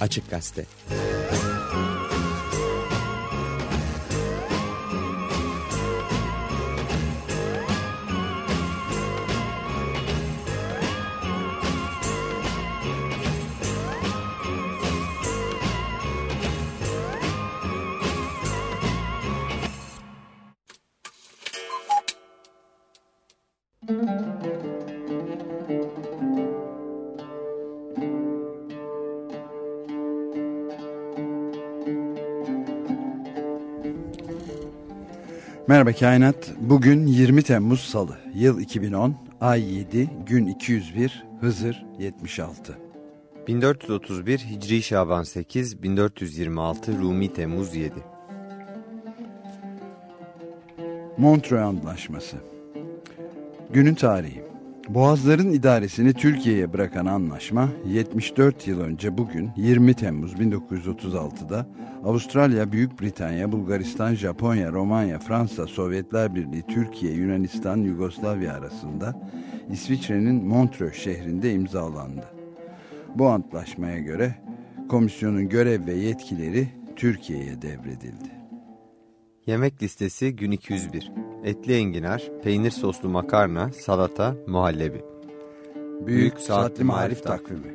Açık Gazete. Merhaba Kainat. Bugün 20 Temmuz Salı. Yıl 2010, ay 7, gün 201, Hızır 76. 1431 Hicri Şaban 8, 1426 Rumi Temmuz 7. Montreux Antlaşması Günün tarihi Boğazların idaresini Türkiye'ye bırakan anlaşma 74 yıl önce bugün 20 Temmuz 1936'da Avustralya, Büyük Britanya, Bulgaristan, Japonya, Romanya, Fransa, Sovyetler Birliği, Türkiye, Yunanistan, Yugoslavya arasında İsviçre'nin Montreux şehrinde imzalandı. Bu antlaşmaya göre komisyonun görev ve yetkileri Türkiye'ye devredildi. Yemek listesi gün 201. Etli enginar, peynir soslu makarna, salata, muhallebi. Büyük Saatli Marif Takvimi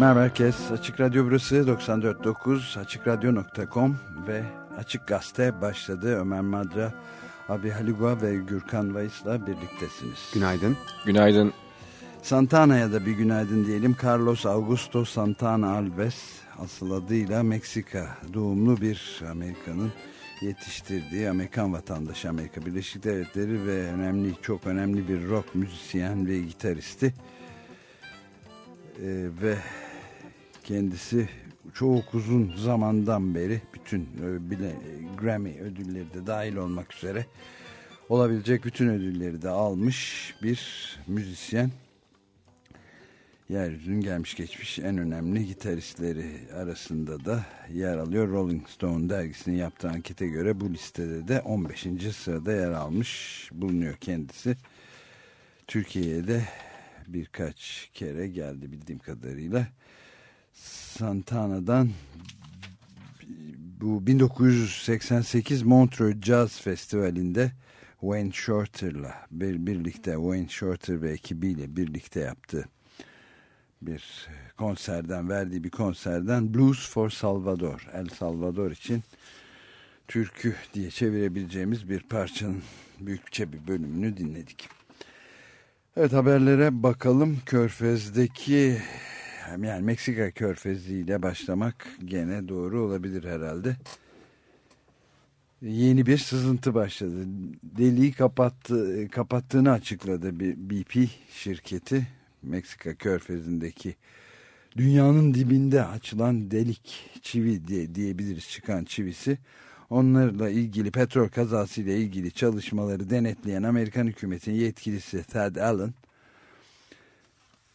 Merhaba herkes. Açık Radyo burası 94.9 AçıkRadyo.com ve Açık Gazete başladı. Ömer Madra, Abi Haligua ve Gürkan Vayıs'la birliktesiniz. Günaydın. Günaydın. Santana'ya da bir günaydın diyelim. Carlos Augusto Santana Alves asıl adıyla Meksika doğumlu bir Amerika'nın yetiştirdiği Amerikan vatandaşı Amerika Birleşik Devletleri ve önemli çok önemli bir rock müzisyen ve gitaristi. Ee, ve kendisi çok uzun zamandan beri bütün e, bile Grammy ödülleri de dahil olmak üzere olabilecek bütün ödülleri de almış bir müzisyen. Yeryüzünün gelmiş geçmiş en önemli gitaristleri arasında da yer alıyor. Rolling Stone dergisinin yaptığı ankete göre bu listede de 15. sırada yer almış bulunuyor kendisi. Türkiye'ye de birkaç kere geldi bildiğim kadarıyla. Santana'dan bu 1988 Montreux Jazz Festivali'nde Wayne Shorter'la bir, birlikte Wayne Shorter ve ekibiyle birlikte yaptığı bir konserden verdiği bir konserden Blues for Salvador El Salvador için türkü diye çevirebileceğimiz bir parçanın büyükçe bir bölümünü dinledik. Evet haberlere bakalım. Körfez'deki yani Meksika Körfezi ile başlamak gene doğru olabilir herhalde. Yeni bir sızıntı başladı. Deliği kapattı, kapattığını açıkladı bir BP şirketi. Meksika Körfezi'ndeki dünyanın dibinde açılan delik çivi diye diyebiliriz çıkan çivisi. Onlarla ilgili petrol kazası ile ilgili çalışmaları denetleyen Amerikan hükümetinin yetkilisi Ted Allen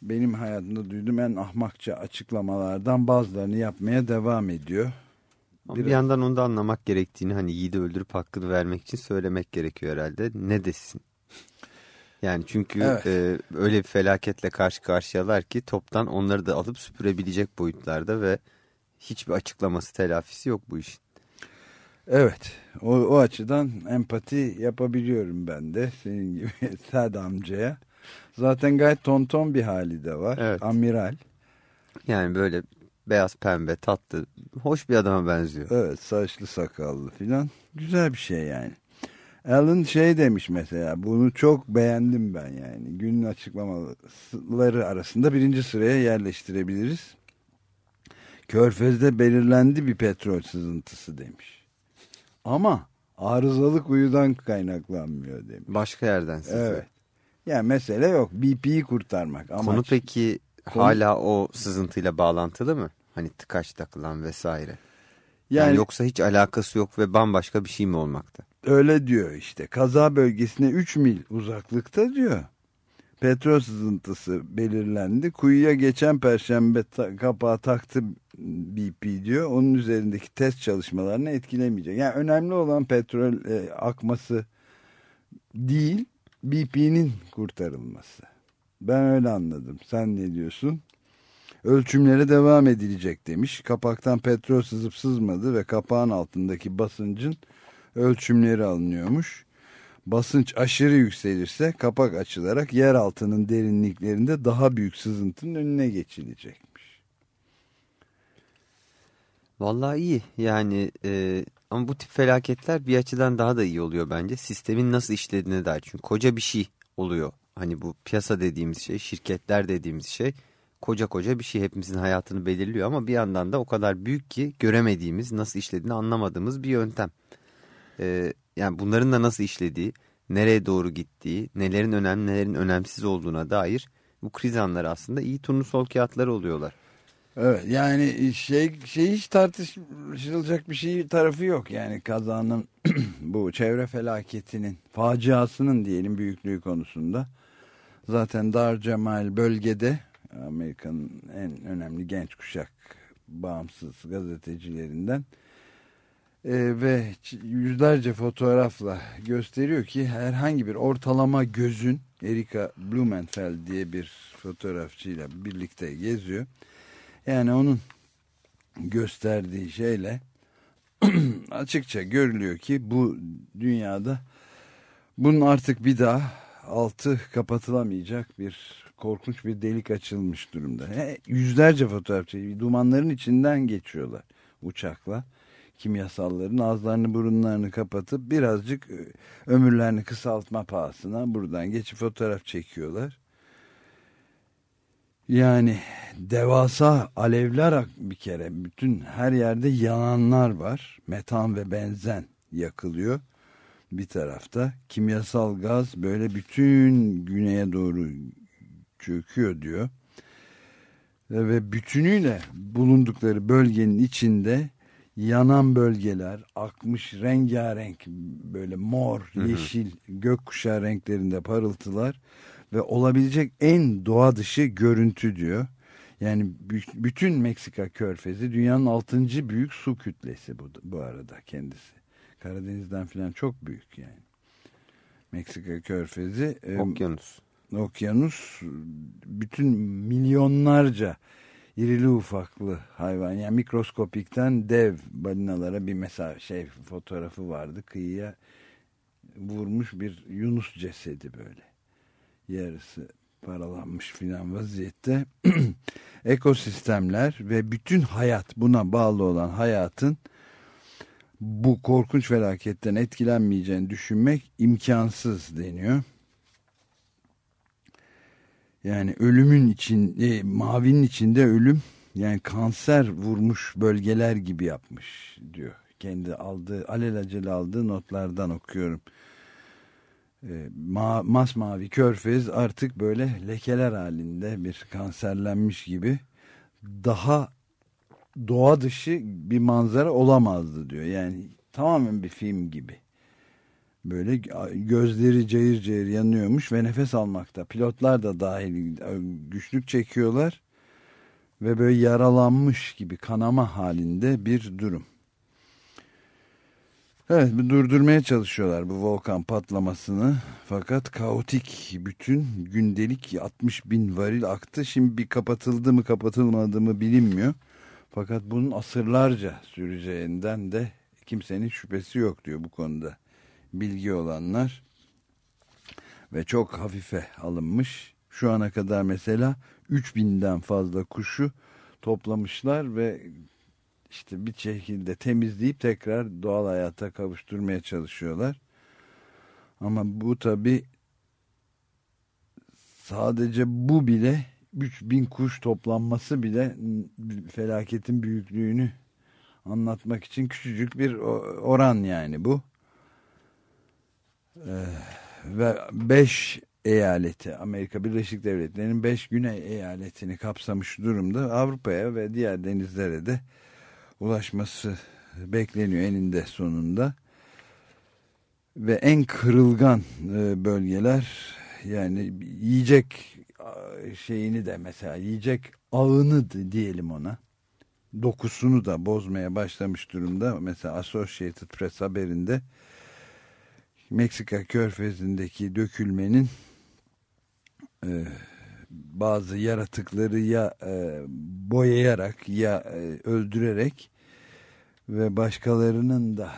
benim hayatımda duyduğum en ahmakça açıklamalardan bazılarını yapmaya devam ediyor. Ama bir, bir yandan onu da anlamak gerektiğini hani yiğidi öldürüp hakkını vermek için söylemek gerekiyor herhalde. Ne desin? Yani çünkü evet. e, öyle bir felaketle karşı karşıyalar ki toptan onları da alıp süpürebilecek boyutlarda ve hiçbir açıklaması telafisi yok bu işin. Evet o, o açıdan empati yapabiliyorum ben de senin gibi Sad amcaya. Zaten gayet tonton bir hali de var. Evet. Amiral. Yani böyle beyaz pembe tatlı hoş bir adama benziyor. Evet saçlı sakallı filan güzel bir şey yani. Alan şey demiş mesela bunu çok beğendim ben yani günün açıklamaları arasında birinci sıraya yerleştirebiliriz. Körfez'de belirlendi bir petrol sızıntısı demiş. Ama arızalı kuyudan kaynaklanmıyor demiş. Başka yerden sızıyor. Evet. Yani mesele yok. BP'yi kurtarmak. Amaç. Konu peki Konu... hala o sızıntıyla bağlantılı mı? Hani tıkaç takılan vesaire. Yani, yani yoksa hiç alakası yok ve bambaşka bir şey mi olmakta? Öyle diyor işte. Kaza bölgesine 3 mil uzaklıkta diyor. Petrol sızıntısı belirlendi. Kuyuya geçen perşembe ta kapağı taktı BP diyor. Onun üzerindeki test çalışmalarını etkilemeyecek. Yani önemli olan petrol e, akması değil BP'nin kurtarılması. Ben öyle anladım. Sen ne diyorsun? Ölçümlere devam edilecek demiş. Kapaktan petrol sızıp sızmadı ve kapağın altındaki basıncın ölçümleri alınıyormuş. Basınç aşırı yükselirse kapak açılarak yer altının derinliklerinde daha büyük sızıntının önüne geçilecekmiş. Vallahi iyi yani e, ama bu tip felaketler bir açıdan daha da iyi oluyor bence. Sistemin nasıl işlediğine dair. Çünkü koca bir şey oluyor. Hani bu piyasa dediğimiz şey, şirketler dediğimiz şey koca koca bir şey hepimizin hayatını belirliyor. Ama bir yandan da o kadar büyük ki göremediğimiz, nasıl işlediğini anlamadığımız bir yöntem. Ee, yani bunların da nasıl işlediği, nereye doğru gittiği, nelerin önemli, nelerin önemsiz olduğuna dair bu kriz anları aslında iyi turnusol kağıtları oluyorlar. Evet yani şey, şey hiç tartışılacak bir şey tarafı yok. Yani kazanın bu çevre felaketinin faciasının diyelim büyüklüğü konusunda. Zaten Dar Cemal bölgede Amerika'nın en önemli genç kuşak bağımsız gazetecilerinden e, ve yüzlerce fotoğrafla gösteriyor ki herhangi bir ortalama gözün Erika Blumenfeld diye bir fotoğrafçıyla birlikte geziyor yani onun gösterdiği şeyle açıkça görülüyor ki bu dünyada bunun artık bir daha altı kapatılamayacak bir korkunç bir delik açılmış durumda. He, yüzlerce fotoğraf çekiyor. Dumanların içinden geçiyorlar uçakla. Kimyasalların ağızlarını burunlarını kapatıp birazcık e, ömürlerini kısaltma pahasına buradan geçip fotoğraf çekiyorlar. Yani devasa alevler bir kere bütün her yerde yananlar var. Metan ve benzen yakılıyor bir tarafta. Kimyasal gaz böyle bütün güneye doğru çöküyor diyor. Ve bütünüyle bulundukları bölgenin içinde yanan bölgeler, akmış rengarenk böyle mor, yeşil, gökkuşağı renklerinde parıltılar ve olabilecek en doğa dışı görüntü diyor. Yani bütün Meksika körfezi dünyanın altıncı büyük su kütlesi bu, bu arada kendisi. Karadeniz'den falan çok büyük yani. Meksika körfezi. Okyanus. E, okyanus bütün milyonlarca irili ufaklı hayvan yani mikroskopikten dev balinalara bir mesela şey fotoğrafı vardı kıyıya vurmuş bir yunus cesedi böyle yarısı paralanmış filan vaziyette ekosistemler ve bütün hayat buna bağlı olan hayatın bu korkunç felaketten etkilenmeyeceğini düşünmek imkansız deniyor. Yani ölümün için, e, mavinin içinde ölüm yani kanser vurmuş bölgeler gibi yapmış diyor. Kendi aldığı, alelacele aldığı notlardan okuyorum. E, ma masmavi körfez artık böyle lekeler halinde bir kanserlenmiş gibi daha doğa dışı bir manzara olamazdı diyor. Yani tamamen bir film gibi. Böyle gözleri cayır cayır yanıyormuş ve nefes almakta. Pilotlar da dahil güçlük çekiyorlar ve böyle yaralanmış gibi kanama halinde bir durum. Evet durdurmaya çalışıyorlar bu volkan patlamasını fakat kaotik bütün gündelik 60 bin varil aktı. Şimdi bir kapatıldı mı kapatılmadı mı bilinmiyor. Fakat bunun asırlarca süreceğinden de kimsenin şüphesi yok diyor bu konuda bilgi olanlar. Ve çok hafife alınmış. Şu ana kadar mesela 3000'den fazla kuşu toplamışlar ve işte bir şekilde temizleyip tekrar doğal hayata kavuşturmaya çalışıyorlar. Ama bu tabi sadece bu bile 3000 kuş toplanması bile felaketin büyüklüğünü anlatmak için küçücük bir oran yani bu. Ee, ve 5 eyaleti Amerika Birleşik Devletleri'nin 5 güney eyaletini kapsamış durumda Avrupa'ya ve diğer denizlere de ulaşması bekleniyor eninde sonunda. Ve en kırılgan e, bölgeler yani yiyecek şeyini de mesela yiyecek ağını diyelim ona dokusunu da bozmaya başlamış durumda. Mesela Associated Press haberinde Meksika körfezindeki dökülmenin e, bazı yaratıkları ya e, boyayarak ya e, öldürerek ve başkalarının da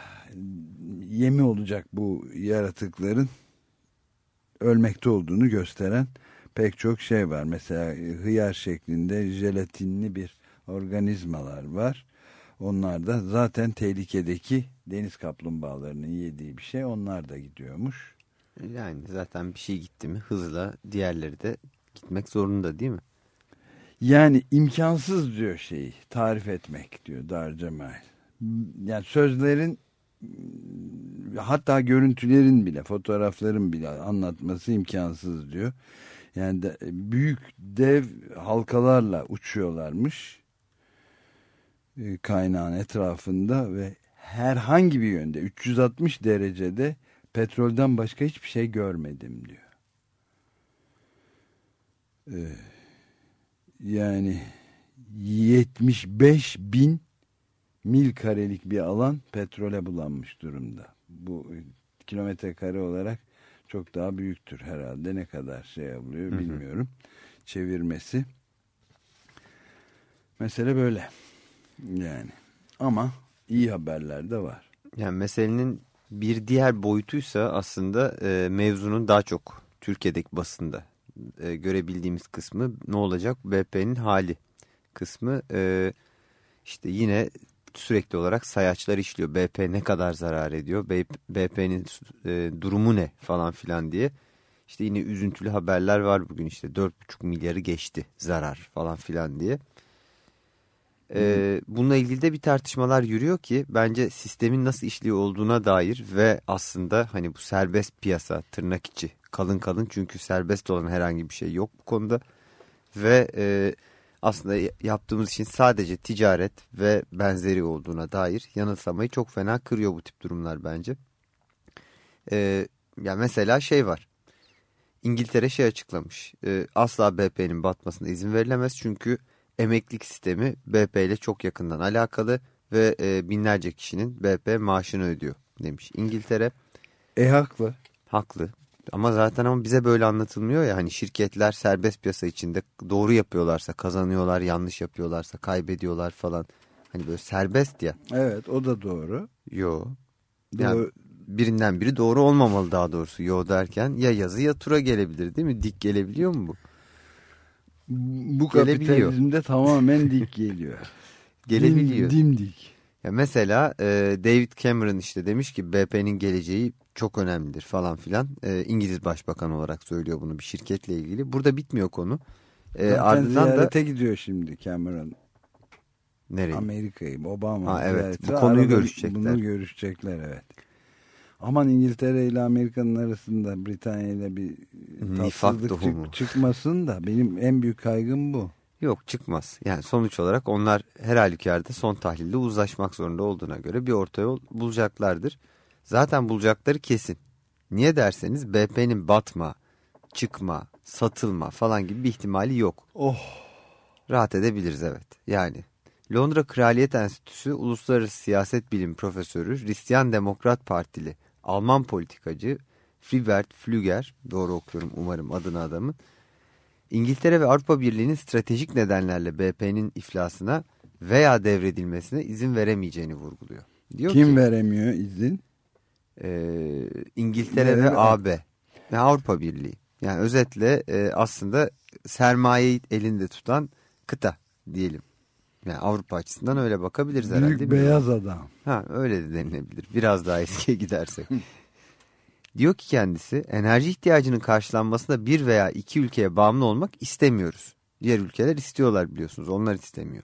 yemi olacak bu yaratıkların ölmekte olduğunu gösteren pek çok şey var. Mesela hıyar şeklinde jelatinli bir organizmalar var. Onlar da zaten tehlikedeki deniz kaplumbağalarının yediği bir şey. Onlar da gidiyormuş. Yani zaten bir şey gitti mi hızla diğerleri de gitmek zorunda değil mi? Yani imkansız diyor şeyi tarif etmek diyor Dar Cemal. Yani sözlerin hatta görüntülerin bile fotoğrafların bile anlatması imkansız diyor. Yani de, büyük dev halkalarla uçuyorlarmış e, kaynağın etrafında ve herhangi bir yönde 360 derecede petrolden başka hiçbir şey görmedim diyor. Ee, yani 75 bin mil karelik bir alan petrole bulanmış durumda. Bu kilometre kare olarak çok daha büyüktür herhalde. Ne kadar şey yapılıyor bilmiyorum. Hı hı. Çevirmesi. Mesele böyle. Yani ama iyi haberler de var. Yani meselenin bir diğer boyutuysa aslında e, mevzunun daha çok Türkiye'deki basında e, görebildiğimiz kısmı ne olacak? BP'nin hali kısmı e, işte yine sürekli olarak sayaçlar işliyor. BP ne kadar zarar ediyor? BP'nin e, durumu ne falan filan diye. İşte yine üzüntülü haberler var bugün işte 4,5 milyarı geçti zarar falan filan diye. Ee, bununla ilgili de bir tartışmalar yürüyor ki bence sistemin nasıl işliyor olduğuna dair ve aslında hani bu serbest piyasa tırnak içi kalın kalın çünkü serbest olan herhangi bir şey yok bu konuda ve e, aslında yaptığımız için sadece ticaret ve benzeri olduğuna dair yanılsamayı çok fena kırıyor bu tip durumlar bence. Ee, yani mesela şey var İngiltere şey açıklamış e, asla BP'nin batmasına izin verilemez çünkü emeklilik sistemi BP ile çok yakından alakalı ve e, binlerce kişinin BP maaşını ödüyor demiş İngiltere. E haklı. Haklı. Ama zaten ama bize böyle anlatılmıyor ya hani şirketler serbest piyasa içinde doğru yapıyorlarsa kazanıyorlar, yanlış yapıyorlarsa kaybediyorlar falan. Hani böyle serbest ya. Evet o da doğru. Yo. Yani doğru. birinden biri doğru olmamalı daha doğrusu. Yo derken ya yazı ya tura gelebilir değil mi? Dik gelebiliyor mu bu? Bu kapitalizmde tamamen dik geliyor. Gelebiliyor. Dim, dimdik. Ya mesela e, David Cameron işte demiş ki BP'nin geleceği çok önemlidir falan filan. E, İngiliz Başbakan olarak söylüyor bunu bir şirketle ilgili. Burada bitmiyor konu. E, ardından da gidiyor şimdi Cameron. Nereye? Amerika'yı. Obama. Ha, evet. Bu konuyu Arada görüşecekler. Bunu görüşecekler evet. Aman İngiltere ile Amerika'nın arasında Britanya ile bir tatsızlık çık, çıkmasın da benim en büyük kaygım bu. Yok çıkmaz. Yani sonuç olarak onlar her halükarda son tahlilde uzlaşmak zorunda olduğuna göre bir orta yol bulacaklardır. Zaten bulacakları kesin. Niye derseniz BP'nin batma, çıkma, satılma falan gibi bir ihtimali yok. Oh. Rahat edebiliriz evet. Yani Londra Kraliyet Enstitüsü Uluslararası Siyaset Bilim Profesörü Hristiyan Demokrat Partili Alman politikacı Fribert Flüger, doğru okuyorum umarım adını adamın, İngiltere ve Avrupa Birliği'nin stratejik nedenlerle BP'nin iflasına veya devredilmesine izin veremeyeceğini vurguluyor. Diyor Kim ki, veremiyor izin? E, İngiltere ve AB ve Avrupa Birliği. Yani özetle e, aslında sermayeyi elinde tutan kıta diyelim. Yani Avrupa açısından öyle bakabiliriz Büyük herhalde. Büyük beyaz adam. Ha öyle de denilebilir. Biraz daha eskiye gidersek. Diyor ki kendisi enerji ihtiyacının karşılanmasında bir veya iki ülkeye bağımlı olmak istemiyoruz. Diğer ülkeler istiyorlar biliyorsunuz onlar istemiyor.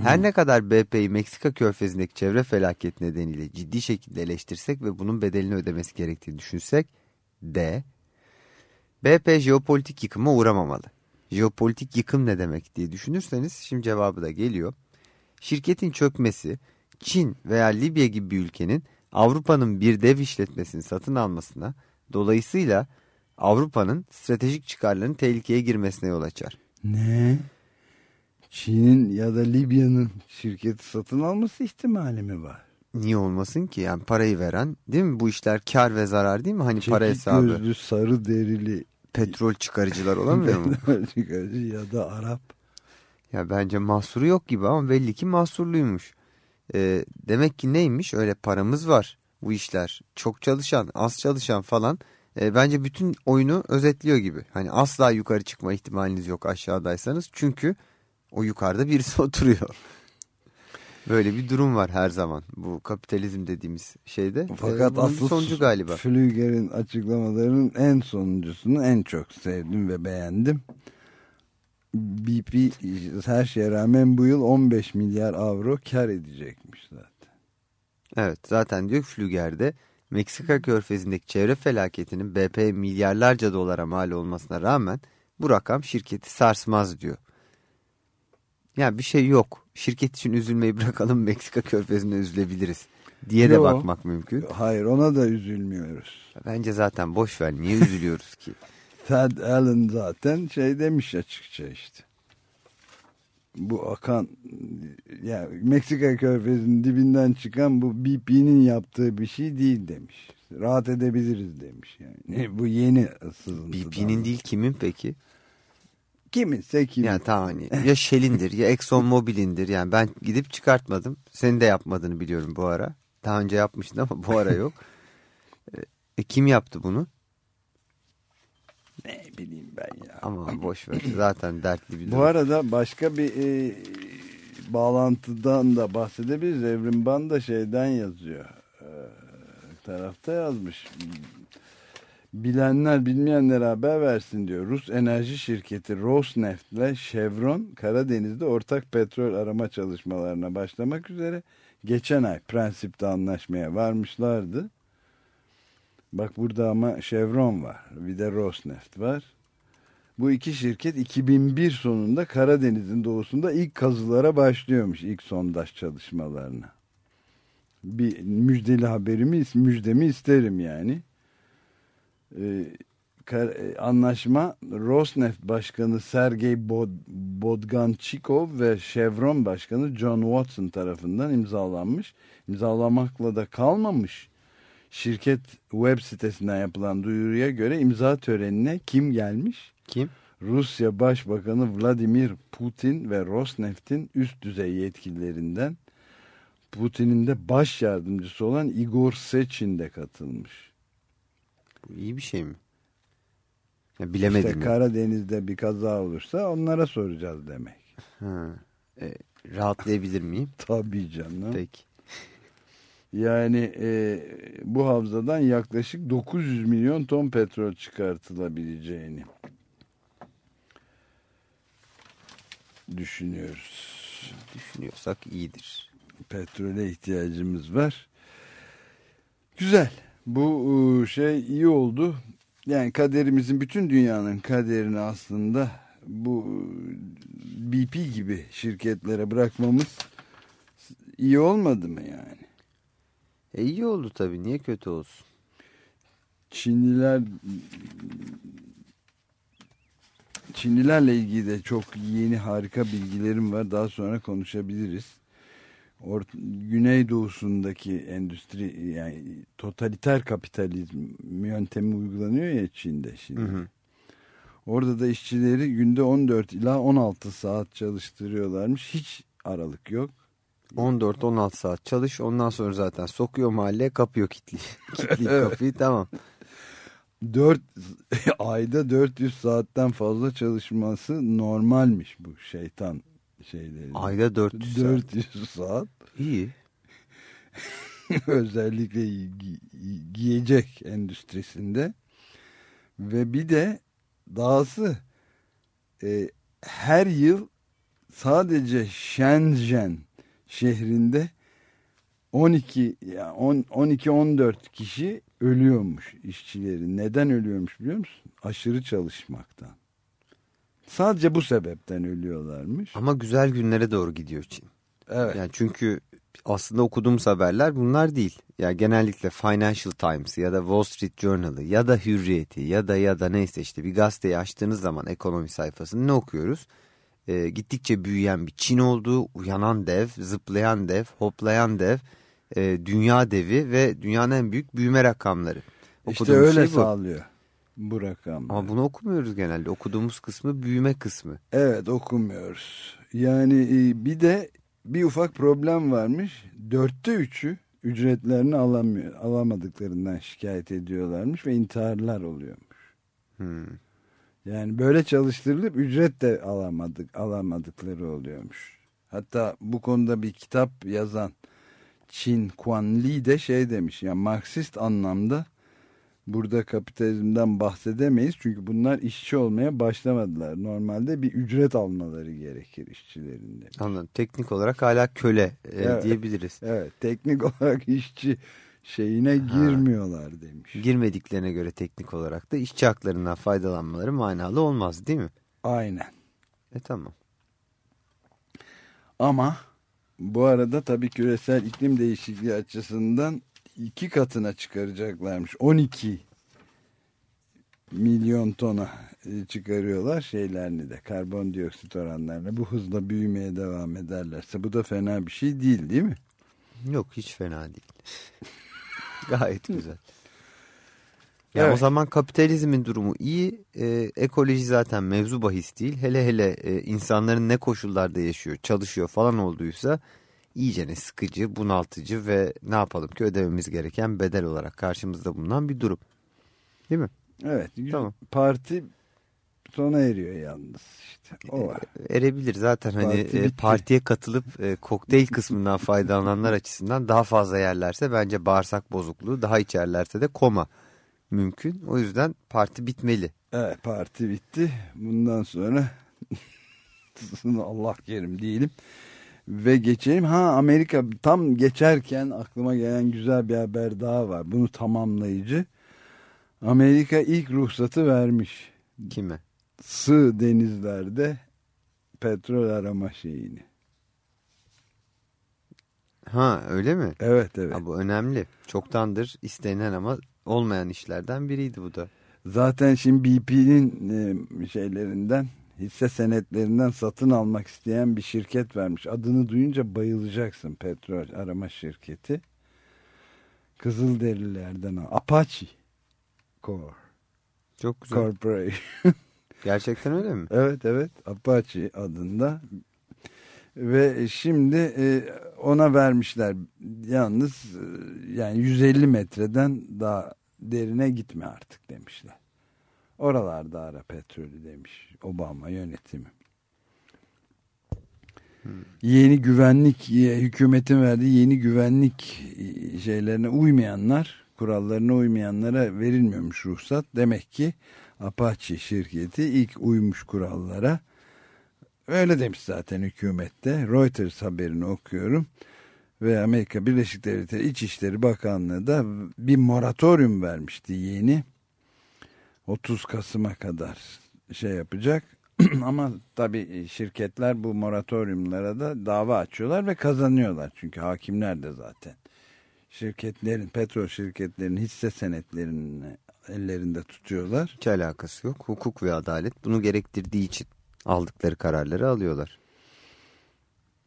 Her ne kadar BP'yi Meksika körfezindeki çevre felaket nedeniyle ciddi şekilde eleştirsek ve bunun bedelini ödemesi gerektiğini düşünsek de BP jeopolitik yıkıma uğramamalı. Jeopolitik yıkım ne demek diye düşünürseniz şimdi cevabı da geliyor. Şirketin çökmesi Çin veya Libya gibi bir ülkenin Avrupa'nın bir dev işletmesini satın almasına dolayısıyla Avrupa'nın stratejik çıkarlarının tehlikeye girmesine yol açar. Ne? Çin'in ya da Libya'nın şirketi satın alması ihtimali mi var? Niye olmasın ki? Yani parayı veren değil mi? Bu işler kar ve zarar değil mi? Hani Çekik para hesabı. gözlü sarı derili. Petrol çıkarıcılar olamıyor mu? Petrol çıkarıcı ya da Arap. Ya bence mahsuru yok gibi ama belli ki mahsurluymuş. E, demek ki neymiş öyle paramız var bu işler. Çok çalışan az çalışan falan. E, bence bütün oyunu özetliyor gibi. Hani asla yukarı çıkma ihtimaliniz yok aşağıdaysanız. Çünkü o yukarıda birisi oturuyor. Böyle bir durum var her zaman bu kapitalizm dediğimiz şeyde. Fakat ee, asıl sonucu galiba. Flüger'in açıklamalarının en sonuncusunu en çok sevdim ve beğendim. BP her şeye rağmen bu yıl 15 milyar avro kar edecekmiş zaten. Evet zaten diyor Flüger'de Meksika körfezindeki çevre felaketinin BP milyarlarca dolara mal olmasına rağmen bu rakam şirketi sarsmaz diyor. Yani bir şey yok. Şirket için üzülmeyi bırakalım Meksika körfezine üzülebiliriz diye Yo, de bakmak mümkün. Hayır ona da üzülmüyoruz. Bence zaten boş ver niye üzülüyoruz ki? Thad Allen zaten şey demiş açıkça işte. Bu akan yani Meksika körfezinin dibinden çıkan bu BP'nin yaptığı bir şey değil demiş. Rahat edebiliriz demiş yani. Bu yeni sızıntı. BP'nin değil kimin peki? Kiminse kimin. Yani tamam hani ya Shell'indir ya Exxon Mobil'indir. Yani ben gidip çıkartmadım. Senin de yapmadığını biliyorum bu ara. Daha önce yapmıştın ama bu ara yok. e, kim yaptı bunu? Ne bileyim ben ya. Ama boş ver. Zaten dertli bir Bu arada başka bir e, bağlantıdan da bahsedebiliriz. Evrim Ban da şeyden yazıyor. E, tarafta yazmış. Bilenler bilmeyenler haber versin diyor. Rus enerji şirketi Rosneft ile Chevron Karadeniz'de ortak petrol arama çalışmalarına başlamak üzere geçen ay prensipte anlaşmaya varmışlardı. Bak burada ama Chevron var. Bir de Rosneft var. Bu iki şirket 2001 sonunda Karadeniz'in doğusunda ilk kazılara başlıyormuş. ilk sondaj çalışmalarına. Bir müjdeli haberimi, müjdemi isterim yani. Ee, anlaşma Rosneft Başkanı Sergey Bod Bodganchikov ve Chevron Başkanı John Watson tarafından imzalanmış. İmzalamakla da kalmamış. Şirket web sitesinden yapılan duyuruya göre imza törenine kim gelmiş? Kim? Rusya Başbakanı Vladimir Putin ve Rosneft'in üst düzey yetkililerinden Putin'in de baş yardımcısı olan Igor Sechin de katılmış. Bu iyi bir şey mi? Ya bilemedim. İşte Karadeniz'de bir kaza olursa onlara soracağız demek. Ha. E, rahatlayabilir miyim? Tabii canım. Peki. Yani e, bu havzadan yaklaşık 900 milyon ton petrol çıkartılabileceğini düşünüyoruz. Düşünüyorsak iyidir. Petrole ihtiyacımız var. Güzel. Bu şey iyi oldu. Yani kaderimizin bütün dünyanın kaderini aslında bu BP gibi şirketlere bırakmamız iyi olmadı mı yani? E iyi oldu tabii. Niye kötü olsun? Çinliler Çinlilerle ilgili de çok yeni harika bilgilerim var. Daha sonra konuşabiliriz. Or Güneydoğusundaki endüstri yani totaliter kapitalizm yöntemi uygulanıyor ya Çin'de şimdi. Hı hı. Orada da işçileri günde 14 ila 16 saat çalıştırıyorlarmış. Hiç aralık yok. 14-16 saat çalış ondan sonra zaten sokuyor mahalleye kapıyor kitli. kitli kapıyı tamam. 4 ayda 400 saatten fazla çalışması normalmiş bu şeytan şeyleri. Ayda 400 saat. 400 saat. İyi. Özellikle gi giyecek endüstrisinde. Ve bir de dahası e, her yıl sadece Shenzhen şehrinde 12 12-14 kişi ölüyormuş işçilerin. Neden ölüyormuş biliyor musun? Aşırı çalışmaktan. Sadece bu sebepten ölüyorlarmış. Ama güzel günlere doğru gidiyor Çin. Evet. Yani çünkü aslında okuduğumuz haberler bunlar değil. Ya yani genellikle Financial Times ya da Wall Street Journal'ı ya da Hürriyet'i ya da ya da neyse işte bir gazeteyi açtığınız zaman ekonomi sayfasını ne okuyoruz? Ee, gittikçe büyüyen bir Çin olduğu, uyanan dev, zıplayan dev, hoplayan dev, e, dünya devi ve dünyanın en büyük büyüme rakamları. İşte öyle şey sağlıyor bu rakamlar. Ama bunu okumuyoruz genelde. Okuduğumuz kısmı büyüme kısmı. Evet okumuyoruz. Yani e, bir de bir ufak problem varmış. Dörtte üçü ücretlerini alamıyor, alamadıklarından şikayet ediyorlarmış ve intiharlar oluyormuş. Hmm. Yani böyle çalıştırılıp ücret de alamadık, alamadıkları oluyormuş. Hatta bu konuda bir kitap yazan Çin Kuan Li de şey demiş. Yani Marksist anlamda burada kapitalizmden bahsedemeyiz. Çünkü bunlar işçi olmaya başlamadılar. Normalde bir ücret almaları gerekir işçilerin demiş. Anladım. Teknik olarak hala köle e, evet, diyebiliriz. Evet. Teknik olarak işçi şeyine girmiyorlar ha, demiş. Girmediklerine göre teknik olarak da işçi haklarından faydalanmaları manalı olmaz değil mi? Aynen. E tamam. Ama bu arada tabii küresel iklim değişikliği açısından iki katına çıkaracaklarmış. 12 milyon tona e, çıkarıyorlar şeylerini de karbondioksit oranlarla. Bu hızla büyümeye devam ederlerse bu da fena bir şey değil değil mi? Yok hiç fena değil. Gayet güzel. Ya evet. o zaman kapitalizmin durumu iyi, e, ekoloji zaten mevzu bahis değil. Hele hele e, insanların ne koşullarda yaşıyor, çalışıyor falan olduysa iyice ne sıkıcı, bunaltıcı ve ne yapalım ki ödememiz gereken bedel olarak karşımızda bulunan bir durum. Değil mi? Evet. Tamam. Parti sona eriyor yalnız işte. O var. Erebilir zaten hani, Parti hani partiye katılıp e, kokteyl kısmından faydalananlar açısından daha fazla yerlerse bence bağırsak bozukluğu daha içerlerse de koma mümkün. O yüzden parti bitmeli. Evet parti bitti. Bundan sonra Allah kerim diyelim. Ve geçelim. Ha Amerika tam geçerken aklıma gelen güzel bir haber daha var. Bunu tamamlayıcı. Amerika ilk ruhsatı vermiş. Kime? Sığ denizlerde petrol arama şeyini. Ha öyle mi? Evet evet. Ha, bu önemli. Çoktandır istenen ama olmayan işlerden biriydi bu da. Zaten şimdi BP'nin e, şeylerinden hisse senetlerinden satın almak isteyen bir şirket vermiş. Adını duyunca bayılacaksın petrol arama şirketi. Kızılderililerden Apache Core. Çok güzel. Corporation. Gerçekten öyle mi? evet evet Apache adında. Ve şimdi e, ona vermişler yalnız e, yani 150 metreden daha derine gitme artık demişler. Oralarda ara petrolü demiş Obama yönetimi. Hmm. Yeni güvenlik, hükümetin verdiği yeni güvenlik e, şeylerine uymayanlar, kurallarına uymayanlara verilmiyormuş ruhsat. Demek ki Apache şirketi ilk uymuş kurallara. Öyle demiş zaten hükümette. Reuters haberini okuyorum. Ve Amerika Birleşik Devletleri İçişleri Bakanlığı da bir moratorium vermişti yeni. 30 Kasım'a kadar şey yapacak. Ama tabii şirketler bu moratoriumlara da dava açıyorlar ve kazanıyorlar. Çünkü hakimler de zaten şirketlerin, petrol şirketlerinin hisse senetlerini ellerinde tutuyorlar. Hiç alakası yok. Hukuk ve adalet bunu gerektirdiği için aldıkları kararları alıyorlar.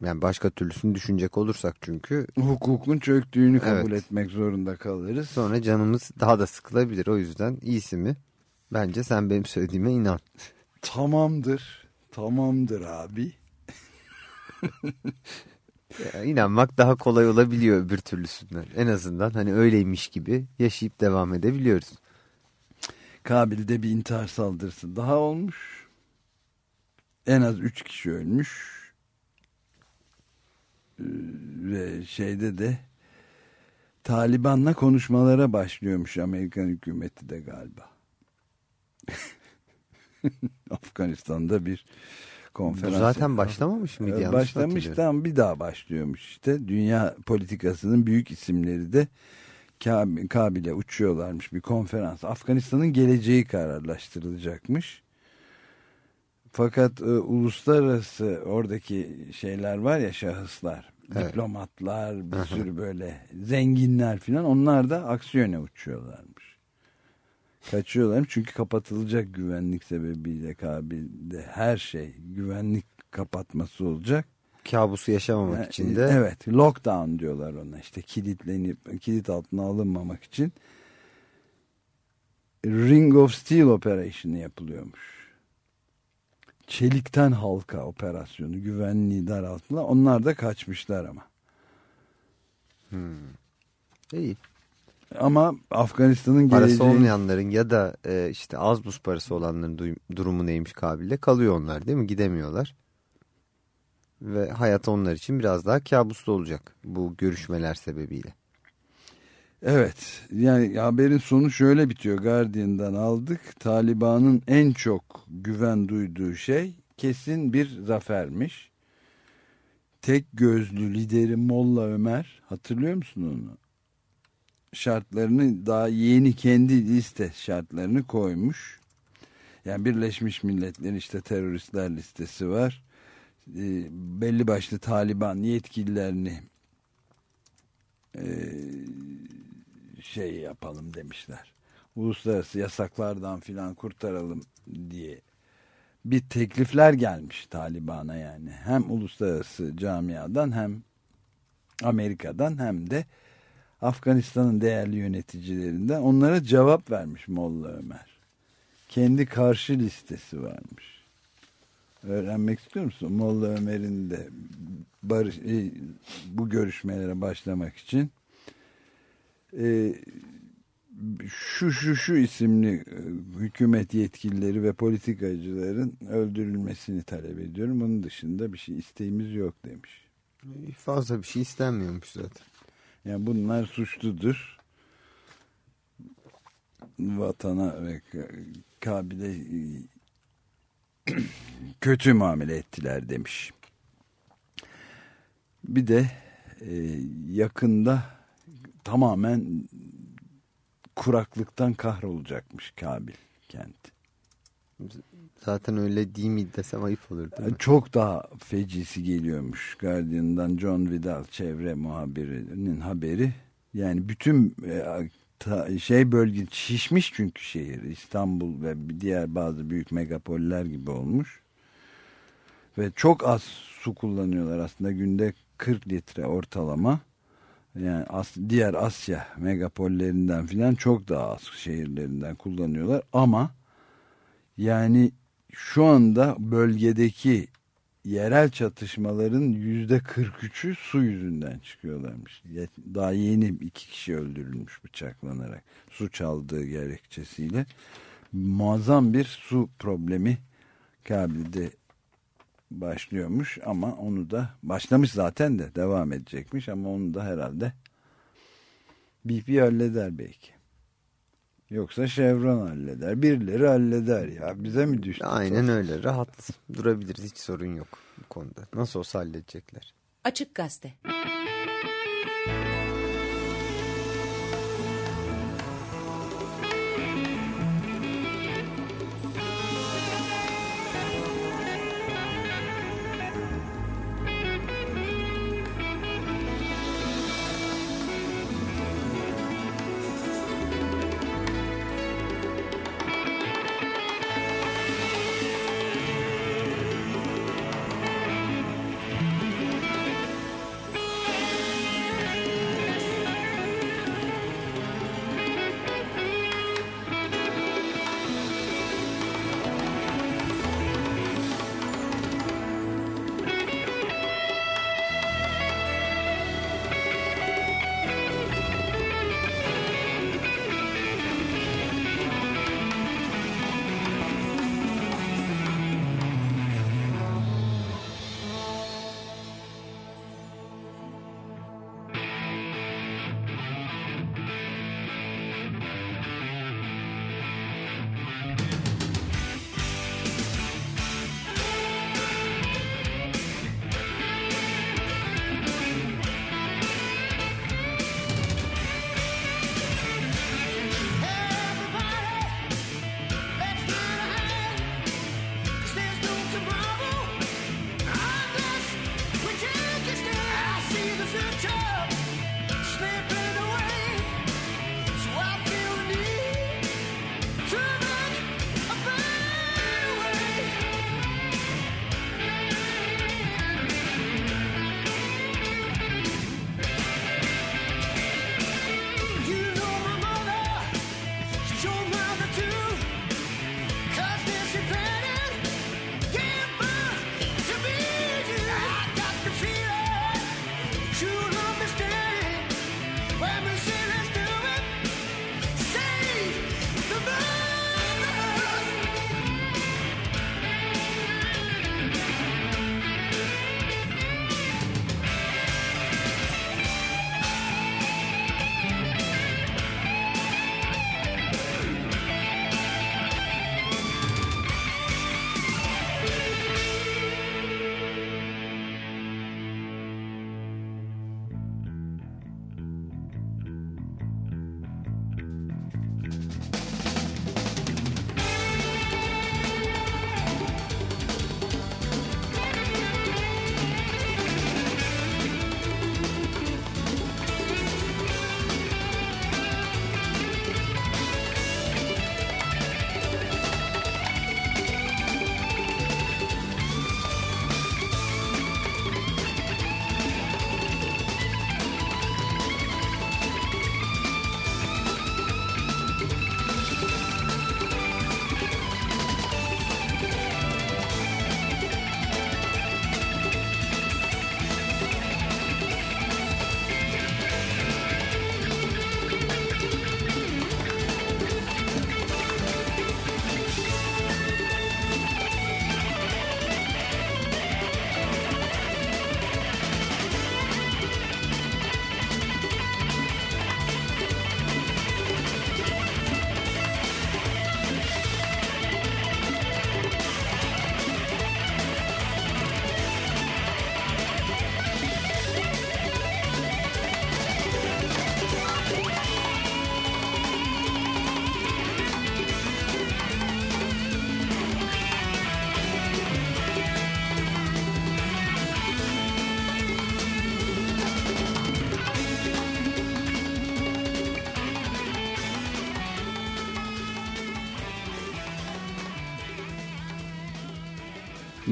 Yani başka türlüsünü düşünecek olursak çünkü... Hukukun çöktüğünü kabul evet. etmek zorunda kalırız. Sonra canımız daha da sıkılabilir. O yüzden iyisi mi? Bence sen benim söylediğime inan. Tamamdır. Tamamdır abi. ya, inanmak daha kolay olabiliyor öbür türlüsünden. En azından hani öyleymiş gibi yaşayıp devam edebiliyoruz. Kabil'de bir intihar saldırısı daha olmuş. En az üç kişi ölmüş. Ee, ve şeyde de Taliban'la konuşmalara başlıyormuş Amerikan hükümeti de galiba. Afganistan'da bir konferans. Bu zaten başlamamış mıydı? Yanlış Başlamış tam bir daha başlıyormuş işte. Dünya politikasının büyük isimleri de Kabil'e uçuyorlarmış bir konferans. Afganistan'ın geleceği kararlaştırılacakmış. Fakat e, uluslararası oradaki şeyler var ya şahıslar, evet. diplomatlar, bir sürü böyle zenginler filan onlar da aksiyone uçuyorlarmış. Kaçıyorlar çünkü kapatılacak güvenlik sebebiyle Kabil'de her şey güvenlik kapatması olacak. Kabusu yaşamamak yani, için de. Evet lockdown diyorlar ona işte kilitlenip kilit altına alınmamak için. Ring of Steel operasyonu yapılıyormuş çelikten halka operasyonu güvenliği daralttılar. Onlar da kaçmışlar ama. Hmm. İyi. Ama Afganistan'ın geleceği... Parası olmayanların ya da e, işte az buz parası olanların durumu neymiş kabilde kalıyor onlar değil mi? Gidemiyorlar. Ve hayat onlar için biraz daha kabuslu olacak bu görüşmeler sebebiyle. Evet yani haberin sonu şöyle bitiyor Guardian'dan aldık. Taliban'ın en çok güven duyduğu şey kesin bir zafermiş. Tek gözlü lideri Molla Ömer hatırlıyor musun onu? Şartlarını daha yeni kendi liste şartlarını koymuş. Yani Birleşmiş Milletler'in işte teröristler listesi var. E, belli başlı Taliban yetkililerini e, şey yapalım demişler. Uluslararası yasaklardan filan kurtaralım diye bir teklifler gelmiş Taliban'a yani. Hem uluslararası camiadan hem Amerika'dan hem de Afganistan'ın değerli yöneticilerinden onlara cevap vermiş Molla Ömer. Kendi karşı listesi varmış. Öğrenmek istiyor musun? Molla Ömer'in de barış, e, bu görüşmelere başlamak için e, şu şu şu isimli e, hükümet yetkilileri ve politikacıların öldürülmesini talep ediyorum. Onun dışında bir şey isteğimiz yok demiş. Fazla bir şey istenmiyormuş zaten. Yani bunlar suçludur. Vatana ve Kabil'e kötü muamele ettiler demiş. Bir de e, yakında tamamen kuraklıktan kahrolacakmış Kabil kenti. Zaten öyle değil mi desem ayıp olur değil mi? Çok daha fecisi geliyormuş. Guardian'dan John Vidal çevre muhabirinin haberi. Yani bütün e, şey bölge şişmiş çünkü şehir. İstanbul ve diğer bazı büyük megapoller gibi olmuş. Ve çok az su kullanıyorlar aslında günde 40 litre ortalama. Yani as, diğer Asya megapollerinden filan çok daha az şehirlerinden kullanıyorlar ama yani şu anda bölgedeki yerel çatışmaların yüzde 43'ü su yüzünden çıkıyorlarmış. Daha yeni iki kişi öldürülmüş bıçaklanarak su çaldığı gerekçesiyle. Muazzam bir su problemi Kabil'de başlıyormuş ama onu da başlamış zaten de devam edecekmiş ama onu da herhalde BP halleder belki. Yoksa Chevron halleder. Birileri halleder ya. Bize mi düştü? Aynen sonra? öyle. Rahat durabiliriz. Hiç sorun yok bu konuda. Nasıl olsa halledecekler. Açık Gazete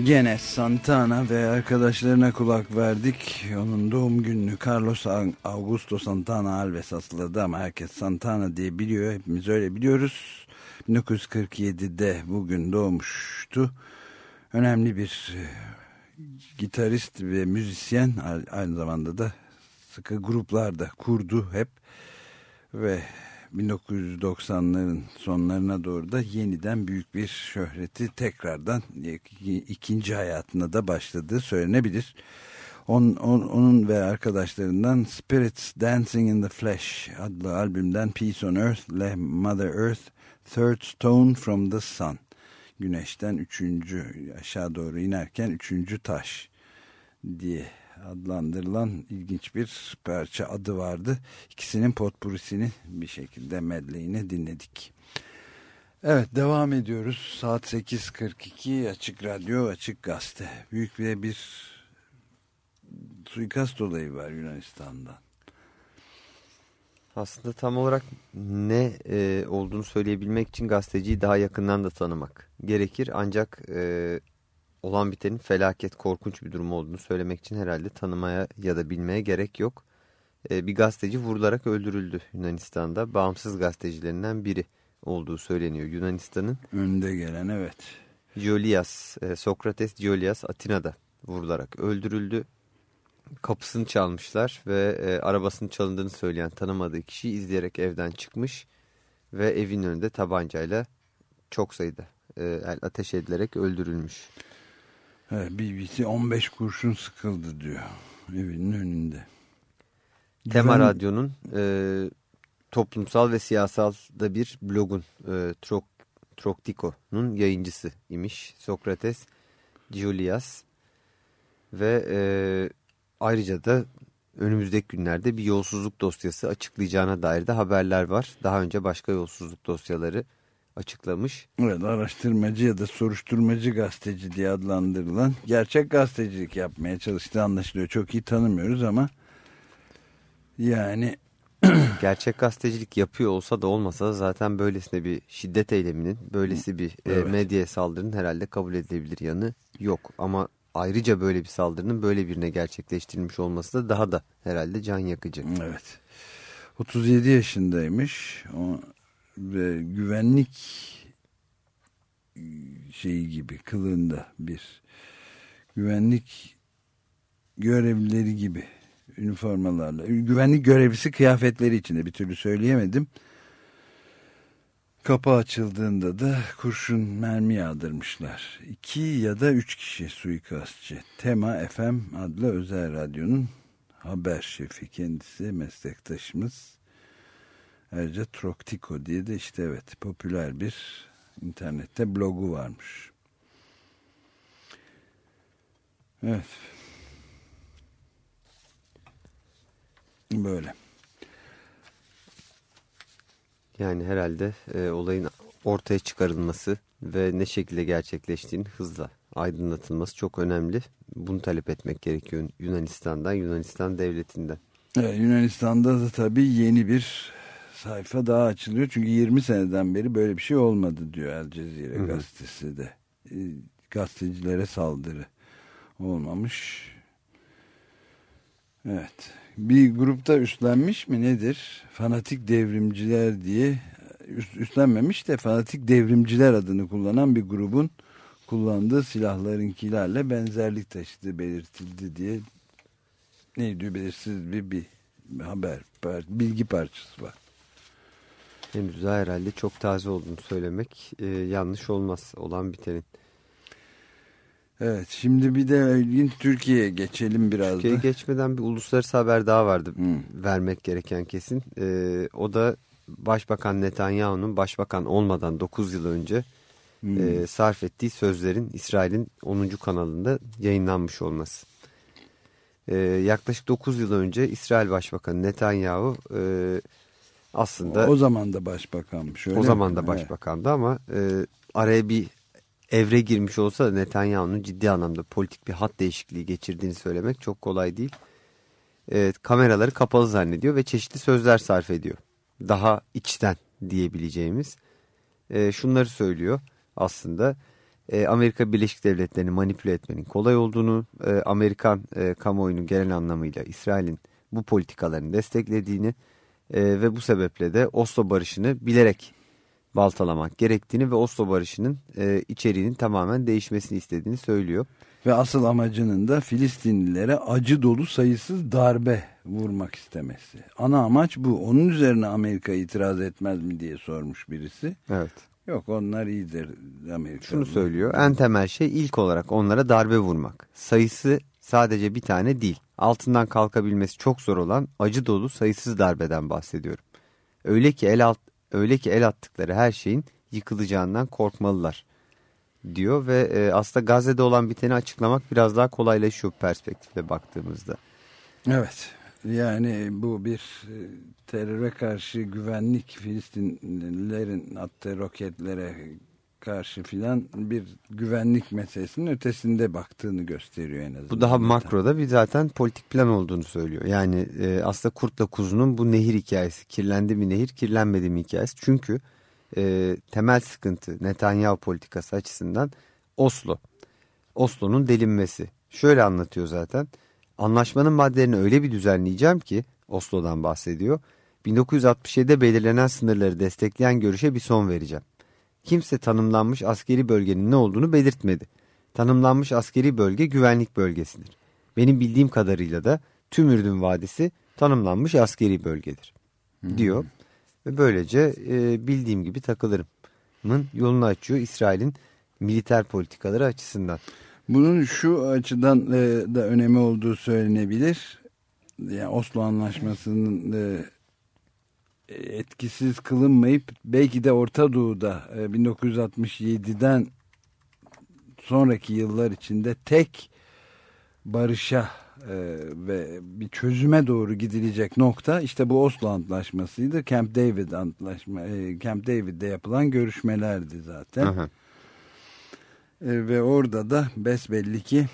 Gene Santana ve arkadaşlarına kulak verdik. Onun doğum gününü Carlos Augusto Santana Alves asladı ama herkes Santana diye biliyor. Hepimiz öyle biliyoruz. 1947'de bugün doğmuştu. Önemli bir e, gitarist ve müzisyen aynı zamanda da sıkı gruplarda kurdu hep ve 1990'ların sonlarına doğru da yeniden büyük bir şöhreti tekrardan ikinci hayatına da başladığı söylenebilir. On, on, onun ve arkadaşlarından Spirits Dancing in the Flesh adlı albümden Peace on Earth ile Mother Earth Third Stone from the Sun. Güneşten üçüncü aşağı doğru inerken üçüncü taş diye adlandırılan ilginç bir parça adı vardı. İkisinin potpurisini bir şekilde medleyini dinledik. Evet devam ediyoruz. Saat 8.42 Açık Radyo Açık Gazete. Büyük bir, bir suikast olayı var Yunanistan'dan. Aslında tam olarak ne e, olduğunu söyleyebilmek için gazeteciyi daha yakından da tanımak gerekir. Ancak e, olan bitenin felaket, korkunç bir durum olduğunu söylemek için herhalde tanımaya ya da bilmeye gerek yok. E, bir gazeteci vurularak öldürüldü Yunanistan'da. Bağımsız gazetecilerinden biri olduğu söyleniyor Yunanistan'ın. Önde gelen evet. Jolias, e, Sokrates Jolias Atina'da vurularak öldürüldü. Kapısını çalmışlar ve e, arabasının çalındığını söyleyen tanımadığı kişi izleyerek evden çıkmış ve evin önünde tabancayla çok sayıda e, ateş edilerek öldürülmüş. Evet, BBC 15 kurşun sıkıldı diyor evinin önünde. Tema Güven... Radyo'nun e, toplumsal ve siyasal da bir blogun e, Trok, Troktiko'nun yayıncısı imiş. Sokrates Julias ve e, ayrıca da önümüzdeki günlerde bir yolsuzluk dosyası açıklayacağına dair de haberler var. Daha önce başka yolsuzluk dosyaları açıklamış. Evet araştırmacı ya da soruşturmacı gazeteci diye adlandırılan gerçek gazetecilik yapmaya çalıştığı anlaşılıyor. Çok iyi tanımıyoruz ama yani gerçek gazetecilik yapıyor olsa da olmasa da zaten böylesine bir şiddet eyleminin, böylesi bir e, evet. e, medya saldırının herhalde kabul edilebilir yanı yok. Ama ayrıca böyle bir saldırının böyle birine gerçekleştirilmiş olması da daha da herhalde can yakıcı. Evet. 37 yaşındaymış. O ve güvenlik şeyi gibi kılığında bir güvenlik görevlileri gibi üniformalarla güvenlik görevlisi kıyafetleri içinde bir türlü söyleyemedim. Kapı açıldığında da kurşun mermi yağdırmışlar. İki ya da üç kişi suikastçı. Tema FM adlı özel radyonun haber şefi kendisi meslektaşımız. Ayrıca Troktiko diye de işte evet popüler bir internette blogu varmış. Evet. Böyle. Yani herhalde e, olayın ortaya çıkarılması ve ne şekilde gerçekleştiğini hızla aydınlatılması çok önemli. Bunu talep etmek gerekiyor Yunanistan'dan, Yunanistan devletinden. Evet, Yunanistan'da da tabii yeni bir sayfa daha açılıyor. Çünkü 20 seneden beri böyle bir şey olmadı diyor El Cezire Hı -hı. gazetesi de. E, gazetecilere saldırı olmamış. Evet. Bir grupta üstlenmiş mi nedir? Fanatik devrimciler diye üstlenmemiş de fanatik devrimciler adını kullanan bir grubun kullandığı silahlarınkilerle benzerlik taşıdığı belirtildi diye neydi belirsiz bir, bir haber bilgi parçası var. Henüz daha herhalde çok taze olduğunu söylemek e, yanlış olmaz olan bitenin. Evet şimdi bir de ilginç Türkiye'ye geçelim biraz Türkiye'ye geçmeden bir uluslararası haber daha vardı hmm. vermek gereken kesin. E, o da Başbakan Netanyahu'nun başbakan olmadan 9 yıl önce hmm. e, sarf ettiği sözlerin İsrail'in 10. kanalında yayınlanmış olması. E, yaklaşık 9 yıl önce İsrail Başbakanı Netanyahu... E, aslında o zaman da başbakanmış öyle O zaman da başbakandı ama e, araya bir evre girmiş olsa da Netanyahu'nun ciddi anlamda politik bir hat değişikliği geçirdiğini söylemek çok kolay değil. E, kameraları kapalı zannediyor ve çeşitli sözler sarf ediyor. Daha içten diyebileceğimiz. E, şunları söylüyor aslında. e, Amerika Birleşik Devletleri'ni manipüle etmenin kolay olduğunu, e, Amerikan e, kamuoyunun genel anlamıyla İsrail'in bu politikalarını desteklediğini e, ve bu sebeple de Oslo barışını bilerek baltalamak gerektiğini ve Oslo barışının e, içeriğinin tamamen değişmesini istediğini söylüyor. Ve asıl amacının da Filistinlilere acı dolu sayısız darbe vurmak istemesi. Ana amaç bu. Onun üzerine Amerika itiraz etmez mi diye sormuş birisi. Evet. Yok onlar iyidir Amerika. Şunu söylüyor. En temel şey ilk olarak onlara darbe vurmak. Sayısı sadece bir tane değil. Altından kalkabilmesi çok zor olan acı dolu sayısız darbeden bahsediyorum. Öyle ki el alt, öyle ki el attıkları her şeyin yıkılacağından korkmalılar diyor ve e, aslında Gazze'de olan biteni açıklamak biraz daha kolaylaşıyor perspektifle baktığımızda. Evet. Yani bu bir e, teröre karşı güvenlik Filistinlilerin attığı roketlere karşı filan bir güvenlik meselesinin ötesinde baktığını gösteriyor en azından. Bu daha makroda bir zaten politik plan olduğunu söylüyor. Yani e, aslında kurtla kuzunun bu nehir hikayesi kirlendi mi nehir kirlenmedi mi hikayesi. Çünkü e, temel sıkıntı Netanyahu politikası açısından Oslo. Oslo'nun delinmesi. Şöyle anlatıyor zaten. Anlaşmanın maddelerini öyle bir düzenleyeceğim ki Oslo'dan bahsediyor. 1967'de belirlenen sınırları destekleyen görüşe bir son vereceğim. Kimse tanımlanmış askeri bölgenin ne olduğunu belirtmedi. Tanımlanmış askeri bölge güvenlik bölgesidir. Benim bildiğim kadarıyla da tüm Ürdün Vadisi tanımlanmış askeri bölgedir diyor. Hmm. Ve böylece e, bildiğim gibi takılırımın yolunu açıyor İsrail'in militer politikaları açısından. Bunun şu açıdan e, da önemi olduğu söylenebilir. Yani Oslo Anlaşması'nın e, etkisiz kılınmayıp belki de Orta Doğu'da e, 1967'den sonraki yıllar içinde tek barışa e, ve bir çözüme doğru gidilecek nokta işte bu Oslo Antlaşması'ydı. Camp David Antlaşma, e, Camp David'de yapılan görüşmelerdi zaten. Aha. E, ve orada da besbelli ki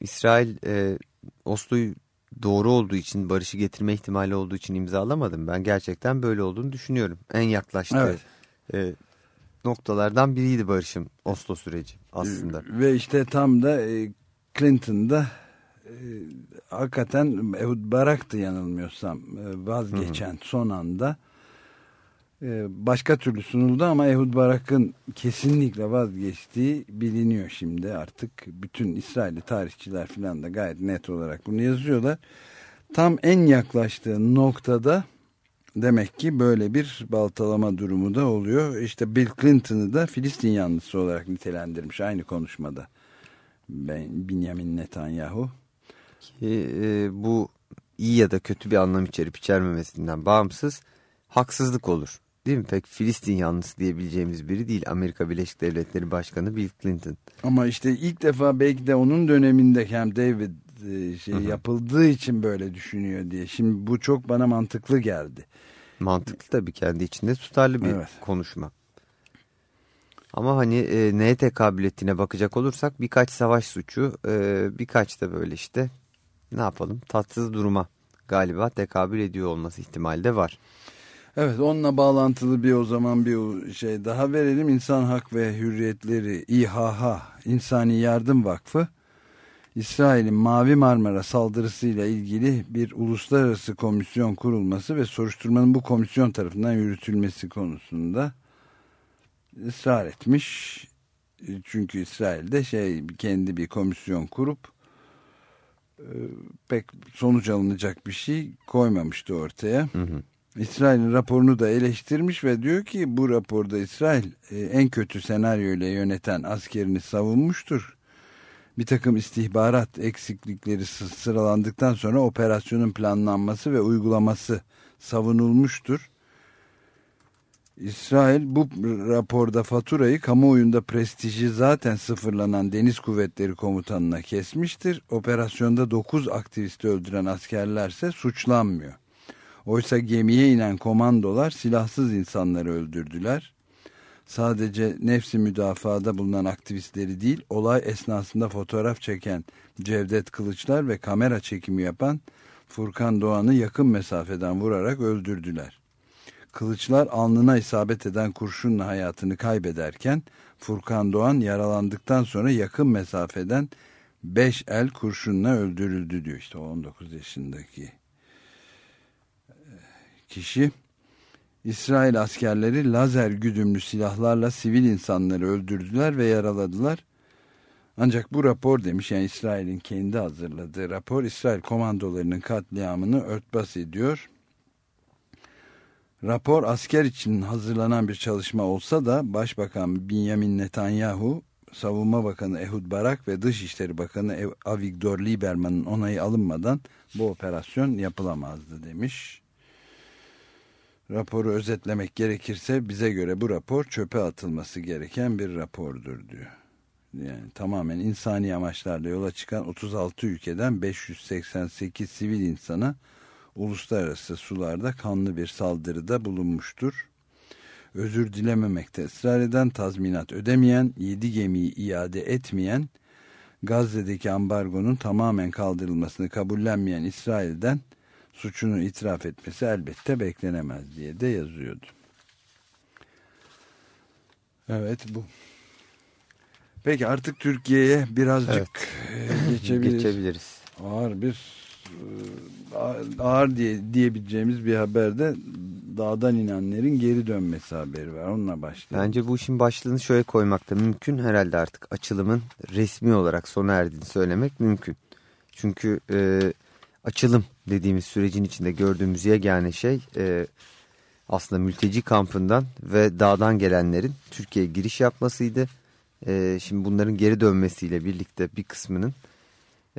İsrail e, Oslo'yu doğru olduğu için barışı getirme ihtimali olduğu için imzalamadım. Ben gerçekten böyle olduğunu düşünüyorum. En yaklaştığı evet. e, noktalardan biriydi barışın Oslo süreci aslında. Ve işte tam da e, Clinton'da e, hakikaten Ehud Barak'tı yanılmıyorsam e, vazgeçen hı hı. son anda başka türlü sunuldu ama Ehud Barak'ın kesinlikle vazgeçtiği biliniyor şimdi artık bütün İsrailli tarihçiler falan da gayet net olarak bunu yazıyorlar. Tam en yaklaştığı noktada demek ki böyle bir baltalama durumu da oluyor. İşte Bill Clinton'ı da Filistin yanlısı olarak nitelendirmiş aynı konuşmada. Ben, Benjamin Netanyahu. Ki, e, bu iyi ya da kötü bir anlam içerip içermemesinden bağımsız haksızlık olur. Değil mi? Pek Filistin yanlısı diyebileceğimiz biri değil. Amerika Birleşik Devletleri Başkanı Bill Clinton. Ama işte ilk defa belki de onun döneminde Camp David e, şey Hı -hı. yapıldığı için böyle düşünüyor diye. Şimdi bu çok bana mantıklı geldi. Mantıklı tabii kendi içinde tutarlı bir evet. konuşma. Ama hani e, neye tekabül ettiğine bakacak olursak birkaç savaş suçu e, birkaç da böyle işte ne yapalım tatsız duruma galiba tekabül ediyor olması ihtimali de var. Evet onunla bağlantılı bir o zaman bir şey daha verelim. İnsan Hak ve Hürriyetleri İHH İnsani Yardım Vakfı İsrail'in Mavi Marmara saldırısıyla ilgili bir uluslararası komisyon kurulması ve soruşturmanın bu komisyon tarafından yürütülmesi konusunda ısrar etmiş. Çünkü İsrail'de şey kendi bir komisyon kurup e, pek sonuç alınacak bir şey koymamıştı ortaya. Hı hı. İsrail'in raporunu da eleştirmiş ve diyor ki bu raporda İsrail e, en kötü senaryo ile yöneten askerini savunmuştur. Bir takım istihbarat eksiklikleri sıralandıktan sonra operasyonun planlanması ve uygulaması savunulmuştur. İsrail bu raporda faturayı kamuoyunda prestiji zaten sıfırlanan Deniz Kuvvetleri Komutanı'na kesmiştir. Operasyonda 9 aktivisti öldüren askerlerse suçlanmıyor. Oysa gemiye inen komandolar silahsız insanları öldürdüler. Sadece nefsi müdafada bulunan aktivistleri değil, olay esnasında fotoğraf çeken Cevdet Kılıçlar ve kamera çekimi yapan Furkan Doğan'ı yakın mesafeden vurarak öldürdüler. Kılıçlar alnına isabet eden kurşunla hayatını kaybederken Furkan Doğan yaralandıktan sonra yakın mesafeden 5 el kurşunla öldürüldü diyor işte 19 yaşındaki kişi. İsrail askerleri lazer güdümlü silahlarla sivil insanları öldürdüler ve yaraladılar. Ancak bu rapor demiş yani İsrail'in kendi hazırladığı rapor İsrail komandolarının katliamını örtbas ediyor. Rapor asker için hazırlanan bir çalışma olsa da Başbakan Benjamin Netanyahu, Savunma Bakanı Ehud Barak ve Dışişleri Bakanı Avigdor Lieberman'ın onayı alınmadan bu operasyon yapılamazdı demiş. Raporu özetlemek gerekirse bize göre bu rapor çöpe atılması gereken bir rapordur diyor. Yani tamamen insani amaçlarla yola çıkan 36 ülkeden 588 sivil insana uluslararası sularda kanlı bir saldırıda bulunmuştur. Özür dilememekte ısrar eden, tazminat ödemeyen, 7 gemiyi iade etmeyen, Gazze'deki ambargonun tamamen kaldırılmasını kabullenmeyen İsrail'den suçunu itiraf etmesi elbette beklenemez diye de yazıyordu. Evet bu. Peki artık Türkiye'ye birazcık evet. E, geçebiliriz. geçebiliriz. Ağır bir e, ağır diye diyebileceğimiz bir haberde dağdan inenlerin geri dönmesi haberi var. Onunla başlayalım. Bence bu işin başlığını şöyle koymak da mümkün. Herhalde artık açılımın resmi olarak sona erdiğini söylemek mümkün. Çünkü e, açılım dediğimiz sürecin içinde gördüğümüz yegane şey e, aslında mülteci kampından ve dağdan gelenlerin Türkiye'ye giriş yapmasıydı. E, şimdi bunların geri dönmesiyle birlikte bir kısmının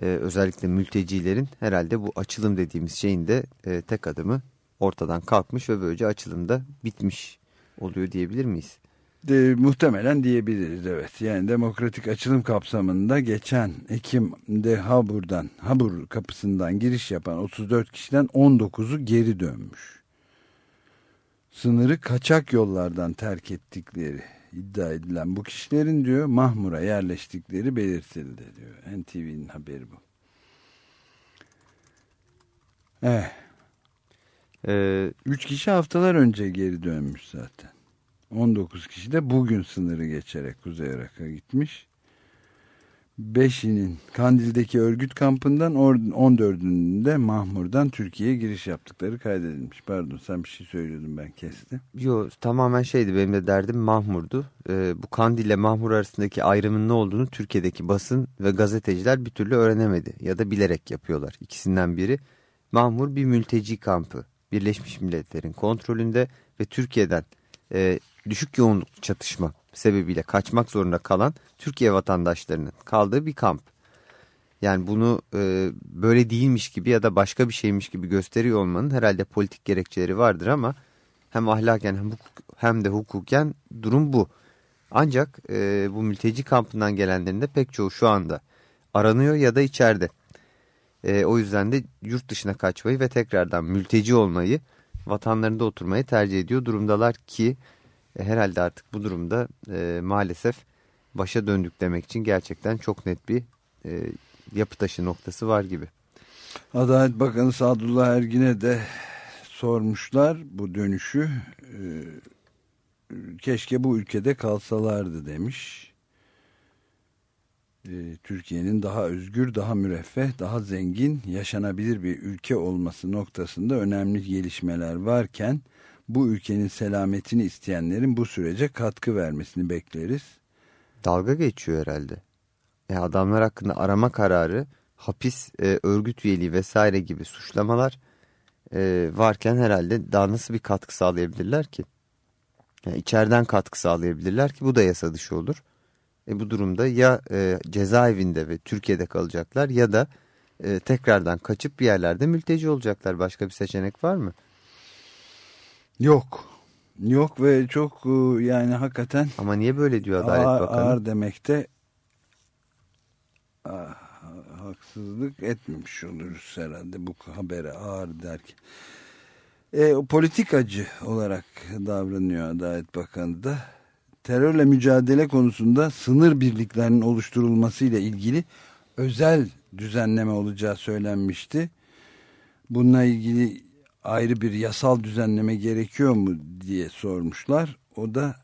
e, özellikle mültecilerin herhalde bu açılım dediğimiz şeyin de e, tek adımı ortadan kalkmış ve böylece açılımda bitmiş oluyor diyebilir miyiz? De, muhtemelen diyebiliriz evet. Yani demokratik açılım kapsamında geçen Ekim'de Habur'dan, Habur kapısından giriş yapan 34 kişiden 19'u geri dönmüş. Sınırı kaçak yollardan terk ettikleri iddia edilen bu kişilerin diyor Mahmur'a yerleştikleri belirtildi diyor. NTV'nin haberi bu. Evet. Ee, Üç kişi haftalar önce geri dönmüş zaten. 19 kişi de bugün sınırı geçerek Kuzey Irak'a gitmiş. Beşinin Kandil'deki örgüt kampından 14'ünde Mahmur'dan Türkiye'ye giriş yaptıkları kaydedilmiş. Pardon sen bir şey söylüyordun ben kestim. Yok tamamen şeydi benim de derdim Mahmur'du. Ee, bu Kandil ile Mahmur arasındaki ayrımın ne olduğunu Türkiye'deki basın ve gazeteciler bir türlü öğrenemedi. Ya da bilerek yapıyorlar ikisinden biri. Mahmur bir mülteci kampı. Birleşmiş Milletler'in kontrolünde ve Türkiye'den e, düşük yoğunluklu çatışma sebebiyle kaçmak zorunda kalan Türkiye vatandaşlarının kaldığı bir kamp. Yani bunu e, böyle değilmiş gibi ya da başka bir şeymiş gibi gösteriyor olmanın herhalde politik gerekçeleri vardır ama hem ahlaken hem, hukuk, hem de hukuken durum bu. Ancak e, bu mülteci kampından gelenlerin de pek çoğu şu anda aranıyor ya da içeride. E, o yüzden de yurt dışına kaçmayı ve tekrardan mülteci olmayı vatanlarında oturmayı tercih ediyor durumdalar ki herhalde artık bu durumda e, maalesef başa döndük demek için gerçekten çok net bir e, yapı taşı noktası var gibi. Adalet Bakanı Sadullah Ergin'e de sormuşlar bu dönüşü. E, keşke bu ülkede kalsalardı demiş. E, Türkiye'nin daha özgür, daha müreffeh, daha zengin, yaşanabilir bir ülke olması noktasında önemli gelişmeler varken bu ülkenin selametini isteyenlerin bu sürece katkı vermesini bekleriz. Dalga geçiyor herhalde. E adamlar hakkında arama kararı, hapis, e, örgüt üyeliği vesaire gibi suçlamalar e, varken herhalde daha nasıl bir katkı sağlayabilirler ki? Yani içeriden katkı sağlayabilirler ki bu da yasa dışı olur. E bu durumda ya e, cezaevinde ve Türkiye'de kalacaklar ya da e, tekrardan kaçıp bir yerlerde mülteci olacaklar. Başka bir seçenek var mı? Yok. Yok ve çok e, yani hakikaten Ama niye böyle diyor Adalet ağır, Bakanı? Ağır demekte ah, haksızlık etmemiş oluruz herhalde bu habere ağır derken. E, politikacı olarak davranıyor Adalet Bakanı da. Terörle mücadele konusunda sınır birliklerinin oluşturulması ile ilgili özel düzenleme olacağı söylenmişti. Bununla ilgili ayrı bir yasal düzenleme gerekiyor mu diye sormuşlar. O da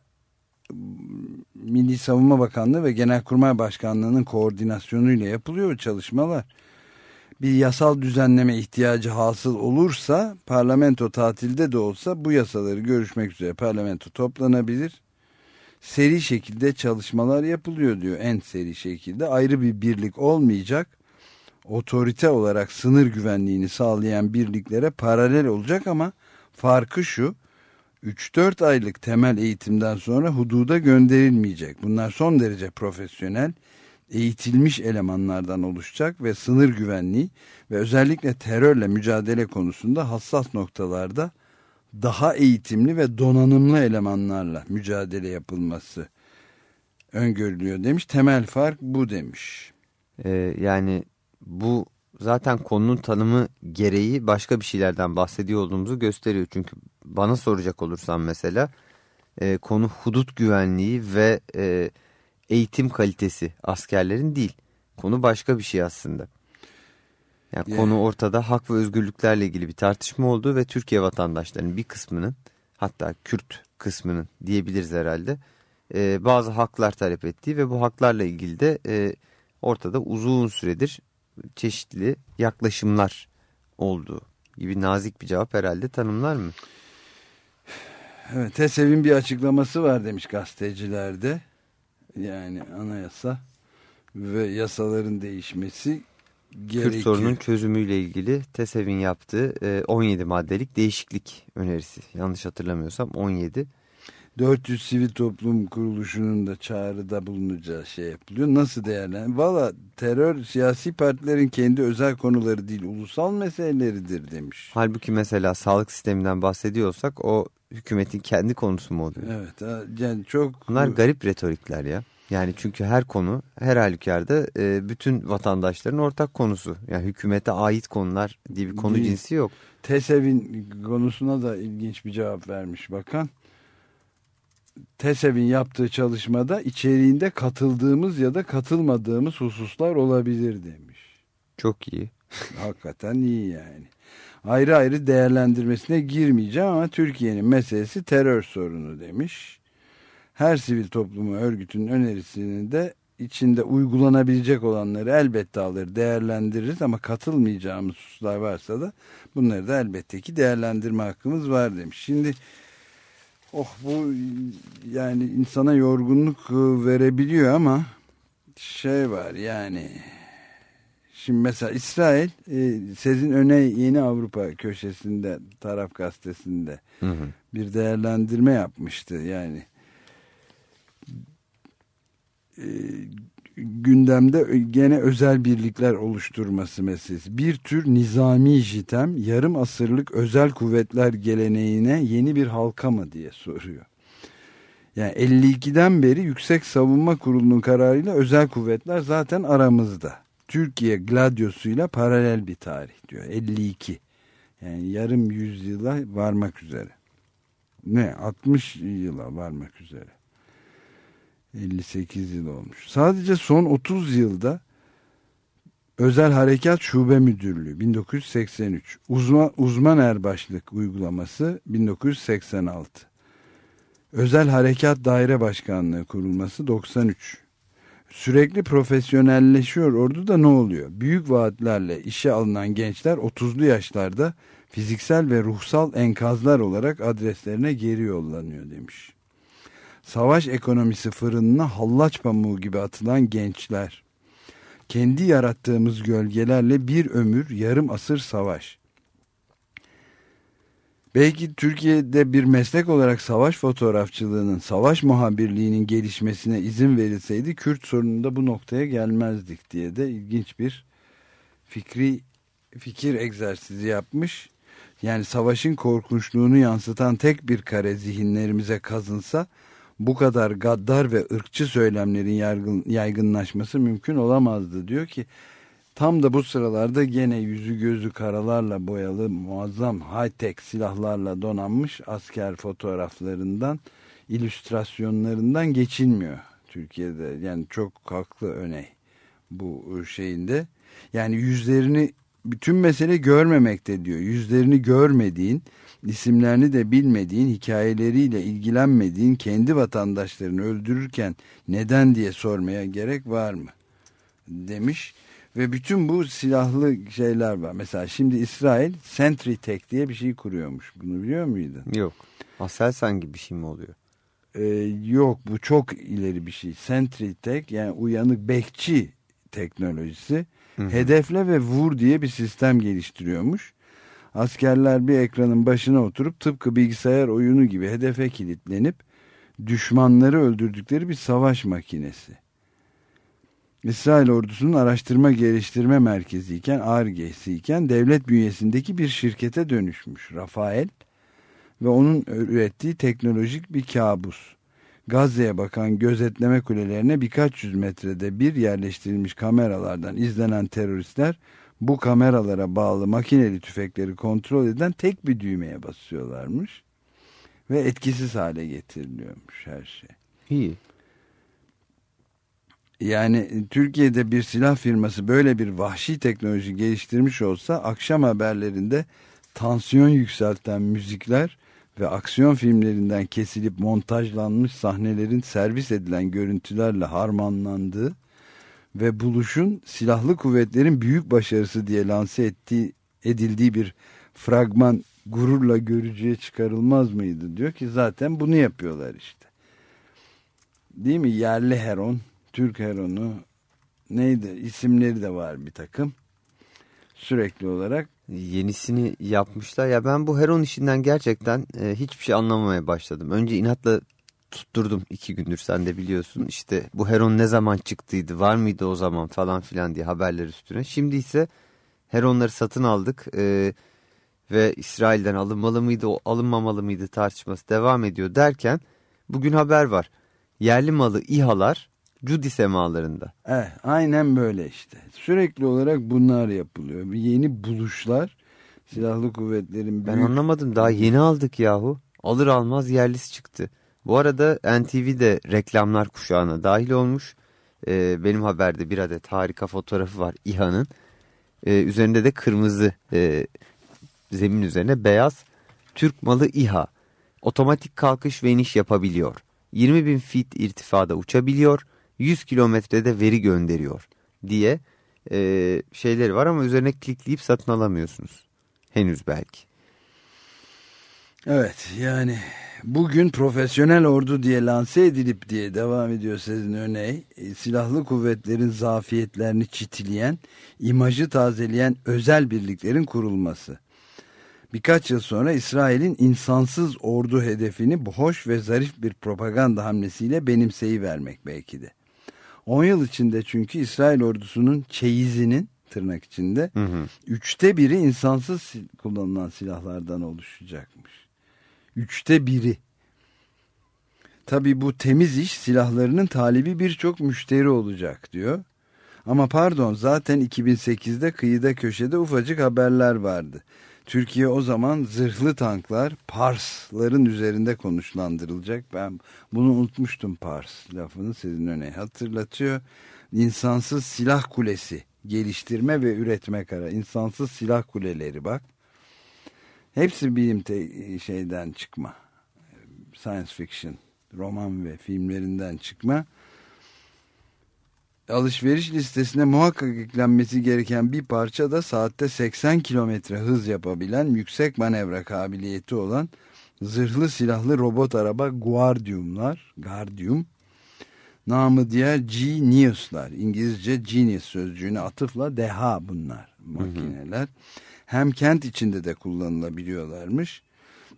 Milli Savunma Bakanlığı ve Genelkurmay Başkanlığı'nın koordinasyonuyla yapılıyor çalışmalar. Bir yasal düzenleme ihtiyacı hasıl olursa parlamento tatilde de olsa bu yasaları görüşmek üzere parlamento toplanabilir. Seri şekilde çalışmalar yapılıyor diyor en seri şekilde. Ayrı bir birlik olmayacak. Otorite olarak sınır güvenliğini sağlayan birliklere paralel olacak ama farkı şu 3-4 aylık temel eğitimden sonra hududa gönderilmeyecek. Bunlar son derece profesyonel, eğitilmiş elemanlardan oluşacak ve sınır güvenliği ve özellikle terörle mücadele konusunda hassas noktalarda daha eğitimli ve donanımlı elemanlarla mücadele yapılması öngörülüyor demiş. Temel fark bu demiş. Ee, yani bu zaten konunun tanımı gereği başka bir şeylerden bahsediyor olduğumuzu gösteriyor. Çünkü bana soracak olursan mesela e, konu hudut güvenliği ve e, eğitim kalitesi askerlerin değil. Konu başka bir şey aslında. Yani yeah. konu ortada hak ve özgürlüklerle ilgili bir tartışma oldu ve Türkiye vatandaşlarının bir kısmının hatta Kürt kısmının diyebiliriz herhalde e, bazı haklar talep ettiği ve bu haklarla ilgili de e, ortada uzun süredir çeşitli yaklaşımlar olduğu gibi nazik bir cevap herhalde tanımlar mı? Evet, TESEV'in bir açıklaması var demiş gazetecilerde. Yani anayasa ve yasaların değişmesi gerekiyor. Kürt sorunun çözümüyle ilgili TESEV'in yaptığı 17 maddelik değişiklik önerisi. Yanlış hatırlamıyorsam 17 400 sivil toplum kuruluşunun da çağrıda bulunacağı şey yapılıyor. Nasıl değerlen? Valla terör siyasi partilerin kendi özel konuları değil ulusal meseleleridir demiş. Halbuki mesela sağlık sisteminden bahsediyorsak o hükümetin kendi konusu mu oluyor? Evet yani çok... Bunlar garip retorikler ya. Yani çünkü her konu her halükarda e, bütün vatandaşların ortak konusu. Yani hükümete ait konular diye bir konu Değil. cinsi yok. TESEV'in konusuna da ilginç bir cevap vermiş bakan. TESEV'in yaptığı çalışmada içeriğinde katıldığımız ya da katılmadığımız hususlar olabilir demiş. Çok iyi. Hakikaten iyi yani. Ayrı ayrı değerlendirmesine girmeyeceğim ama Türkiye'nin meselesi terör sorunu demiş. Her sivil toplumu örgütünün önerisini de içinde uygulanabilecek olanları elbette alır, değerlendiririz ama katılmayacağımız hususlar varsa da bunları da elbette ki değerlendirme hakkımız var demiş. Şimdi Oh bu yani insana yorgunluk e, verebiliyor ama şey var yani şimdi mesela İsrail e, Sezin Öne Yeni Avrupa köşesinde taraf gazetesinde hı hı. bir değerlendirme yapmıştı yani e, gündemde gene özel birlikler oluşturması meselesi. Bir tür nizami jitem yarım asırlık özel kuvvetler geleneğine yeni bir halka mı diye soruyor. Yani 52'den beri Yüksek Savunma Kurulu'nun kararıyla özel kuvvetler zaten aramızda. Türkiye gladyosuyla paralel bir tarih diyor. 52. Yani yarım yüzyıla varmak üzere. Ne? 60 yıla varmak üzere. 58 yıl olmuş. Sadece son 30 yılda Özel Harekat Şube Müdürlüğü 1983, uzman, uzman erbaşlık uygulaması 1986, Özel Harekat Daire Başkanlığı kurulması 93. Sürekli profesyonelleşiyor ordu da ne oluyor? Büyük vaatlerle işe alınan gençler 30'lu yaşlarda fiziksel ve ruhsal enkazlar olarak adreslerine geri yollanıyor demiş savaş ekonomisi fırınına hallaç pamuğu gibi atılan gençler. Kendi yarattığımız gölgelerle bir ömür yarım asır savaş. Belki Türkiye'de bir meslek olarak savaş fotoğrafçılığının, savaş muhabirliğinin gelişmesine izin verilseydi Kürt sorununda bu noktaya gelmezdik diye de ilginç bir fikri fikir egzersizi yapmış. Yani savaşın korkunçluğunu yansıtan tek bir kare zihinlerimize kazınsa bu kadar gaddar ve ırkçı söylemlerin yaygın, yaygınlaşması mümkün olamazdı. Diyor ki tam da bu sıralarda gene yüzü gözü karalarla boyalı muazzam high-tech silahlarla donanmış asker fotoğraflarından illüstrasyonlarından geçilmiyor Türkiye'de. Yani çok haklı öney bu şeyinde. Yani yüzlerini bütün mesele görmemekte diyor. Yüzlerini görmediğin, isimlerini de bilmediğin, hikayeleriyle ilgilenmediğin kendi vatandaşlarını öldürürken neden diye sormaya gerek var mı? Demiş ve bütün bu silahlı şeyler var. Mesela şimdi İsrail Sentry Tech diye bir şey kuruyormuş. Bunu biliyor muydun? Yok. Aselsan gibi bir şey mi oluyor? Ee, yok bu çok ileri bir şey. Sentry Tech yani uyanık bekçi teknolojisi. Hı hı. Hedefle ve vur diye bir sistem geliştiriyormuş. Askerler bir ekranın başına oturup tıpkı bilgisayar oyunu gibi hedefe kilitlenip düşmanları öldürdükleri bir savaş makinesi. İsrail ordusunun araştırma geliştirme merkezi iken ARGE'si iken devlet bünyesindeki bir şirkete dönüşmüş Rafael ve onun ürettiği teknolojik bir kabus. Gazze'ye bakan gözetleme kulelerine birkaç yüz metrede bir yerleştirilmiş kameralardan izlenen teröristler bu kameralara bağlı makineli tüfekleri kontrol eden tek bir düğmeye basıyorlarmış ve etkisiz hale getiriliyormuş her şey. İyi. Yani Türkiye'de bir silah firması böyle bir vahşi teknoloji geliştirmiş olsa akşam haberlerinde tansiyon yükselten müzikler ve aksiyon filmlerinden kesilip montajlanmış sahnelerin servis edilen görüntülerle harmanlandığı ve buluşun silahlı kuvvetlerin büyük başarısı diye lanse ettiği, edildiği bir fragman gururla görücüye çıkarılmaz mıydı? Diyor ki zaten bunu yapıyorlar işte. Değil mi? Yerli heron, Türk heronu neydi? İsimleri de var bir takım. Sürekli olarak yenisini yapmışlar. Ya ben bu Heron işinden gerçekten e, hiçbir şey anlamamaya başladım. Önce inatla tutturdum iki gündür sen de biliyorsun. İşte bu Heron ne zaman çıktıydı var mıydı o zaman falan filan diye haberler üstüne. Şimdi ise Heronları satın aldık e, ve İsrail'den alınmalı mıydı o alınmamalı mıydı tartışması devam ediyor derken bugün haber var. Yerli malı İHA'lar Cudi semalarında. Evet, aynen böyle işte. Sürekli olarak bunlar yapılıyor. Yeni buluşlar silahlı kuvvetlerin büyük... Ben anlamadım daha yeni aldık yahu. Alır almaz yerlisi çıktı. Bu arada NTV de reklamlar kuşağına dahil olmuş. Ee, benim haberde bir adet harika fotoğrafı var İHA'nın. Ee, üzerinde de kırmızı e, zemin üzerine beyaz Türk malı İHA. Otomatik kalkış ve iniş yapabiliyor. 20 bin fit irtifada uçabiliyor 100 kilometrede veri gönderiyor diye e, şeyleri var ama üzerine klikleyip satın alamıyorsunuz. Henüz belki. Evet yani bugün profesyonel ordu diye lanse edilip diye devam ediyor sizin örneği. E, silahlı kuvvetlerin zafiyetlerini çitileyen, imajı tazeleyen özel birliklerin kurulması. Birkaç yıl sonra İsrail'in insansız ordu hedefini bu hoş ve zarif bir propaganda hamlesiyle benimseyi vermek belki de. 10 yıl içinde çünkü İsrail ordusunun çeyizinin tırnak içinde hı hı. üçte biri insansız kullanılan silahlardan oluşacakmış. Üçte biri. Tabi bu temiz iş silahlarının talibi birçok müşteri olacak diyor. Ama pardon zaten 2008'de kıyıda köşede ufacık haberler vardı. Türkiye o zaman zırhlı tanklar Parsların üzerinde konuşlandırılacak. Ben bunu unutmuştum Pars lafını sizin öne hatırlatıyor. İnsansız silah kulesi geliştirme ve üretme karar. İnsansız silah kuleleri bak. Hepsi bilim şeyden çıkma. Science fiction, roman ve filmlerinden çıkma alışveriş listesine muhakkak eklenmesi gereken bir parça da saatte 80 kilometre hız yapabilen yüksek manevra kabiliyeti olan zırhlı silahlı robot araba Guardium'lar, Guardium, namı diğer Genius'lar, İngilizce Genius sözcüğüne atıfla deha bunlar makineler. Hı hı. Hem kent içinde de kullanılabiliyorlarmış.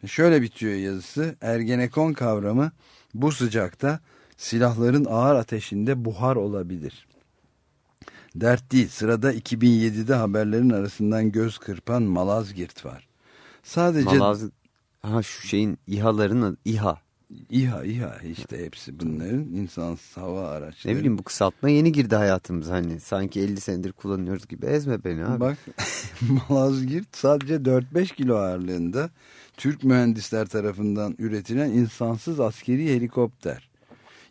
Şöyle bitiyor yazısı, Ergenekon kavramı bu sıcakta silahların ağır ateşinde buhar olabilir. Dert değil. Sırada 2007'de haberlerin arasından göz kırpan Malazgirt var. Sadece Malaz ha şu şeyin İHA'ların İHA. İHA İHA işte hepsi bunların insan hava araçları. Ne bileyim bu kısaltma yeni girdi hayatımıza hani sanki 50 senedir kullanıyoruz gibi ezme beni abi. Bak Malazgirt sadece 4-5 kilo ağırlığında Türk mühendisler tarafından üretilen insansız askeri helikopter.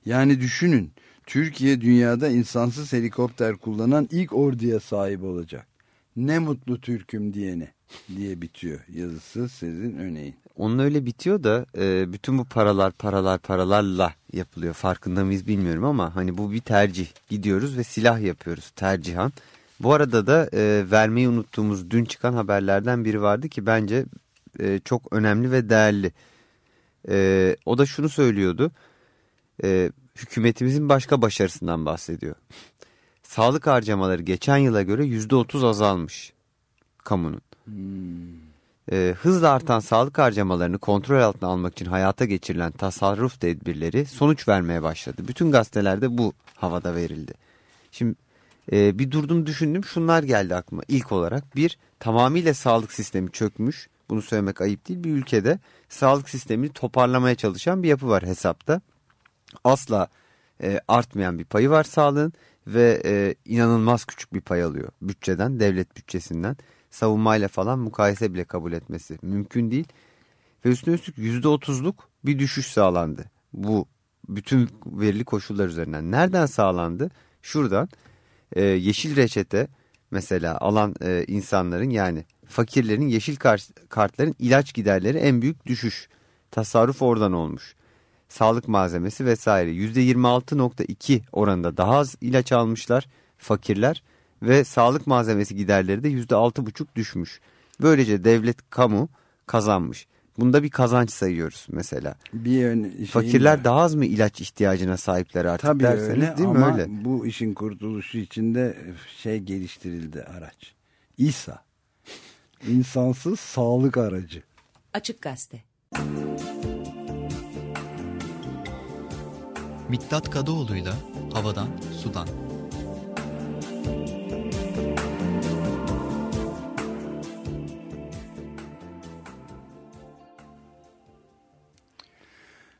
Yani düşünün Türkiye dünyada insansız helikopter kullanan ilk orduya sahip olacak. Ne mutlu Türk'üm diyene diye bitiyor yazısı sizin örneğin. Onun öyle bitiyor da e, bütün bu paralar paralar paralarla yapılıyor. Farkında mıyız bilmiyorum ama hani bu bir tercih. Gidiyoruz ve silah yapıyoruz tercihan. Bu arada da e, vermeyi unuttuğumuz dün çıkan haberlerden biri vardı ki bence e, çok önemli ve değerli. E, o da şunu söylüyordu. E, hükümetimizin başka başarısından bahsediyor. Sağlık harcamaları geçen yıla göre %30 azalmış kamunun. Hmm. E, hızla artan sağlık harcamalarını kontrol altına almak için hayata geçirilen tasarruf tedbirleri sonuç vermeye başladı. Bütün gazetelerde bu havada verildi. Şimdi e, bir durdum düşündüm şunlar geldi aklıma. İlk olarak bir tamamıyla sağlık sistemi çökmüş. Bunu söylemek ayıp değil. Bir ülkede sağlık sistemini toparlamaya çalışan bir yapı var hesapta. Asla e, artmayan bir payı var sağlığın ve e, inanılmaz küçük bir pay alıyor bütçeden, devlet bütçesinden. Savunmayla falan mukayese bile kabul etmesi mümkün değil. Ve üstüne üstlük %30'luk bir düşüş sağlandı. Bu bütün verili koşullar üzerinden. Nereden sağlandı? Şuradan e, yeşil reçete mesela alan e, insanların yani fakirlerin yeşil kart, kartların ilaç giderleri en büyük düşüş. Tasarruf oradan olmuş. Sağlık malzemesi vesaire %26.2 oranında daha az ilaç almışlar fakirler ve sağlık malzemesi giderleri de %6.5 düşmüş. Böylece devlet kamu kazanmış. Bunda bir kazanç sayıyoruz mesela. Bir Fakirler daha az mı ilaç ihtiyacına sahipler artık Tabii derseniz öyle, değil mi ama öyle? bu işin kurtuluşu için de şey geliştirildi araç. İSA. İnsansız sağlık aracı. Açık Gazete. Miktat Kadıoğlu'yla Havadan Sudan.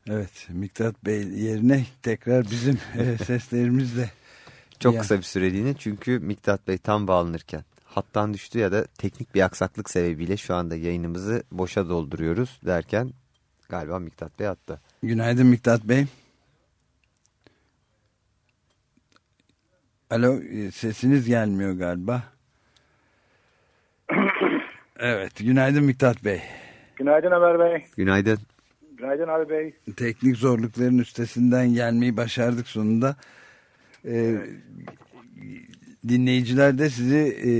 Evet Miktat Bey yerine tekrar bizim e, seslerimizle. Çok yani. kısa bir süreliğine çünkü Miktat Bey tam bağlanırken hattan düştü ya da teknik bir aksaklık sebebiyle şu anda yayınımızı boşa dolduruyoruz derken galiba Miktat Bey attı. Günaydın Miktat Bey. Alo e, sesiniz gelmiyor galiba. evet günaydın Miktat Bey. Günaydın Ömer Bey. Günaydın. Günaydın abi bey. Teknik zorlukların üstesinden gelmeyi başardık sonunda. Ee, dinleyiciler de sizi e,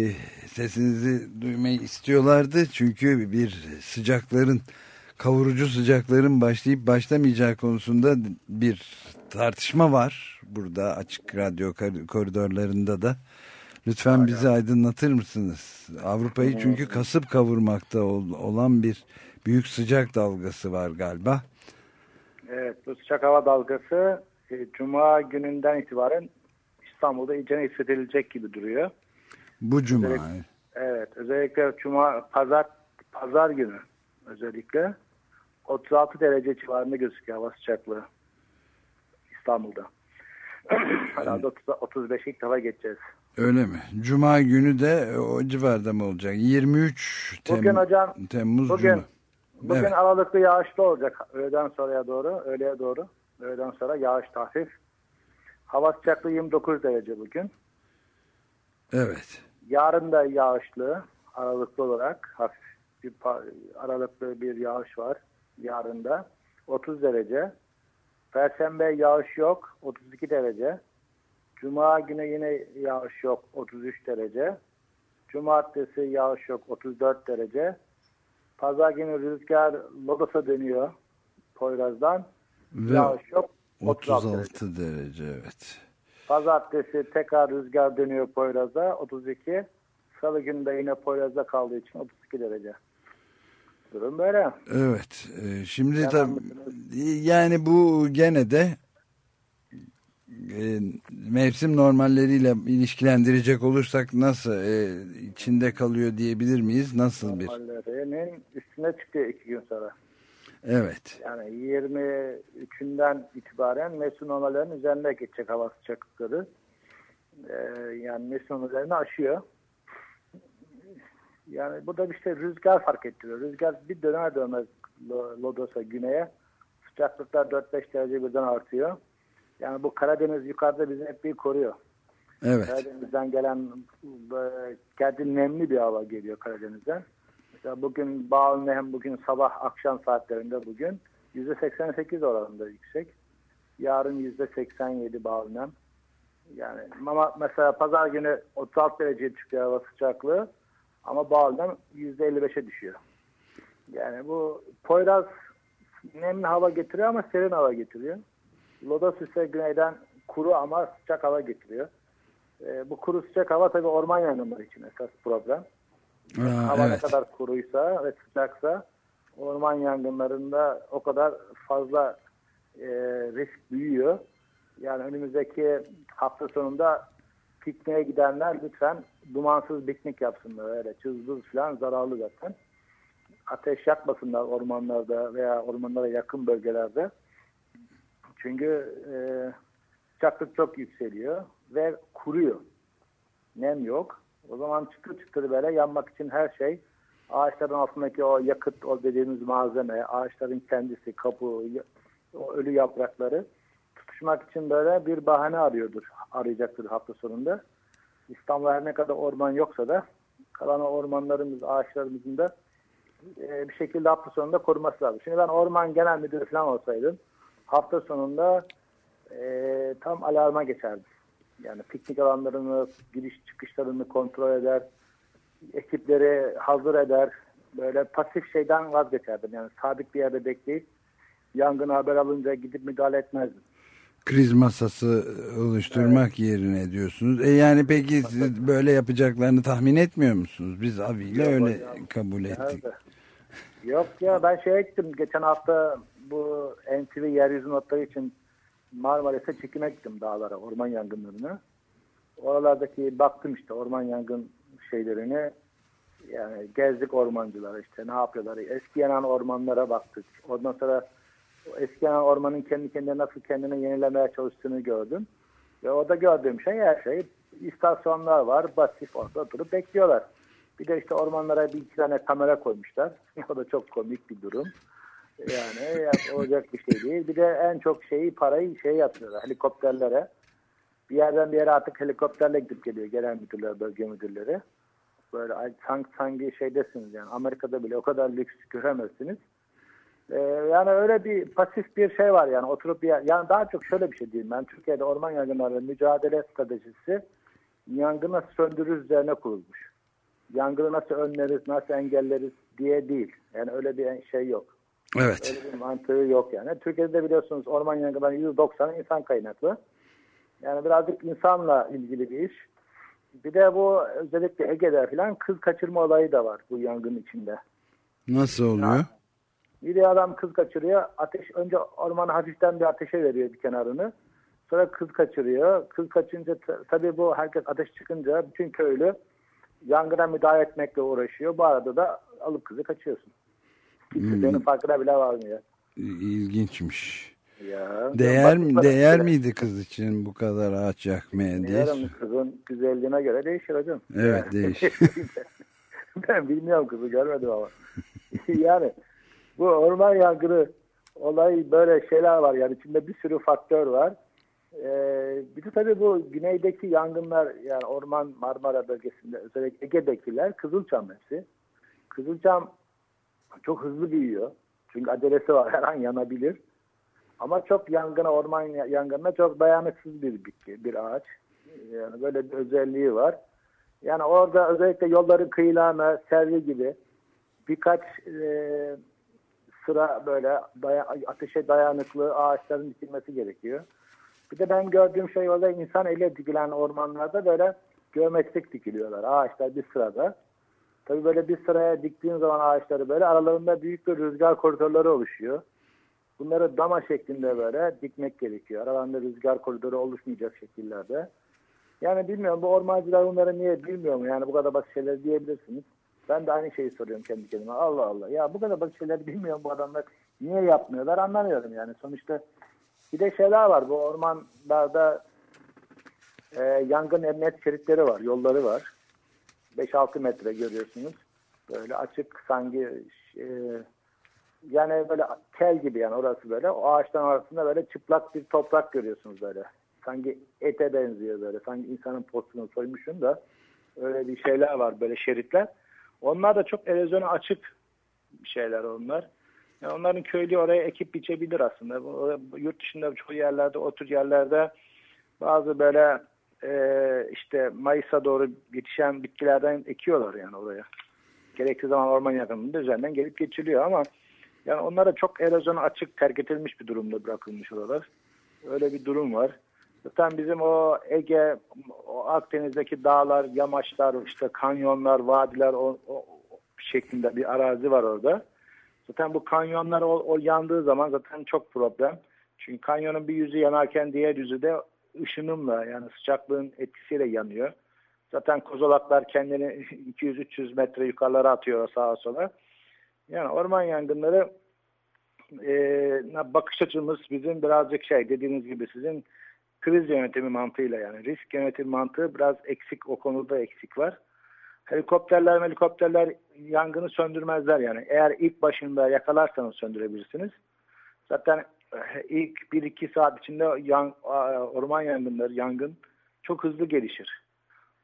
sesinizi duymayı istiyorlardı. Çünkü bir sıcakların kavurucu sıcakların başlayıp başlamayacağı konusunda bir tartışma var. Burada açık radyo koridorlarında da. Lütfen bizi aydınlatır mısınız? Avrupa'yı çünkü kasıp kavurmakta olan bir büyük sıcak dalgası var galiba. Evet bu sıcak hava dalgası e, Cuma gününden itibaren İstanbul'da iyice hissedilecek gibi duruyor. Bu Cuma. Özellikle, evet özellikle Cuma pazar pazar günü özellikle 36 derece civarında gözüküyor hava sıcaklığı İstanbul'da. Herhalde 35 ilk defa geçeceğiz. Öyle mi? Cuma günü de o civarda mı olacak? 23 Tem bugün hocam, Temmuz bugün, Cuma. Bugün evet. aralıklı yağışlı olacak öğleden sonraya doğru, öğleye doğru. Öğleden sonra yağış hafif. Hava sıcaklığı 29 derece bugün. Evet. Yarın da yağışlı, aralıklı olarak hafif bir aralıklı bir yağış var yarın da. 30 derece. Perşembe yağış yok, 32 derece. Cuma günü yine yağış yok, 33 derece. Cumartesi yağış yok, 34 derece. Pazar günü rüzgar Lodos'a dönüyor Poyraz'dan. Ve Yağış yok. 36 derece. derece evet. Pazartesi tekrar rüzgar dönüyor Poyraz'a 32. Salı günü de yine Poyraz'da kaldığı için 32 derece. Durum böyle. Evet. E, şimdi tabii yani bu gene de e, mevsim normalleriyle ilişkilendirecek olursak nasıl e, içinde kalıyor diyebilir miyiz? Nasıl bir? Normallerinin üstüne çıkıyor iki gün sonra. Evet. Yani 23'ünden itibaren mevsim normallerinin üzerinde geçecek hava sıcaklıkları. Ee, yani mevsim normallerini aşıyor. Yani burada işte rüzgar fark ettiriyor. Rüzgar bir döner dönmez Lodos'a güneye. Sıcaklıklar 4-5 derece birden artıyor. Yani bu Karadeniz yukarıda bizi hep bir koruyor. Evet. Karadeniz'den gelen kendi nemli bir hava geliyor Karadeniz'den. Mesela bugün bağlı nem bugün sabah akşam saatlerinde bugün %88 oranında yüksek. Yarın %87 bağlı nem. Yani ama mesela pazar günü 36 derece çıkıyor hava sıcaklığı ama bağlı nem %55'e düşüyor. Yani bu Poyraz nemli hava getiriyor ama serin hava getiriyor. Lodos ise güneyden kuru ama sıcak hava getiriyor. E, bu kuru sıcak hava tabii orman yangınları için esas problem. Aa, hava evet. ne kadar kuruysa ve sıcaksa orman yangınlarında o kadar fazla e, risk büyüyor. Yani önümüzdeki hafta sonunda pikniğe gidenler lütfen dumansız piknik yapsınlar. Öyle çızbız falan zararlı zaten. Ateş yakmasınlar ormanlarda veya ormanlara yakın bölgelerde. Çünkü e, sıcaklık çok yükseliyor ve kuruyor. Nem yok. O zaman çıtır çıtır böyle yanmak için her şey ağaçların altındaki o yakıt o dediğimiz malzeme, ağaçların kendisi, kabuğu, o ölü yaprakları tutuşmak için böyle bir bahane arıyordur, arayacaktır hafta sonunda. İstanbul'da her ne kadar orman yoksa da kalan ormanlarımız, ağaçlarımızın da e, bir şekilde hafta sonunda koruması lazım. Şimdi ben orman genel müdürü falan olsaydım hafta sonunda e, tam alarma geçerdim. Yani piknik alanlarını, giriş çıkışlarını kontrol eder, ekipleri hazır eder. Böyle pasif şeyden vazgeçerdim. Yani sabit bir yerde bekleyip yangın haber alınca gidip müdahale etmezdim. Kriz masası oluşturmak yerine diyorsunuz. E yani peki siz böyle yapacaklarını tahmin etmiyor musunuz? Biz abiyle Yok öyle hocam. kabul ettik. Nerede? Yok ya ben şeye gittim. Geçen hafta bu NTV yeryüzü notları için Marmaris'e çekime gittim dağlara, orman yangınlarına. Oralardaki baktım işte orman yangın şeylerini yani gezdik ormancılara işte ne yapıyorlar. Eski yanan ormanlara baktık. Ondan sonra eski yanan ormanın kendi kendine nasıl kendini yenilemeye çalıştığını gördüm. Ve orada gördüğüm şey her şey istasyonlar var. Basif orada durup bekliyorlar. Bir de işte ormanlara bir iki tane kamera koymuşlar. o da çok komik bir durum. Yani, yani olacak bir şey değil. Bir de en çok şeyi parayı şey yatırıyorlar helikopterlere. Bir yerden bir yere artık helikopterle gidip geliyor genel müdürler, bölge müdürleri. Böyle sanki, sanki şeydesiniz yani Amerika'da bile o kadar lüks göremezsiniz. Ee, yani öyle bir pasif bir şey var yani oturup bir yer, yani daha çok şöyle bir şey diyeyim ben Türkiye'de orman yangınlarıyla mücadele stratejisi yangını nasıl söndürürüz üzerine kurulmuş. Yangını nasıl önleriz, nasıl engelleriz diye değil. Yani öyle bir şey yok. Evet. Öyle bir mantığı yok yani. Türkiye'de biliyorsunuz orman yangınlarının %90'ı insan kaynaklı. Yani birazcık insanla ilgili bir iş. Bir de bu özellikle Ege'de falan kız kaçırma olayı da var bu yangın içinde. Nasıl oluyor? Bir de adam kız kaçırıyor. Ateş önce ormanı hafiften bir ateşe veriyor bir kenarını. Sonra kız kaçırıyor. Kız kaçınca ta- tabii bu herkes ateş çıkınca bütün köylü yangına müdahale etmekle uğraşıyor. Bu arada da alıp kızı kaçıyorsun. Kimse senin farkına bile varmıyor. İlginçmiş. Ya. Değer mi değer miydi kız için bu kadar ağaç yakmaya diye? Kızın güzelliğine göre değişir hocam. Evet, Yani- değişir. ben bilmiyorum kızı görmedim ama. yani bu orman yangını olayı böyle şeyler var yani içinde bir sürü faktör var. Ee, bir de tabii bu güneydeki yangınlar yani orman Marmara bölgesinde özellikle Ege'dekiler Kızılçam hepsi. Kızılçam çok hızlı büyüyor. Çünkü acelesi var her an yanabilir. Ama çok yangına, orman yangınına çok dayanıksız bir bitki, bir ağaç. Yani böyle bir özelliği var. Yani orada özellikle yolların kıyılarına, servi gibi birkaç e, sıra böyle daya, ateşe dayanıklı ağaçların dikilmesi gerekiyor. Bir de ben gördüğüm şey orada insan eliyle dikilen ormanlarda böyle geometrik dikiliyorlar. Ağaçlar bir sırada. Tabii böyle bir sıraya diktiğin zaman ağaçları böyle aralarında büyük bir rüzgar koridorları oluşuyor. Bunları dama şeklinde böyle dikmek gerekiyor. Aralarında rüzgar koridoru oluşmayacak şekillerde. Yani bilmiyorum bu ormancılar bunları niye bilmiyorum yani bu kadar basit şeyler diyebilirsiniz. Ben de aynı şeyi soruyorum kendi kendime. Allah Allah ya bu kadar basit şeyler bilmiyorum bu adamlar niye yapmıyorlar anlamıyorum yani. Sonuçta bir de şeyler var bu ormanlarda e, yangın emniyet şeritleri var, yolları var. 5-6 metre görüyorsunuz. Böyle açık sanki e, yani böyle kel gibi yani orası böyle. O ağaçtan arasında böyle çıplak bir toprak görüyorsunuz böyle. sanki ete benziyor böyle. Sanki insanın postunu soymuşsun da öyle bir şeyler var böyle şeritler. Onlar da çok erozyona açık şeyler onlar. Yani onların köylü oraya ekip biçebilir aslında. Yurt dışında çoğu yerlerde, o tür yerlerde bazı böyle e, işte Mayıs'a doğru yetişen bitkilerden ekiyorlar yani oraya. Gerektiği zaman orman yakınında üzerinden gelip geçiliyor ama yani onlara çok erozyona açık terk edilmiş bir durumda bırakılmış oralar. Öyle bir durum var. Zaten bizim o Ege, o Akdeniz'deki dağlar, yamaçlar, işte kanyonlar, vadiler o, o şeklinde bir arazi var orada. Zaten bu kanyonlar o, o yandığı zaman zaten çok problem. Çünkü kanyonun bir yüzü yanarken diğer yüzü de ışınımla yani sıcaklığın etkisiyle yanıyor. Zaten kozolaklar kendini 200-300 metre yukarılara atıyor sağa sola. Yani orman yangınları e, bakış açımız bizim birazcık şey dediğiniz gibi sizin kriz yönetimi mantığıyla yani risk yönetimi mantığı biraz eksik o konuda eksik var. Helikopterler helikopterler yangını söndürmezler yani. Eğer ilk başında yakalarsanız söndürebilirsiniz. Zaten ilk 1-2 saat içinde yan, orman yangınları, yangın çok hızlı gelişir.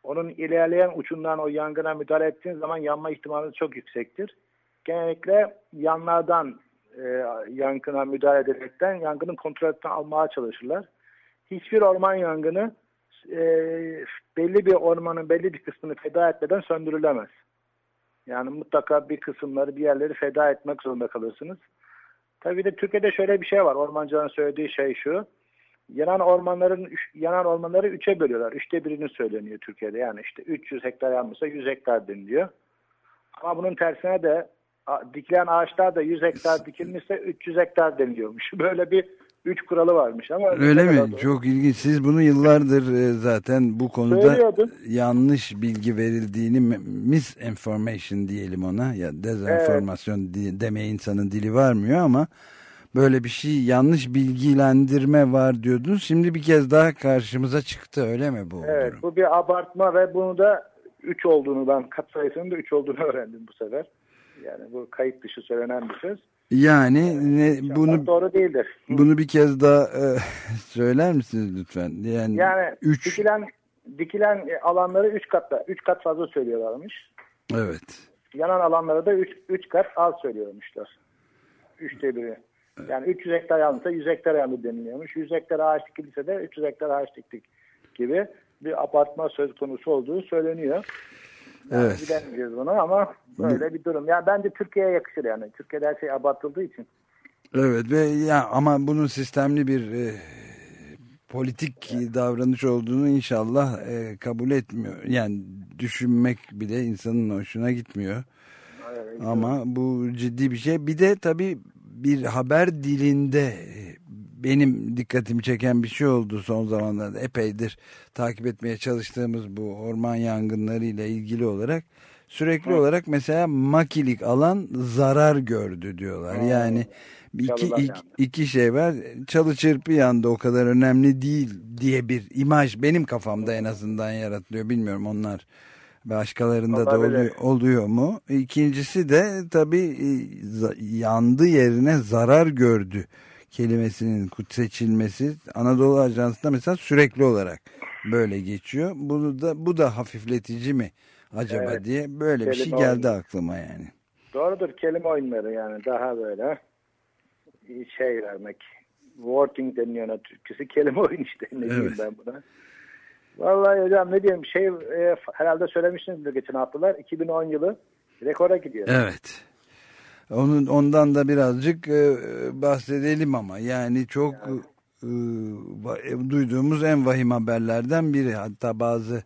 Onun ilerleyen uçundan o yangına müdahale ettiğiniz zaman yanma ihtimali çok yüksektir. Genellikle yanlardan e, yangına müdahale ederekten yangının kontrol altına almaya çalışırlar. Hiçbir orman yangını e, belli bir ormanın belli bir kısmını feda etmeden söndürülemez. Yani mutlaka bir kısımları bir yerleri feda etmek zorunda kalırsınız. Tabii de Türkiye'de şöyle bir şey var. Ormancıların söylediği şey şu. Yanan ormanların yanan ormanları üçe bölüyorlar. Üçte birini söyleniyor Türkiye'de. Yani işte 300 hektar yanmışsa 100 hektar deniliyor. Ama bunun tersine de dikilen ağaçlar da 100 hektar dikilmişse 300 hektar deniliyormuş. Böyle bir üç kuralı varmış ama öyle mi? Doğru. Çok ilginç. Siz bunu yıllardır e, zaten bu konuda yanlış bilgi verildiğini misinformation diyelim ona ya dezenformasyon evet. demeye insanın dili varmıyor ama böyle bir şey yanlış bilgilendirme var diyordun. Şimdi bir kez daha karşımıza çıktı öyle mi bu? Evet durum? bu bir abartma ve bunu da 3 olduğunu ben kat sayısının da 3 olduğunu öğrendim bu sefer. Yani bu kayıt dışı söylenen bir söz. Yani ne, bunu doğru değildir. Bunu bir kez daha e, söyler misiniz lütfen? Yani, yani üç... dikilen dikilen alanları 3 katta 3 kat fazla söylüyorlarmış. Evet. Yanan alanları da 3 3 kat az söylüyormuşlar. Üçte biri. Yani 300 hektar yanmışsa 100 hektar yandı deniliyormuş. 100 hektar ağaç dikildiyse de 300 hektar ağaç diktik gibi bir apartman söz konusu olduğu söyleniyor. Yani evet. Bilemeyeceğiz bunu ama böyle bir durum. Yani bence Türkiye'ye yakışır yani. Türkiye'de her şey abartıldığı için. Evet ve ya ama bunun sistemli bir e, politik evet. davranış olduğunu inşallah e, kabul etmiyor. Yani düşünmek bile insanın hoşuna gitmiyor. Evet, ama bu ciddi bir şey. Bir de tabii bir haber dilinde e, benim dikkatimi çeken bir şey oldu son zamanlarda epeydir takip etmeye çalıştığımız bu orman yangınları ile ilgili olarak sürekli Hı. olarak mesela makilik alan zarar gördü diyorlar. Hı. Yani iki, iki, iki şey var çalı çırpı yandı o kadar önemli değil diye bir imaj benim kafamda en azından yaratılıyor bilmiyorum onlar başkalarında da oluyor, oluyor mu? İkincisi de tabii e, yandı yerine zarar gördü kelimesinin seçilmesi Anadolu Ajansı'nda mesela sürekli olarak böyle geçiyor. Bunu da bu da hafifletici mi acaba evet. diye böyle kelime bir şey geldi oyunu. aklıma yani. Doğrudur kelime oyunları yani daha böyle şey vermek. Wording deniyor Türkçesi kelime oyun işte ne evet. ben buna. Vallahi hocam ne diyeyim şey e, herhalde söylemişsinizdir geçen haftalar 2010 yılı rekora gidiyor. Evet. Onun ondan da birazcık e, bahsedelim ama yani çok yani. E, duyduğumuz en vahim haberlerden biri. Hatta bazı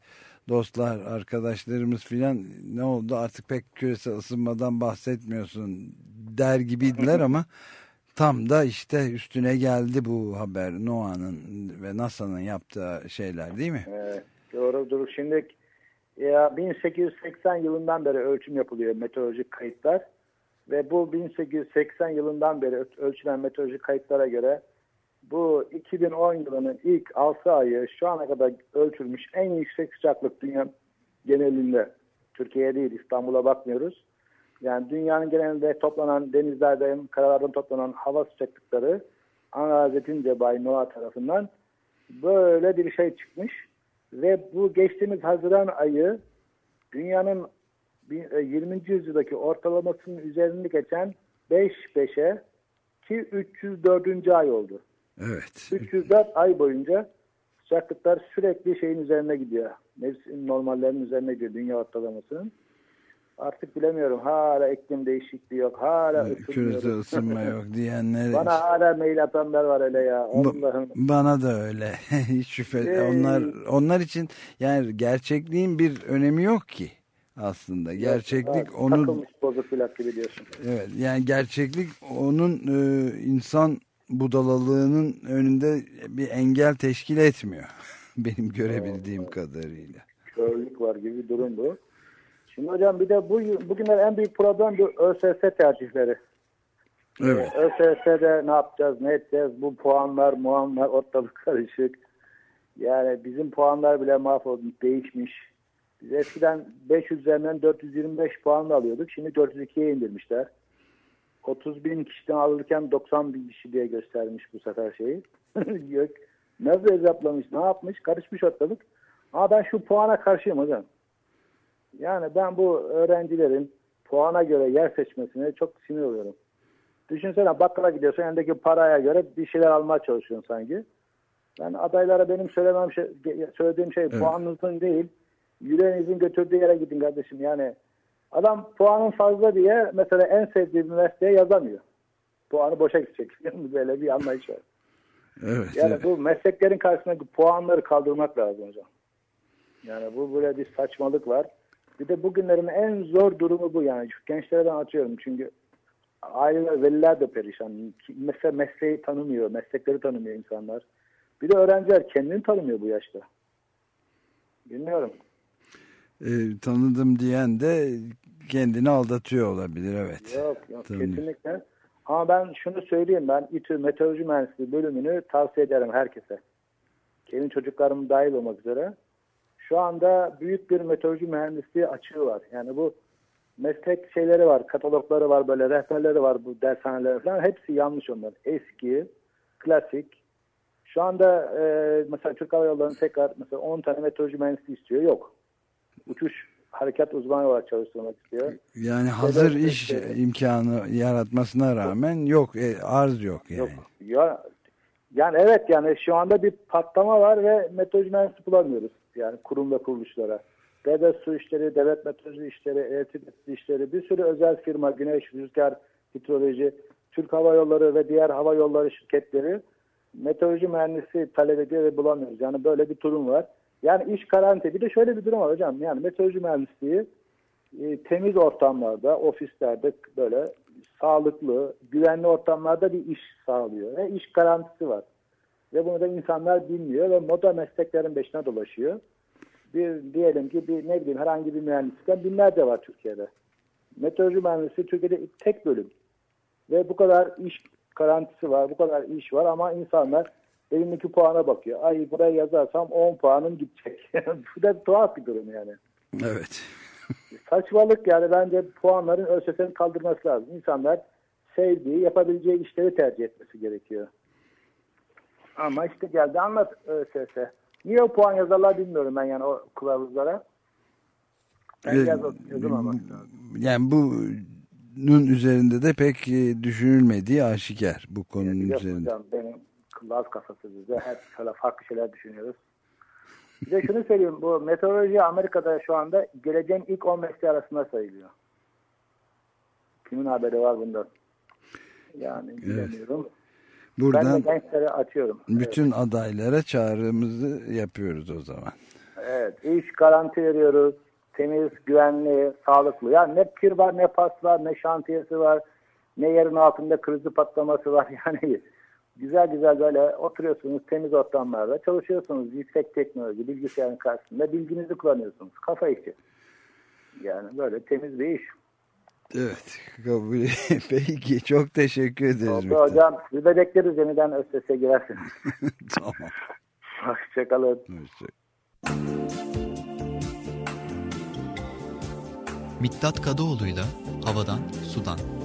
dostlar, arkadaşlarımız filan ne oldu artık pek küresel ısınmadan bahsetmiyorsun der gibiydiler ama tam da işte üstüne geldi bu haber NOAA'nın ve NASA'nın yaptığı şeyler değil mi? Evet, doğrudur. Şimdi ya 1880 yılından beri ölçüm yapılıyor meteorolojik kayıtlar ve bu 1880 yılından beri ölçülen meteorolojik kayıtlara göre bu 2010 yılının ilk 6 ayı şu ana kadar ölçülmüş en yüksek sıcaklık dünya genelinde. Türkiye değil İstanbul'a bakmıyoruz. Yani dünyanın genelinde toplanan denizlerden, karalardan toplanan hava sıcaklıkları edince Bay NOAA tarafından Böyle bir şey çıkmış ve bu geçtiğimiz Haziran ayı dünyanın 20. E, yüzyıldaki ortalamasının üzerinde geçen 5-5'e ki 304. ay oldu. Evet. 304 ay boyunca sıcaklıklar sürekli şeyin üzerine gidiyor. Mevsim normallerin üzerine gidiyor dünya ortalamasının. Artık bilemiyorum. Hala iklim değişikliği yok. Hala Küresel ısınma yok diyenler. Bana hala mail atanlar var öyle ya. Allah'ım. Bana da öyle. Hiç şüphe. Ee, onlar onlar için yani gerçekliğin bir önemi yok ki aslında. Gerçeklik evet, onun takılmış bozuk plak gibi diyorsun. Evet. Yani gerçeklik onun e, insan budalalığının önünde bir engel teşkil etmiyor. Benim görebildiğim evet. kadarıyla. Körlük var gibi bir durum bu. Şimdi hocam bir de bu bugünler en büyük problem bu ÖSS tercihleri. Evet. Ee, ÖSS'de ne yapacağız, ne edeceğiz? Bu puanlar, muanlar ortalık karışık. Yani bizim puanlar bile mahvolmuş, değişmiş. Biz eskiden 500 üzerinden 425 puan alıyorduk. Şimdi 402'ye indirmişler. 30 bin kişiden alırken 90 bin kişi diye göstermiş bu sefer şeyi. Yok. Nasıl hesaplamış, ne yapmış? Karışmış ortalık. Ama ben şu puana karşıyım hocam. Yani ben bu öğrencilerin puana göre yer seçmesine çok sinir oluyorum. Düşünsene bakkala gidiyorsun elindeki paraya göre bir şeyler almaya çalışıyorsun sanki. Yani adaylara benim söylemem şey, söylediğim şey evet. puanınızın değil, yüreğinizin götürdüğü yere gidin kardeşim. Yani adam puanın fazla diye mesela en sevdiği üniversiteye yazamıyor. Puanı boşa gidecek. Böyle bir anlayış var. Evet, yani evet. bu mesleklerin karşısındaki puanları kaldırmak lazım hocam. Yani bu böyle bir saçmalık var. Bir de bugünlerin en zor durumu bu yani. Şu gençlere atıyorum çünkü aileler, veliler de perişan. Mesela mesleği tanımıyor, meslekleri tanımıyor insanlar. Bir de öğrenciler kendini tanımıyor bu yaşta. Bilmiyorum. E, tanıdım diyen de kendini aldatıyor olabilir evet. Yok yok Tanım. kesinlikle. Ama ben şunu söyleyeyim ben İTÜ Meteoroloji Mühendisliği bölümünü tavsiye ederim herkese. Kendi çocuklarım dahil olmak üzere. Şu anda büyük bir meteoroloji mühendisliği açığı var. Yani bu meslek şeyleri var, katalogları var, böyle rehberleri var bu dershaneler falan. Hepsi yanlış onlar. Eski, klasik. Şu anda e, mesela Türk Hava Yolları'nın tekrar mesela 10 tane meteoroloji mühendisliği istiyor. Yok. Uçuş harekat uzmanı olarak çalıştırmak istiyor. Yani hazır Neden iş işte, imkanı yaratmasına rağmen yok, e, arz yok yani. Yok. Ya, yani evet yani şu anda bir patlama var ve meteoroloji mühendisi bulamıyoruz yani kurum ve kuruluşlara. Devlet su işleri, devlet meteoroloji işleri, elektrik işleri, bir sürü özel firma, güneş, rüzgar, hidroloji, Türk Hava Yolları ve diğer hava yolları şirketleri meteoroloji mühendisi talep ediyor ve bulamıyoruz. Yani böyle bir durum var. Yani iş garanti. Bir de şöyle bir durum var hocam. Yani meteoroloji mühendisliği e, temiz ortamlarda, ofislerde böyle sağlıklı, güvenli ortamlarda bir iş sağlıyor. Ve iş garantisi var. Ve bunu da insanlar bilmiyor ve moda mesleklerin peşine dolaşıyor. Bir diyelim ki bir ne bileyim herhangi bir mühendislikten binlerce var Türkiye'de. Meteoroloji mühendisliği Türkiye'de tek bölüm. Ve bu kadar iş garantisi var, bu kadar iş var ama insanlar elindeki puana bakıyor. Ay buraya yazarsam 10 puanım gidecek. bu da tuhaf bir durum yani. Evet. Saçmalık yani bence puanların ÖSS'nin kaldırması lazım. İnsanlar sevdiği, yapabileceği işleri tercih etmesi gerekiyor. Ama işte geldi anlat ÖSS. Niye o puan yazarlar bilmiyorum ben yani o kılavuzlara. Ben yaz, yazılmamak Yani bunun üzerinde de pek düşünülmediği aşikar bu konunun yani üzerinde. Hocam, benim kılavuz kafası bize. Hep şöyle farklı şeyler düşünüyoruz. Bir de şunu söyleyeyim. Bu meteoroloji Amerika'da şu anda geleceğin ilk 10 mesleği arasında sayılıyor. Kimin haberi var bundan? Yani bilemiyorum. Evet. Buradan ben de gençlere açıyorum. Bütün evet. adaylara çağrımızı yapıyoruz o zaman. Evet. iş garanti veriyoruz. Temiz, güvenli, sağlıklı. Yani ne kir var, ne pas var, ne şantiyesi var, ne yerin altında krizi patlaması var. Yani güzel güzel böyle oturuyorsunuz temiz ortamlarda çalışıyorsunuz. Yüksek teknoloji, bilgisayarın karşısında bilginizi kullanıyorsunuz. Kafa işi. Yani böyle temiz bir iş. Evet kabul Peki çok teşekkür ederiz. Oldu hocam. Sizi de bekleriz yeniden ÖSS'e girersiniz. tamam. Hoşçakalın. Hoşçakalın. Miktat Kadıoğlu'yla Havadan Sudan.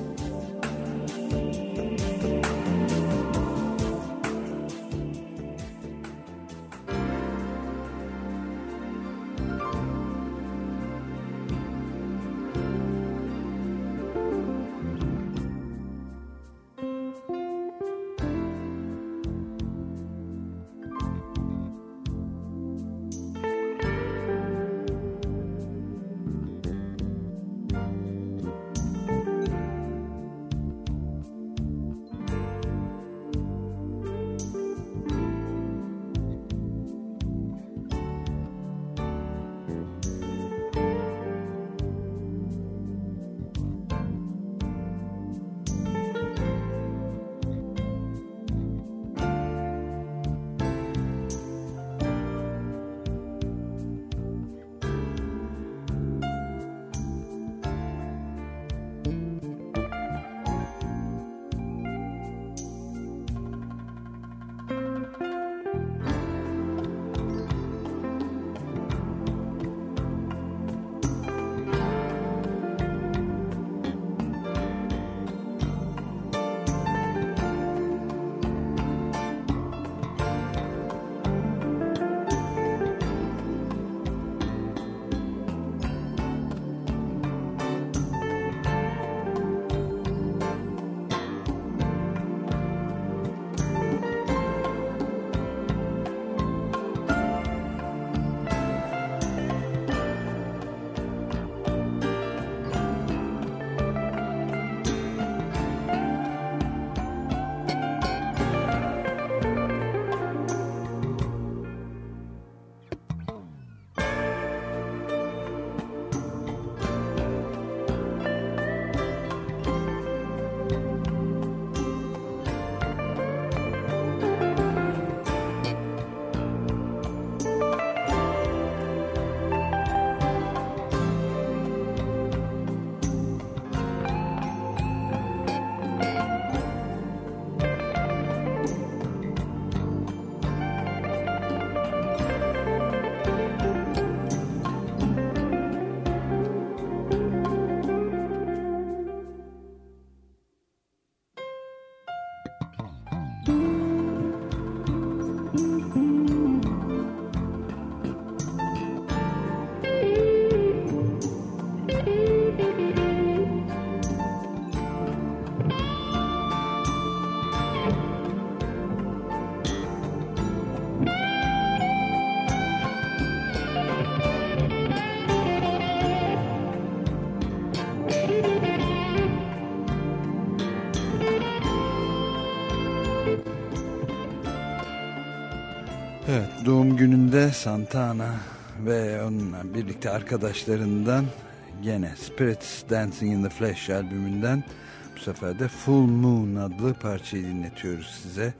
Gününde Santana ve onunla birlikte arkadaşlarından gene Spirits Dancing in the Flesh albümünden bu sefer de Full Moon adlı parçayı dinletiyoruz size.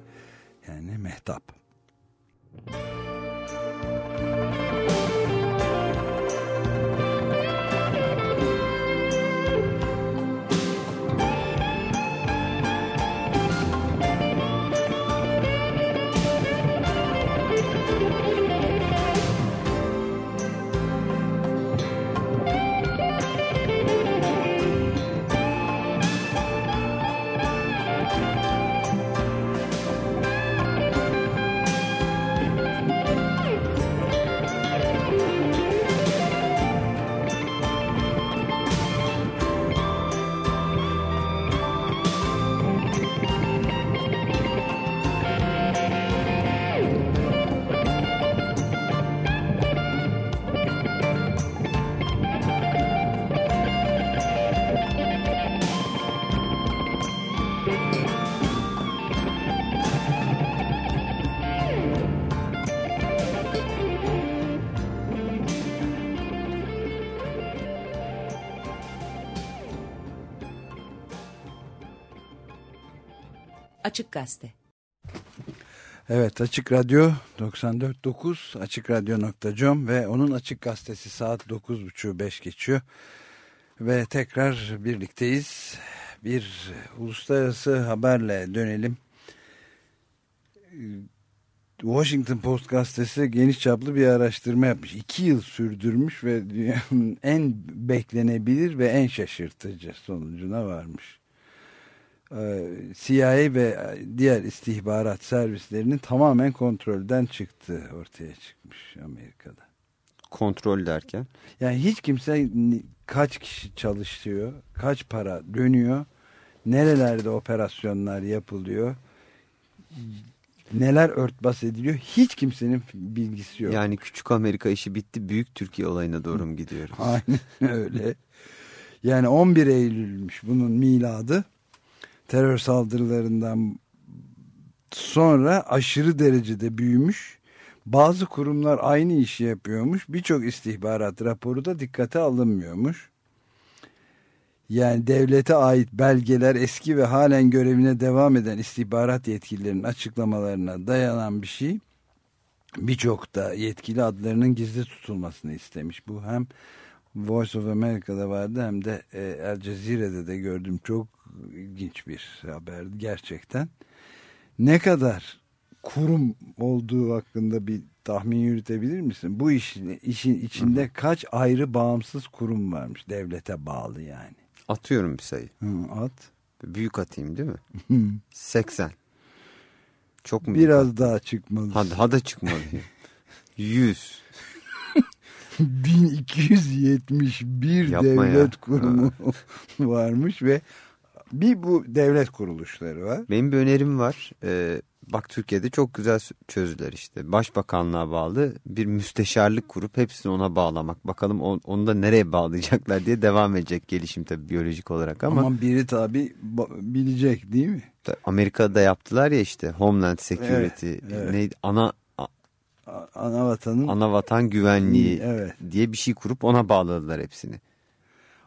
Açık Gazete. Evet Açık Radyo 94.9 AçıkRadyo.com ve onun Açık Gazetesi saat 9.30 5 geçiyor. Ve tekrar birlikteyiz. Bir uluslararası haberle dönelim. Washington Post gazetesi geniş çaplı bir araştırma yapmış. İki yıl sürdürmüş ve dünyanın en beklenebilir ve en şaşırtıcı sonucuna varmış. CIA ve diğer istihbarat servislerinin tamamen kontrolden çıktığı ortaya çıkmış Amerika'da. Kontrol derken? Yani hiç kimse kaç kişi çalışıyor, kaç para dönüyor, nerelerde operasyonlar yapılıyor, neler örtbas ediliyor hiç kimsenin bilgisi yok. Yani küçük Amerika işi bitti, büyük Türkiye olayına doğru mu gidiyoruz? Aynen öyle. Yani 11 Eylül'müş bunun miladı terör saldırılarından sonra aşırı derecede büyümüş. Bazı kurumlar aynı işi yapıyormuş. Birçok istihbarat raporu da dikkate alınmıyormuş. Yani devlete ait belgeler eski ve halen görevine devam eden istihbarat yetkililerinin açıklamalarına dayanan bir şey. Birçok da yetkili adlarının gizli tutulmasını istemiş. Bu hem Voice of America'da vardı hem de El Cezire'de de gördüm. Çok ilginç bir haber gerçekten. Ne kadar kurum olduğu hakkında bir tahmin yürütebilir misin? Bu işin, işin içinde Hı. kaç ayrı bağımsız kurum varmış devlete bağlı yani? Atıyorum bir sayı. Hı, at. Büyük atayım değil mi? 80. Çok mu? Biraz daha çıkmalı. Hadi, hadi çıkmalı. 100. 1271 Yapma devlet ya. kurumu varmış ve bir bu devlet kuruluşları var. Benim bir önerim var. Ee, bak Türkiye'de çok güzel çözdüler işte. Başbakanlığa bağlı bir müsteşarlık kurup hepsini ona bağlamak. Bakalım on, onu da nereye bağlayacaklar diye devam edecek gelişim tabii biyolojik olarak ama. Ama biri tabii bilecek değil mi? Amerika'da yaptılar ya işte Homeland Security evet, evet. neydi ana ana vatanın ana vatan güvenliği evet. diye bir şey kurup ona bağladılar hepsini.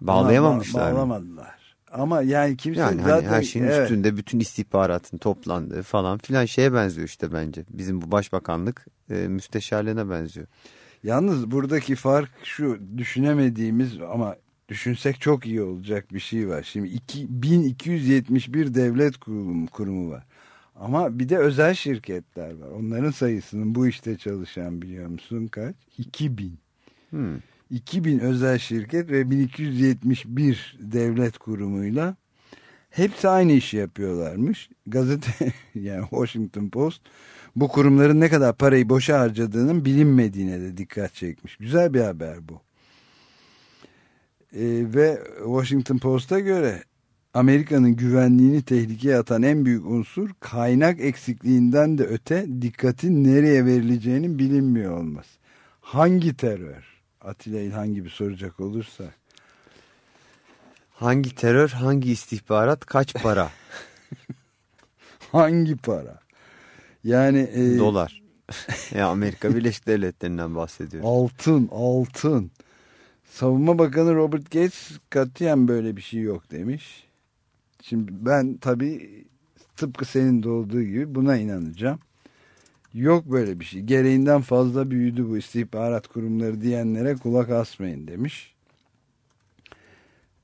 Bağlayamamışlar ba bağlamadılar. Ama yani kimse yani zaten... Hani her şeyin evet. üstünde bütün istihbaratın toplandığı falan filan şeye benziyor işte bence. Bizim bu başbakanlık e, müsteşarlığına benziyor. Yalnız buradaki fark şu düşünemediğimiz ama düşünsek çok iyi olacak bir şey var. Şimdi 1271 devlet kurumu, kurumu var. Ama bir de özel şirketler var. Onların sayısının bu işte çalışan biliyor musun kaç? 2000. Hmm. 2000 özel şirket ve 1271 devlet kurumuyla hepsi aynı işi yapıyorlarmış. Gazete yani Washington Post bu kurumların ne kadar parayı boşa harcadığının bilinmediğine de dikkat çekmiş. Güzel bir haber bu. Ee, ve Washington Post'a göre Amerika'nın güvenliğini tehlikeye atan en büyük unsur kaynak eksikliğinden de öte dikkatin nereye verileceğinin bilinmiyor olması. Hangi terör? Atilla İlhan gibi soracak olursa. Hangi terör, hangi istihbarat, kaç para? hangi para? Yani e, dolar. ya Amerika Birleşik Devletleri'nden bahsediyoruz. Altın, altın. Savunma Bakanı Robert Gates katiyen böyle bir şey yok demiş. Şimdi ben tabii tıpkı senin de olduğu gibi buna inanacağım. Yok böyle bir şey. Gereğinden fazla büyüdü bu istihbarat kurumları diyenlere kulak asmayın demiş.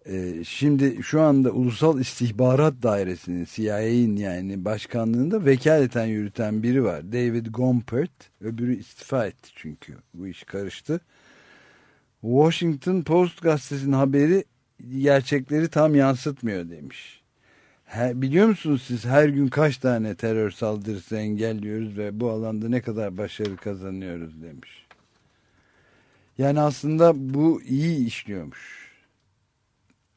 Ee, şimdi şu anda Ulusal İstihbarat Dairesi'nin CIA'in yani başkanlığında vekaleten yürüten biri var. David Gompert. Öbürü istifa etti çünkü bu iş karıştı. Washington Post gazetesinin haberi gerçekleri tam yansıtmıyor demiş. He, biliyor musunuz siz her gün kaç tane terör saldırısı engelliyoruz ve bu alanda ne kadar başarı kazanıyoruz demiş. Yani aslında bu iyi işliyormuş.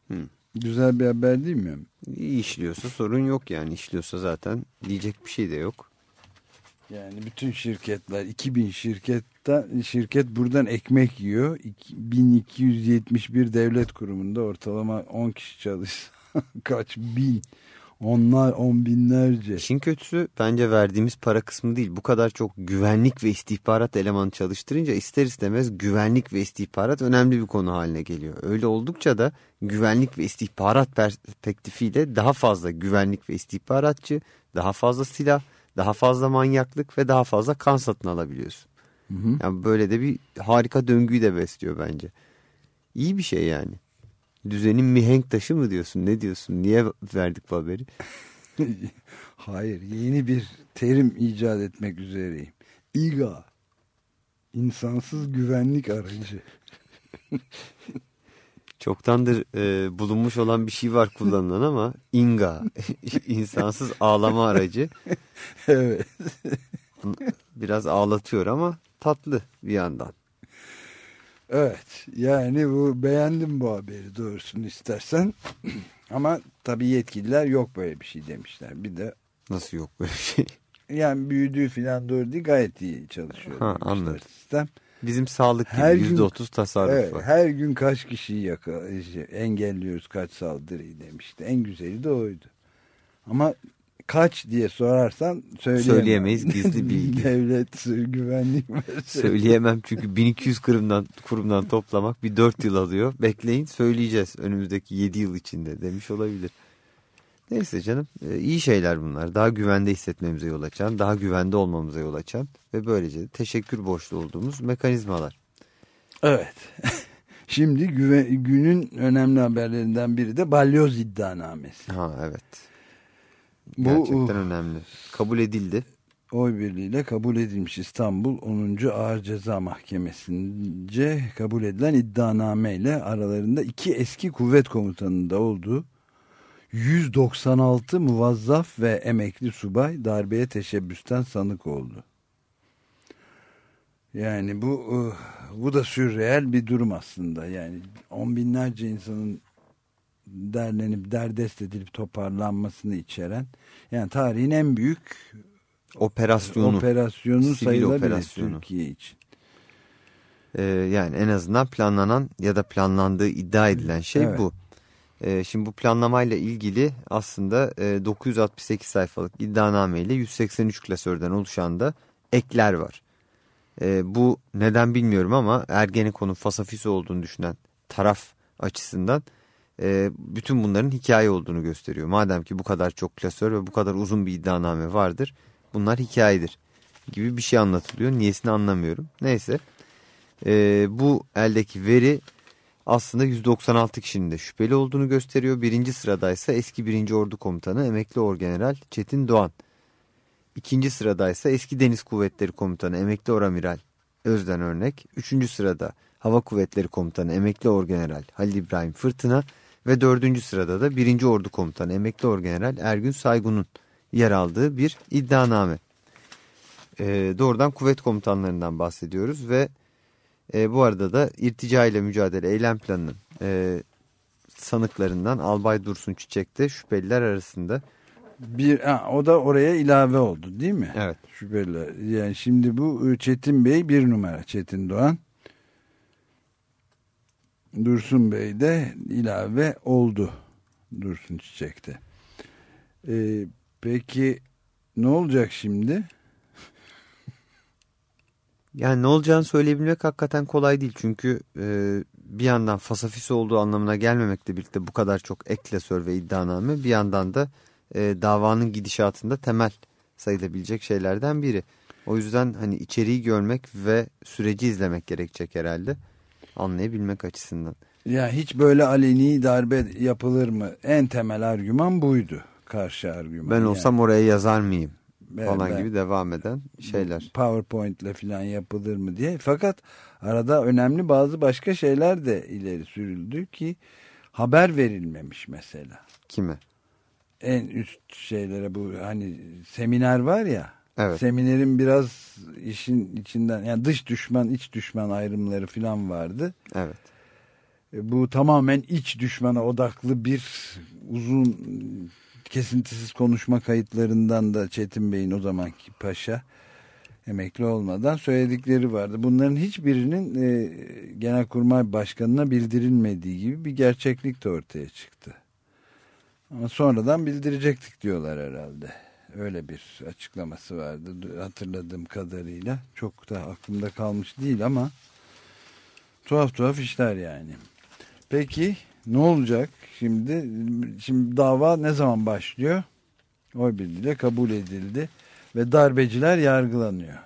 Hı. Güzel bir haber değil mi? İyi işliyorsa sorun yok yani işliyorsa zaten diyecek bir şey de yok. Yani bütün şirketler 2000 şirketten şirket buradan ekmek yiyor. 1271 devlet kurumunda ortalama 10 kişi çalışsa kaç bin onlar on binlerce. İşin kötüsü bence verdiğimiz para kısmı değil. Bu kadar çok güvenlik ve istihbarat elemanı çalıştırınca ister istemez güvenlik ve istihbarat önemli bir konu haline geliyor. Öyle oldukça da güvenlik ve istihbarat perspektifiyle daha fazla güvenlik ve istihbaratçı, daha fazla silah, daha fazla manyaklık ve daha fazla kan satın alabiliyorsun. Hı hı. Yani böyle de bir harika döngüyü de besliyor bence. İyi bir şey yani. Düzenin mihenk taşı mı diyorsun? Ne diyorsun? Niye verdik bu haberi? Hayır. Yeni bir terim icat etmek üzereyim. İGA. İnsansız güvenlik aracı. Çoktandır e, bulunmuş olan bir şey var kullanılan ama INGA. insansız ağlama aracı. Evet. Biraz ağlatıyor ama tatlı bir yandan. Evet yani bu beğendim bu haberi doğrusunu istersen. Ama tabii yetkililer yok böyle bir şey demişler. Bir de nasıl yok böyle bir şey? Yani büyüdüğü falan doğru değil gayet iyi çalışıyor ha, anladım. sistem. Bizim sağlık gibi her yüzde otuz tasarruf evet, var. her gün kaç kişiyi yaka, engelliyoruz kaç saldırıyı demişti. En güzeli de oydu. Ama kaç diye sorarsan söyleyemem. söyleyemeyiz gizli bilgi. Devlet güvenlik Söyleyemem çünkü 1200 kurumdan, kurumdan toplamak bir 4 yıl alıyor. Bekleyin söyleyeceğiz önümüzdeki 7 yıl içinde demiş olabilir. Neyse canım e, iyi şeyler bunlar. Daha güvende hissetmemize yol açan, daha güvende olmamıza yol açan ve böylece teşekkür borçlu olduğumuz mekanizmalar. Evet. Şimdi güven, günün önemli haberlerinden biri de balyoz iddianamesi. Ha evet. Bu, Gerçekten önemli. Kabul edildi. Oy birliğiyle kabul edilmiş İstanbul 10. Ağır Ceza Mahkemesi'nce kabul edilen iddianame ile aralarında iki eski kuvvet komutanında olduğu 196 muvazzaf ve emekli subay darbeye teşebbüsten sanık oldu. Yani bu uh, bu da sürreel bir durum aslında. Yani on binlerce insanın derlenip derdest edilip toparlanmasını içeren yani tarihin en büyük operasyonu operasyonu sayılabilir operasyonu. Türkiye için. Ee, yani en azından planlanan ya da planlandığı iddia edilen şey evet. bu. Ee, şimdi bu planlamayla ilgili aslında e, 968 sayfalık iddianame ile 183 klasörden oluşan da ekler var. E, bu neden bilmiyorum ama Ergenekon'un fasafisi olduğunu düşünen taraf açısından e, bütün bunların hikaye olduğunu gösteriyor. Madem ki bu kadar çok klasör ve bu kadar uzun bir iddianame vardır bunlar hikayedir gibi bir şey anlatılıyor. Niyesini anlamıyorum. Neyse e, bu eldeki veri aslında 196 kişinin de şüpheli olduğunu gösteriyor. Birinci sıradaysa eski birinci ordu komutanı emekli orgeneral Çetin Doğan. İkinci sıradaysa eski deniz kuvvetleri komutanı emekli oramiral Özden Örnek. Üçüncü sırada hava kuvvetleri komutanı emekli orgeneral Halil İbrahim Fırtına. Ve dördüncü sırada da birinci ordu komutanı emekli orgeneral Ergün Saygun'un yer aldığı bir iddianame. E, doğrudan kuvvet komutanlarından bahsediyoruz ve e, bu arada da irtica ile mücadele eylem planının e, sanıklarından Albay Dursun Çiçek de şüpheliler arasında. Bir, ha, o da oraya ilave oldu değil mi? Evet. Şüpheliler. Yani şimdi bu Çetin Bey bir numara Çetin Doğan. Dursun Bey de ilave oldu. Dursun Çiçek'te. Ee, peki ne olacak şimdi? Yani ne olacağını söyleyebilmek hakikaten kolay değil. Çünkü e, bir yandan fasafisi olduğu anlamına gelmemekle birlikte bu kadar çok eklasör ve iddianame bir yandan da e, davanın gidişatında temel sayılabilecek şeylerden biri. O yüzden hani içeriği görmek ve süreci izlemek gerekecek herhalde anlayabilmek açısından. Ya hiç böyle aleni darbe yapılır mı? En temel argüman buydu. Karşı argüman. Ben olsam yani. oraya yazar mıyım? Ben- falan ben- gibi devam eden şeyler. PowerPoint ile falan yapılır mı diye. Fakat arada önemli bazı başka şeyler de ileri sürüldü ki haber verilmemiş mesela. Kime? En üst şeylere bu hani seminer var ya. Evet. Seminerin biraz işin içinden yani dış düşman iç düşman ayrımları falan vardı. Evet. E, Bu tamamen iç düşmana odaklı bir uzun kesintisiz konuşma kayıtlarından da Çetin Bey'in o zamanki paşa emekli olmadan söyledikleri vardı. Bunların hiçbirinin e, Genelkurmay Başkanı'na bildirilmediği gibi bir gerçeklik de ortaya çıktı. Ama sonradan bildirecektik diyorlar herhalde. Öyle bir açıklaması vardı hatırladığım kadarıyla. Çok da aklımda kalmış değil ama tuhaf tuhaf işler yani. Peki ne olacak şimdi? Şimdi dava ne zaman başlıyor? Oy birliğiyle kabul edildi ve darbeciler yargılanıyor.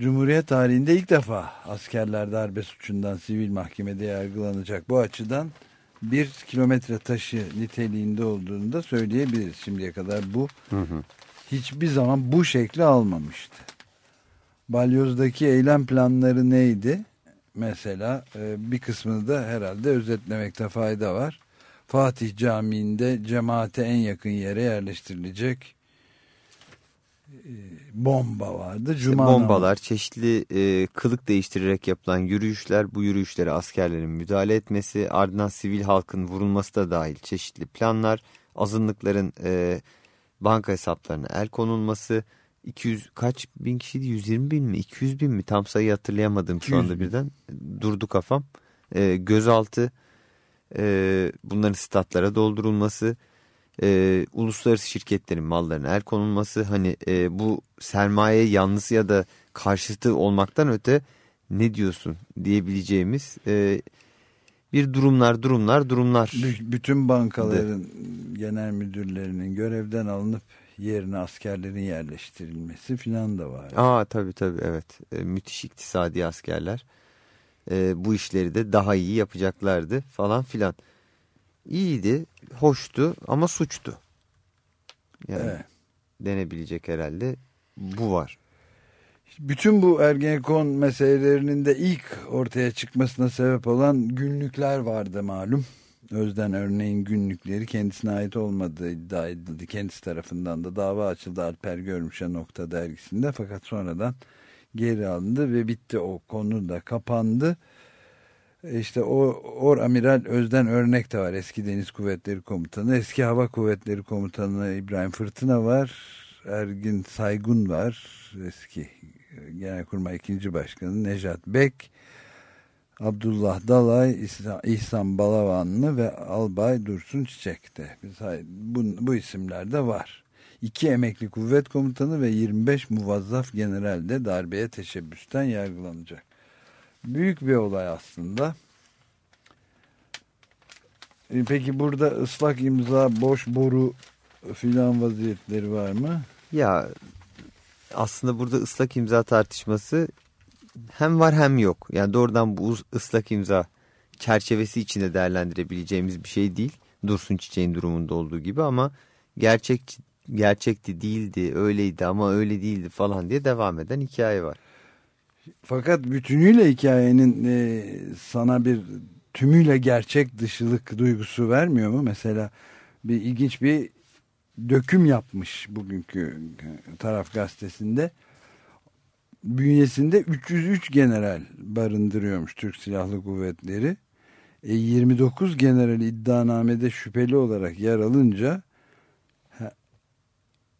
Cumhuriyet tarihinde ilk defa askerler darbe suçundan sivil mahkemede yargılanacak. Bu açıdan bir kilometre taşı niteliğinde olduğunu da söyleyebiliriz. Şimdiye kadar bu Hı hı. hiçbir zaman bu şekli almamıştı. Balyoz'daki eylem planları neydi? Mesela e, bir kısmını da herhalde özetlemekte fayda var. Fatih Camii'nde cemaate en yakın yere yerleştirilecek bomba vardı. İşte Cuma bombalar, çeşitli e, kılık değiştirerek yapılan yürüyüşler, bu yürüyüşlere askerlerin müdahale etmesi, ardından sivil halkın vurulması da dahil çeşitli planlar, azınlıkların e, banka hesaplarına el konulması, 200 kaç bin kişiydi? 120 bin mi? 200 bin mi? Tam sayı hatırlayamadım şu 200 anda birden. Durdu kafam. E, gözaltı e, bunların statlara doldurulması e, uluslararası şirketlerin mallarına el konulması hani e, bu sermaye yanlısı ya da karşıtı olmaktan öte ne diyorsun diyebileceğimiz e, bir durumlar durumlar durumlar Bü- bütün bankaların genel müdürlerinin görevden alınıp yerine askerlerin yerleştirilmesi filan da var. Aa tabii tabii evet E, müthiş iktisadi askerler E, bu işleri de daha iyi yapacaklardı falan filan. İyiydi, hoştu ama suçtu. Yani Evet. denebilecek herhalde bu var. Bütün bu Ergenekon meselelerinin de ilk ortaya çıkmasına sebep olan günlükler vardı malum. Özden örneğin günlükleri kendisine ait olmadığı iddia edildi. Kendisi tarafından da dava açıldı Alper Görmüş'e nokta dergisinde. Fakat sonradan geri alındı ve bitti o konu da kapandı. E İşte o Or Amiral Özden Örnek de var. Eski Deniz Kuvvetleri Komutanı. Eski Hava Kuvvetleri Komutanı İbrahim Fırtına var. Ergin Saygun var. Eski Genelkurmay 2. Başkanı Nejat Bek. Abdullah Dalay, İhsan- Balavanlı ve Albay Dursun Çiçek'te. Bu, bu isimler de var. İki emekli kuvvet komutanı ve 25 muvazzaf general de darbeye teşebbüsten yargılanacak. Büyük bir olay aslında. E, Peki burada ıslak imza, boş boru filan vaziyetleri var mı? Ya aslında burada ıslak imza tartışması hem var hem yok. Yani doğrudan bu ıslak imza çerçevesi içinde değerlendirebileceğimiz bir şey değil. Dursun Çiçek'in durumunda olduğu gibi ama gerçek gerçekti değildi öyleydi ama öyle değildi falan diye devam eden hikaye var. Fakat bütünüyle hikayenin e, sana bir tümüyle gerçek dışılık duygusu vermiyor mu? Mesela bir ilginç bir döküm yapmış bugünkü taraf gazetesinde. Bünyesinde 303 general barındırıyormuş Türk Silahlı Kuvvetleri. E, 29 general iddianamede şüpheli olarak yer alınca he-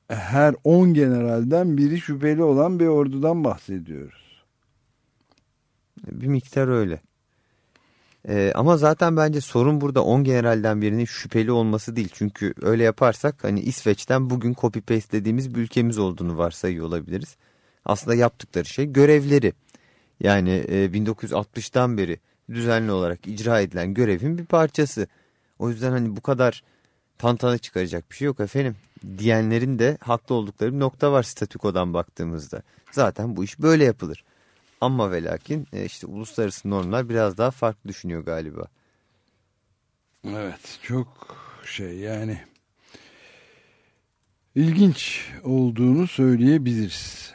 her 10 generalden biri şüpheli olan bir ordudan bahsediyoruz. Bir miktar öyle. Ee, ama zaten bence sorun burada 10 generalden birinin şüpheli olması değil. Çünkü öyle yaparsak hani İsveç'ten bugün copy paste dediğimiz bir ülkemiz olduğunu varsayıyor olabiliriz. aslında yaptıkları şey görevleri. Yani e, 1960'tan beri düzenli olarak icra edilen görevin bir parçası. O yüzden hani bu kadar tantana çıkaracak bir şey yok efendim. Diyenlerin de haklı oldukları bir nokta var statükodan baktığımızda. Zaten bu iş böyle yapılır. Ama ve lakin e, işte uluslararası normlar biraz daha farklı düşünüyor galiba. Evet çok şey yani ilginç olduğunu söyleyebiliriz.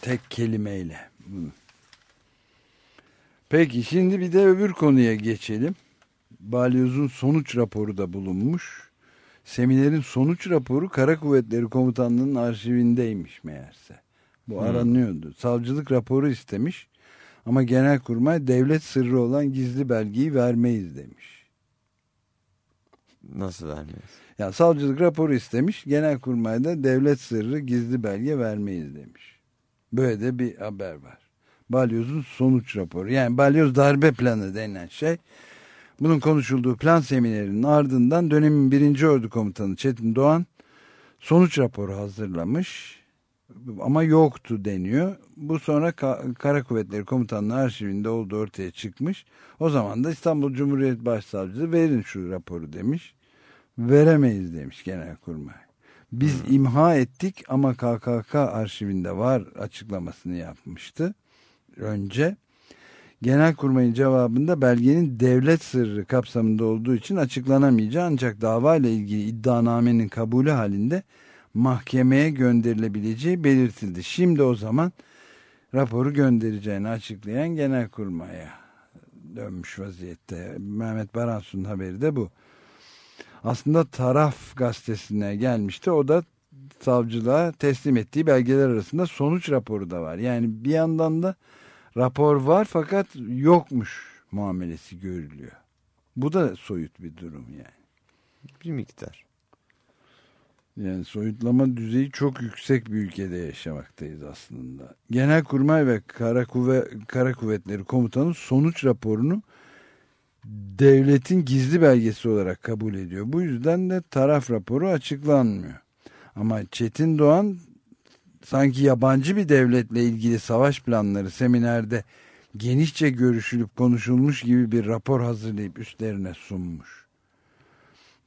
Tek kelimeyle. Peki şimdi bir de öbür konuya geçelim. Balyoz'un sonuç raporu da bulunmuş. Seminerin sonuç raporu Kara Kuvvetleri Komutanlığı'nın arşivindeymiş meğerse. Bu hmm. aranıyordu. Savcılık raporu istemiş ama Genelkurmay devlet sırrı olan gizli belgeyi vermeyiz demiş. Nasıl vermeyiz? Yani savcılık raporu istemiş. Genelkurmay da devlet sırrı gizli belge vermeyiz demiş. Böyle de bir haber var. Balyoz'un sonuç raporu. Yani balyoz darbe planı denilen şey. Bunun konuşulduğu plan seminerinin ardından dönemin birinci ordu komutanı Çetin Doğan sonuç raporu hazırlamış ama yoktu deniyor. Bu sonra Kara Kuvvetleri Komutanlığı arşivinde olduğu ortaya çıkmış. O zaman da İstanbul Cumhuriyet Başsavcısı verin şu raporu demiş. Veremeyiz demiş Genelkurmay. Biz hmm. imha ettik ama KKK arşivinde var açıklamasını yapmıştı. Önce Genelkurmay'ın cevabında belgenin devlet sırrı kapsamında olduğu için açıklanamayacağı ancak dava ile ilgili iddianamenin kabulü halinde mahkemeye gönderilebileceği belirtildi. Şimdi o zaman raporu göndereceğini açıklayan Genelkurmay'a dönmüş vaziyette. Mehmet Baransu'nun haberi de bu. Aslında taraf gazetesine gelmişti. O da savcılığa teslim ettiği belgeler arasında sonuç raporu da var. Yani bir yandan da rapor var fakat yokmuş muamelesi görülüyor. Bu da soyut bir durum yani. Bir miktar. Yani soyutlama düzeyi çok yüksek bir ülkede yaşamaktayız aslında. Genelkurmay ve Kara, Kuvve, Kara Kuvvetleri Komutanı sonuç raporunu devletin gizli belgesi olarak kabul ediyor. Bu yüzden de taraf raporu açıklanmıyor. Ama Çetin Doğan sanki yabancı bir devletle ilgili savaş planları seminerde genişçe görüşülüp konuşulmuş gibi bir rapor hazırlayıp üstlerine sunmuş.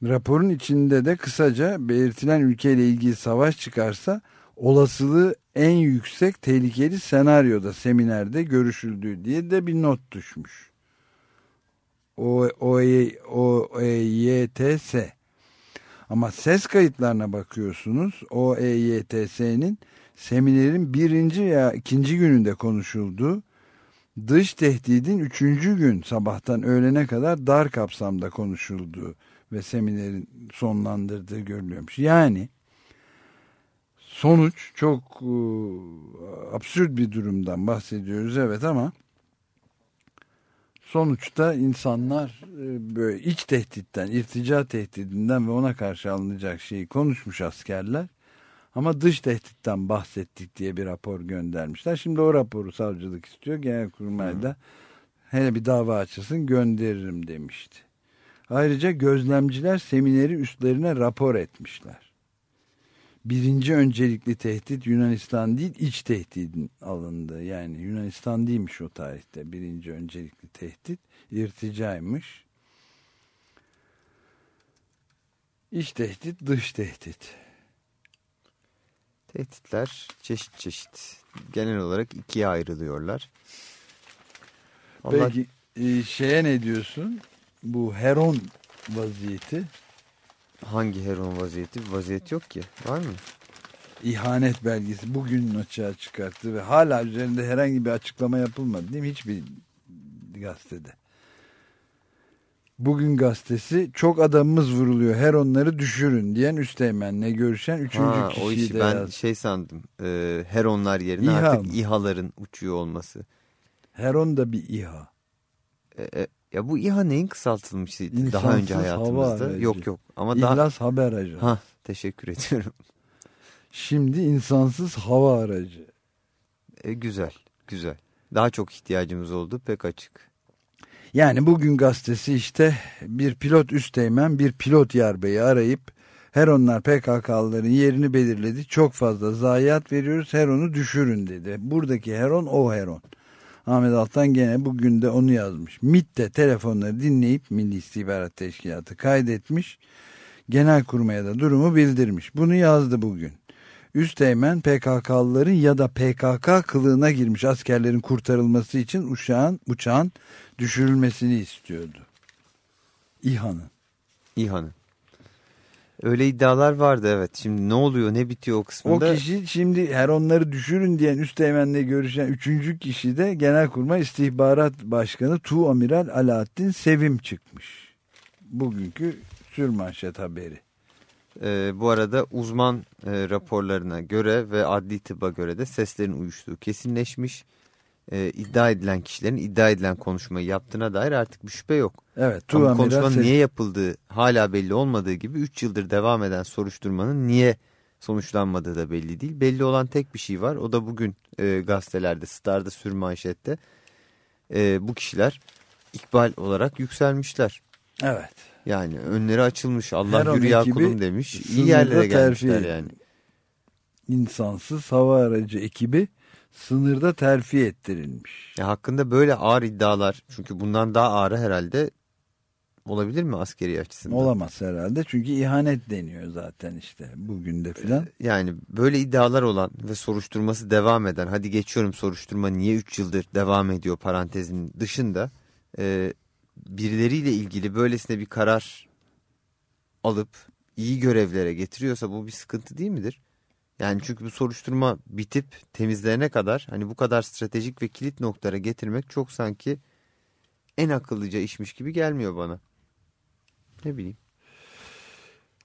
Raporun içinde de kısaca belirtilen ülkeyle ilgili savaş çıkarsa olasılığı en yüksek tehlikeli senaryoda seminerde görüşüldüğü diye de bir not düşmüş. O, o, o, EYTS ama ses kayıtlarına bakıyorsunuz o EYTS'nin seminerin birinci ya ikinci gününde konuşulduğu dış tehdidin üçüncü gün sabahtan öğlene kadar dar kapsamda konuşulduğu ve seminerin sonlandırdığı görülüyormuş. Yani sonuç çok e, absürt bir durumdan bahsediyoruz evet ama sonuçta insanlar e, böyle iç tehditten, irtica tehdidinden ve ona karşı alınacak şeyi konuşmuş askerler. Ama dış tehditten bahsettik diye bir rapor göndermişler. Şimdi o raporu savcılık istiyor. Genelkurmay'da hele bir dava açılsın gönderirim demişti. Ayrıca gözlemciler semineri üstlerine rapor etmişler. Birinci öncelikli tehdit Yunanistan değil iç tehdidin alındı. Yani Yunanistan değilmiş o tarihte birinci öncelikli tehdit irticaymış. İç tehdit dış tehdit. Tehditler çeşit çeşit. Genel olarak ikiye ayrılıyorlar. Allah... Peki e, şeye ne diyorsun? Bu Heron vaziyeti. Hangi Heron vaziyeti? Vaziyet yok ki. Var mı? İhanet belgesi bugün açığa çıkarttı ve hala üzerinde herhangi bir açıklama yapılmadı değil mi? Hiçbir gazetede. Bugün gazetesi çok adamımız vuruluyor her onları düşürün diyen üsteğmenle görüşen üçüncü ha, kişiyi o işi de ben yazdı. şey sandım e, her onlar yerine İHA artık mı? İHA'ların uçuyor olması. Heron da bir İHA. E, e, ya bu İHA neyin kısaltılmıştı daha önce hayatımızda? Yok yok. Ama İhlas daha... Haber Ajansı. Ha, teşekkür ediyorum. Şimdi insansız hava aracı. E, güzel, güzel. Daha çok ihtiyacımız oldu pek açık. Yani bugün gazetesi işte bir pilot üsteğmen bir pilot yarbeyi arayıp Heronlar PKK'lıların yerini belirledi. Çok fazla zayiat veriyoruz. Heron'u düşürün dedi. Buradaki Heron o Heron. Ahmet Altan gene bugün de onu yazmış. MİT de telefonları dinleyip Milli İstihbarat Teşkilatı kaydetmiş. Genel kurmaya da durumu bildirmiş. Bunu yazdı bugün. Üsteğmen PKK'lıların ya da PKK kılığına girmiş askerlerin kurtarılması için uçağın, uçağın düşürülmesini istiyordu. İHA'nın. İHA'nın. Öyle iddialar vardı evet. Şimdi ne oluyor ne bitiyor o O kısmında? kişi şimdi her onları düşürün diyen üsteğmenle görüşen üçüncü kişi de Genelkurmay İstihbarat Başkanı Tu Amiral Alaaddin Sevim çıkmış. Bugünkü sürmanşet haberi. Ee, bu arada uzman e, raporlarına göre ve adli tıbba göre de seslerin uyuştuğu kesinleşmiş. Ee, iddia edilen kişilerin iddia edilen konuşmayı yaptığına dair artık bir şüphe yok. Evet Tu Ama konuşmanın Sevim. niye yapıldığı hala belli olmadığı gibi 3 yıldır devam eden soruşturmanın niye sonuçlanmadığı da belli değil. Belli olan tek bir şey var. O da bugün e, gazetelerde, Star'da sürmanşette e, bu kişiler ikbal olarak yükselmişler. Evet. Yani önleri açılmış. Allah Her yürü ya kulum demiş. İyi yerlere terfi gelmişler edildi. yani. İnsansız hava aracı ekibi sınırda terfi ettirilmiş. Ya hakkında böyle ağır iddialar çünkü bundan daha ağır herhalde olabilir mi askeri açısından? Olamaz herhalde çünkü ihanet deniyor zaten işte bugün de filan. Yani böyle iddialar olan ve soruşturması devam eden hadi geçiyorum soruşturma niye 3 yıldır devam ediyor parantezin dışında e, birileriyle ilgili böylesine bir karar alıp iyi görevlere getiriyorsa bu bir sıkıntı değil midir? Yani çünkü bu soruşturma bitip temizlerine kadar hani bu kadar stratejik ve kilit noktalara getirmek çok sanki en akıllıca işmiş gibi gelmiyor bana. Ne bileyim.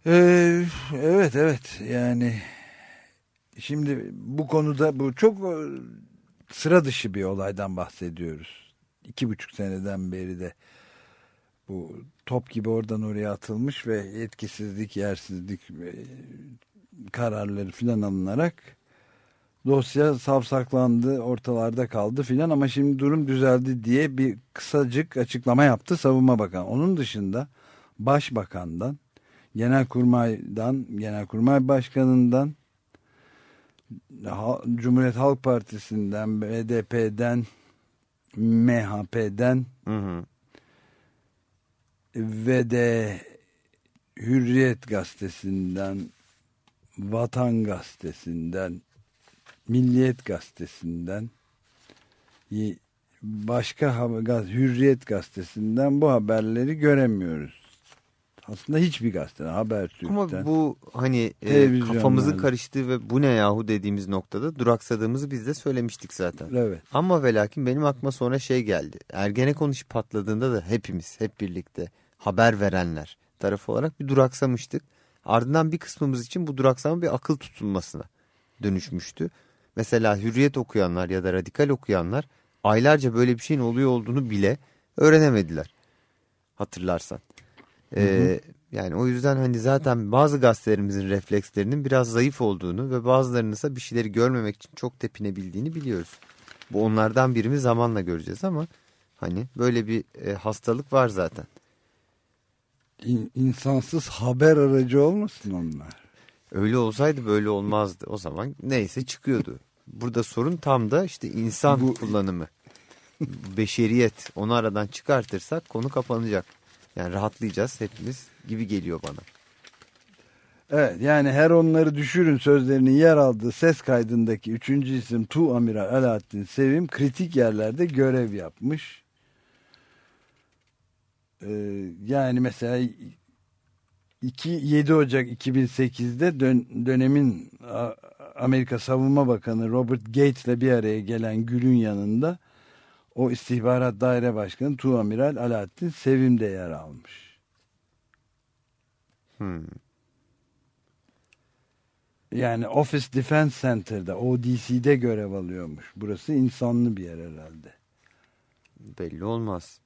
Ee, evet evet yani şimdi bu konuda bu çok e, sıra dışı bir olaydan bahsediyoruz. İki buçuk seneden beri de bu top gibi oradan oraya atılmış ve yetkisizlik, yersizlik ve kararları filan alınarak dosya savsaklandı, ortalarda kaldı filan ama şimdi durum düzeldi diye bir kısacık açıklama yaptı Savunma Bakanı. Onun dışında Başbakan'dan Genelkurmay'dan, Genelkurmay Başkanı'ndan, Cumhuriyet Halk Partisi'nden, BDP'den, MHP'den Hı hı. ve de Hürriyet Gazetesi'nden, Vatan Gazetesi'nden, Milliyet Gazetesi'nden, başka Hürriyet Gazetesi'nden bu haberleri göremiyoruz. Aslında hiçbir gazeteden, Habertürk'ten. Ama bu hani e, kafamızın karıştığı ve bu ne yahu dediğimiz noktada duraksadığımızı biz de söylemiştik zaten. Evet. Ama ve lakin benim aklıma sonra şey geldi. Ergenekon işi patladığında da hepimiz hep birlikte haber verenler tarafı olarak bir duraksamıştık. Ardından bir kısmımız için bu duraksama bir akıl tutulmasına dönüşmüştü. Mesela hürriyet okuyanlar ya da radikal okuyanlar aylarca böyle bir şeyin oluyor olduğunu bile öğrenemediler. Hatırlarsan. Ee, yani o yüzden hani zaten bazı gazetelerimizin reflekslerinin biraz zayıf olduğunu ve bazılarının ise bir şeyleri görmemek için çok tepinebildiğini biliyoruz. Bu onlardan biri mi zamanla göreceğiz ama hani böyle bir e, hastalık var zaten. İn- insansız haber aracı olmasın onlar. Öyle olsaydı böyle olmazdı. O zaman neyse çıkıyordu. Burada sorun tam da işte insan Bu- kullanımı. Beşeriyet onu aradan çıkartırsak konu kapanacak. Yani rahatlayacağız hepimiz gibi geliyor bana. Evet yani her onları düşürün sözlerinin yer aldığı ses kaydındaki üçüncü isim Tu Amiral Alaaddin Sevim kritik yerlerde görev yapmış. Ee, yani mesela 2, 7 Ocak 2008'de dön, dönemin Amerika Savunma Bakanı Robert Gates'le bir araya gelen Gül'ün yanında o istihbarat daire başkanı Tu Amiral Alaaddin Sevim de yer almış. Hmm. Yani Office Defense Center'da ODC'de görev alıyormuş. Burası insanlı bir yer herhalde. Belli olmaz.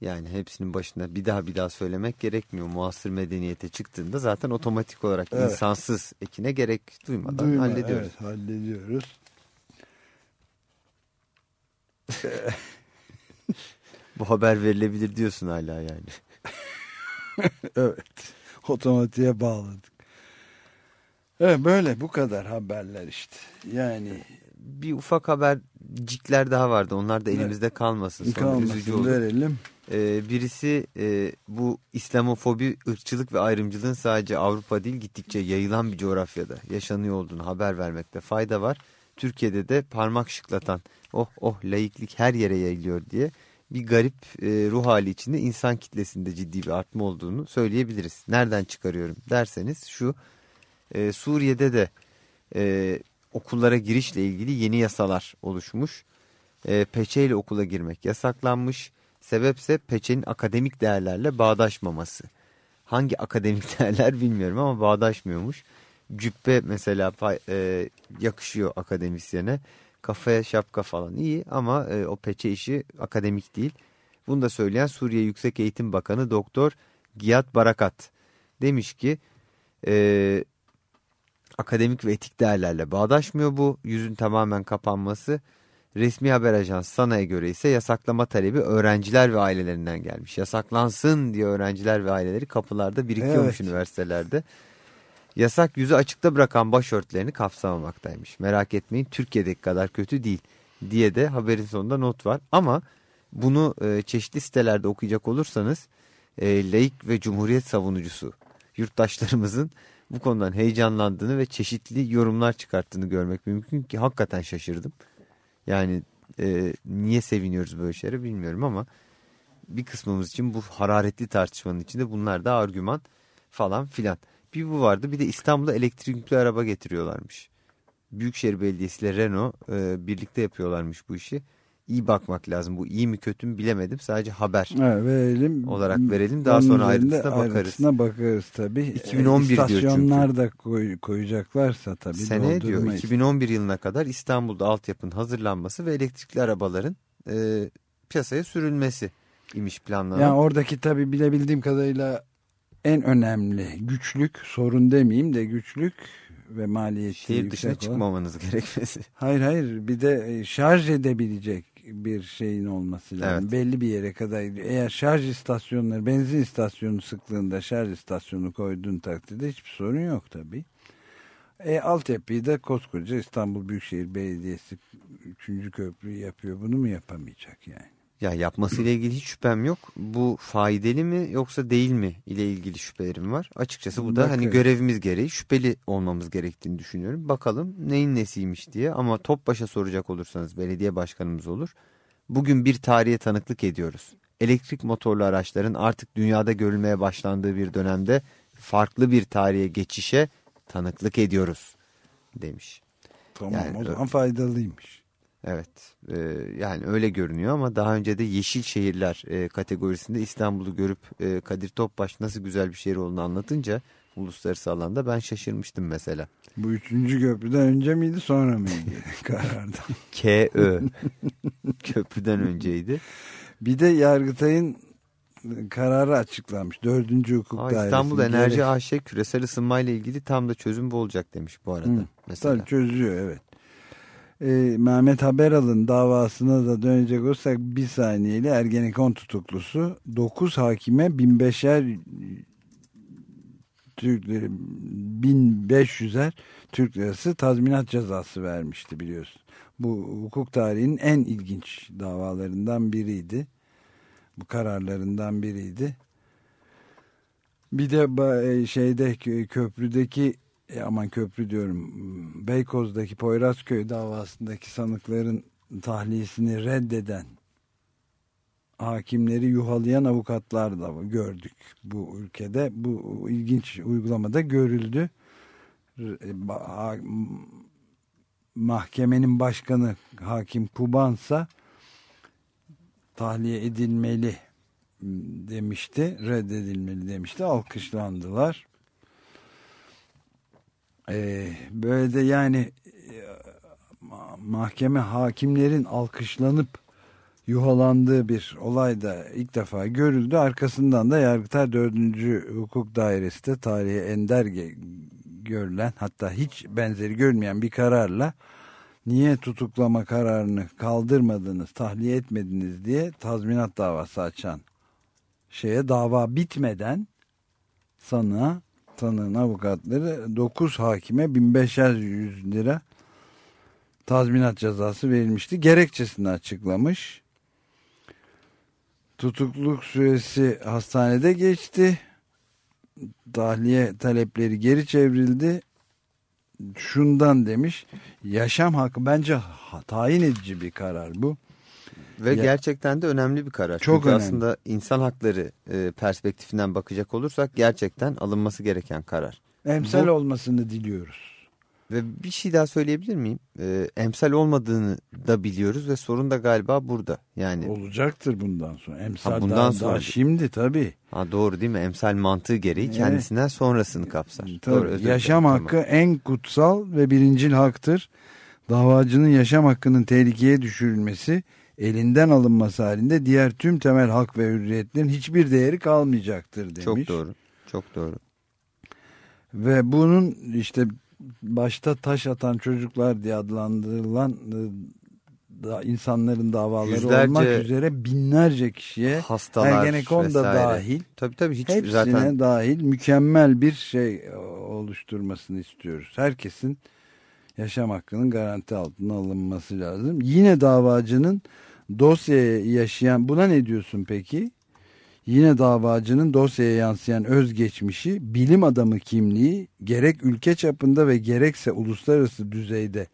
Yani hepsinin başında bir daha bir daha söylemek gerekmiyor. Muasır medeniyete çıktığında zaten otomatik olarak Evet. insansız ekine gerek duymadan Duyma, hallediyoruz. Evet, hallediyoruz. Bu haber verilebilir diyorsun hala yani. evet. Otomatiğe bağladık. Evet böyle bu kadar haberler işte. Yani Bir ufak habercikler daha vardı. Onlar da elimizde kalmasın. Sonra üzücü kalmasın olur. verelim. Ee, birisi e, bu İslamofobi, ırkçılık ve ayrımcılığın sadece Avrupa değil gittikçe yayılan bir coğrafyada yaşanıyor olduğunu haber vermekte fayda var. Türkiye'de de parmak şıklatan oh oh laiklik her yere yayılıyor diye bir garip e, ruh hali içinde insan kitlesinde ciddi bir artma olduğunu söyleyebiliriz. Nereden çıkarıyorum derseniz şu e, Suriye'de de e, okullara girişle ilgili yeni yasalar oluşmuş. E, peçeyle okula girmek yasaklanmış. Sebepse peçenin akademik değerlerle bağdaşmaması. Hangi akademik değerler bilmiyorum ama bağdaşmıyormuş. Cübbe mesela e, yakışıyor akademisyene. Kafaya şapka falan iyi ama e, o peçe işi akademik değil. Bunu da söyleyen Suriye Yüksek Eğitim Bakanı Doktor Giyat Barakat. Demiş ki e, akademik ve etik değerlerle bağdaşmıyor bu. Yüzün tamamen kapanması. Resmi haber ajansı Sana'ya göre ise yasaklama talebi öğrenciler ve ailelerinden gelmiş. Yasaklansın diye öğrenciler ve aileleri kapılarda birikiyormuş Evet. üniversitelerde. Yasak yüzü açıkta bırakan başörtülerini kapsamamaktaymış. Merak etmeyin Türkiye'deki kadar kötü değil diye de haberin sonunda not var. Ama bunu e, çeşitli sitelerde okuyacak olursanız e, laik ve cumhuriyet savunucusu yurttaşlarımızın bu konudan heyecanlandığını ve çeşitli yorumlar çıkarttığını görmek mümkün ki hakikaten şaşırdım. Yani e, niye seviniyoruz böyle şeylere bilmiyorum ama bir kısmımız için bu hararetli tartışmanın içinde bunlar da argüman falan filan. Bir bu vardı bir de İstanbul'da elektrikli araba getiriyorlarmış. Büyükşehir Belediyesi ile Renault e, birlikte yapıyorlarmış bu işi. İyi bakmak lazım. Bu iyi mi kötü mü bilemedim. Sadece haber. Evet, verelim. Olarak verelim. Daha Onun sonra ayrıntısına bakarız. ayrıntısına bakarız tabii. 2011 diyor çünkü. İstasyonlar da koy, koyacaklarsa tabii Sene diyor doldurmayız. 2011 yılına kadar İstanbul'da altyapının hazırlanması ve elektrikli arabaların e, piyasaya sürülmesi imiş planlanan. Yani oradaki tabii bilebildiğim kadarıyla en önemli güçlük, sorun demeyeyim de güçlük ve maliyeti Şehir dışına olan- çıkmamanız gerekmesi. Hayır hayır bir de e, şarj edebilecek bir şeyin olması lazım. Evet. Belli bir yere kadar. Eğer şarj istasyonları, benzin istasyonu sıklığında şarj istasyonu koyduğun takdirde hiçbir sorun yok tabii. E, altyapıyı da koskoca İstanbul Büyükşehir Belediyesi 3. köprüyü yapıyor. Bunu mu yapamayacak yani? Ya yapmasıyla ilgili hiç şüphem yok. Bu faydalı mi yoksa değil mi ile ilgili şüphelerim var. Açıkçası bu da hani Bakarız. görevimiz gereği şüpheli olmamız gerektiğini düşünüyorum. Bakalım neyin nesiymiş diye ama top başa soracak olursanız belediye başkanımız olur. Bugün bir tarihe tanıklık ediyoruz. Elektrik motorlu araçların artık dünyada görülmeye başlandığı bir dönemde farklı bir tarihe geçişe tanıklık ediyoruz demiş. Tamam Yani o zaman faydalıymış. Evet e, yani öyle görünüyor ama daha önce de yeşil şehirler e, kategorisinde İstanbul'u görüp e, Kadir Topbaş nasıl güzel bir şehir olduğunu anlatınca uluslararası alanda ben şaşırmıştım mesela. Bu üçüncü köprüden önce miydi sonra mıydı kararda? KÖ köprüden önceydi. Bir de Yargıtay'ın kararı açıklanmış. Dördüncü hukuk Aa, dairesi. İstanbul Enerji Gerek- AŞ küresel ısınmayla ilgili tam da çözüm bu olacak demiş bu arada. Hı, mesela. Tabii çözüyor evet. Ee, Mehmet Haberal'ın davasına da dönecek olursak bir saniyeli Ergenekon tutuklusu 9 hakime 1005'er Türk lirası 1500'er Türk lirası tazminat cezası vermişti biliyorsun. Bu hukuk tarihinin en ilginç davalarından biriydi. Bu kararlarından biriydi. Bir de e, şeyde kö- köprüdeki e, aman köprü diyorum Beykoz'daki Poyrazköy davasındaki sanıkların tahliyesini reddeden hakimleri yuhalayan avukatlar da gördük bu ülkede. Bu ilginç uygulamada görüldü. E, Mahkemenin başkanı hakim Kubansa tahliye edilmeli demişti, reddedilmeli demişti. Alkışlandılar. Ee, böyle de yani e, ma- mahkeme hakimlerin alkışlanıp yuhalandığı bir olay da ilk defa görüldü. Arkasından da Yargıtay 4. Hukuk Dairesi de tarihe ender görülen hatta hiç benzeri görmeyen bir kararla niye tutuklama kararını kaldırmadınız, tahliye etmediniz diye tazminat davası açan şeye dava bitmeden sanığa tanığın avukatları 9 hakime 1500 lira tazminat cezası verilmişti. Gerekçesini açıklamış. Tutukluluk süresi hastanede geçti. Tahliye talepleri geri çevrildi. Şundan demiş. Yaşam hakkı bence tayin edici bir karar bu. Ve Ya- gerçekten de önemli bir karar. Çok Çünkü önemli. aslında insan hakları e, perspektifinden bakacak olursak gerçekten alınması gereken karar. Emsal Bu- olmasını diliyoruz. Ve bir şey daha söyleyebilir miyim? E, emsal olmadığını da biliyoruz ve sorun da galiba burada. Yani Olacaktır bundan sonra. Emsal Ha, bundan daha, sonra. daha şimdi tabii. ha, doğru değil mi? Emsal mantığı gereği Evet. kendisinden sonrasını kapsar. Tabii. Doğru, yaşam dilerim, hakkı en kutsal ve birincil haktır. Davacının yaşam hakkının tehlikeye düşürülmesi, elinden alınması halinde diğer tüm temel hak ve hürriyetlerin hiçbir değeri kalmayacaktır demiş. Çok doğru. Çok doğru. Ve bunun işte başta taş atan çocuklar diye adlandırılan e, da insanların davaları Yüzlerce olmak üzere binlerce kişiye Hastalar Ergenekon da vesaire. dahil Tabii tabii hiç hepsine zaten dahil mükemmel bir şey e, oluşturmasını istiyoruz. Herkesin yaşam hakkının garanti altına alınması lazım. Yine davacının dosyaya yaşayan buna ne diyorsun peki? Yine davacının dosyaya yansıyan özgeçmişi, bilim adamı kimliği gerek ülke çapında ve gerekse uluslararası düzeyde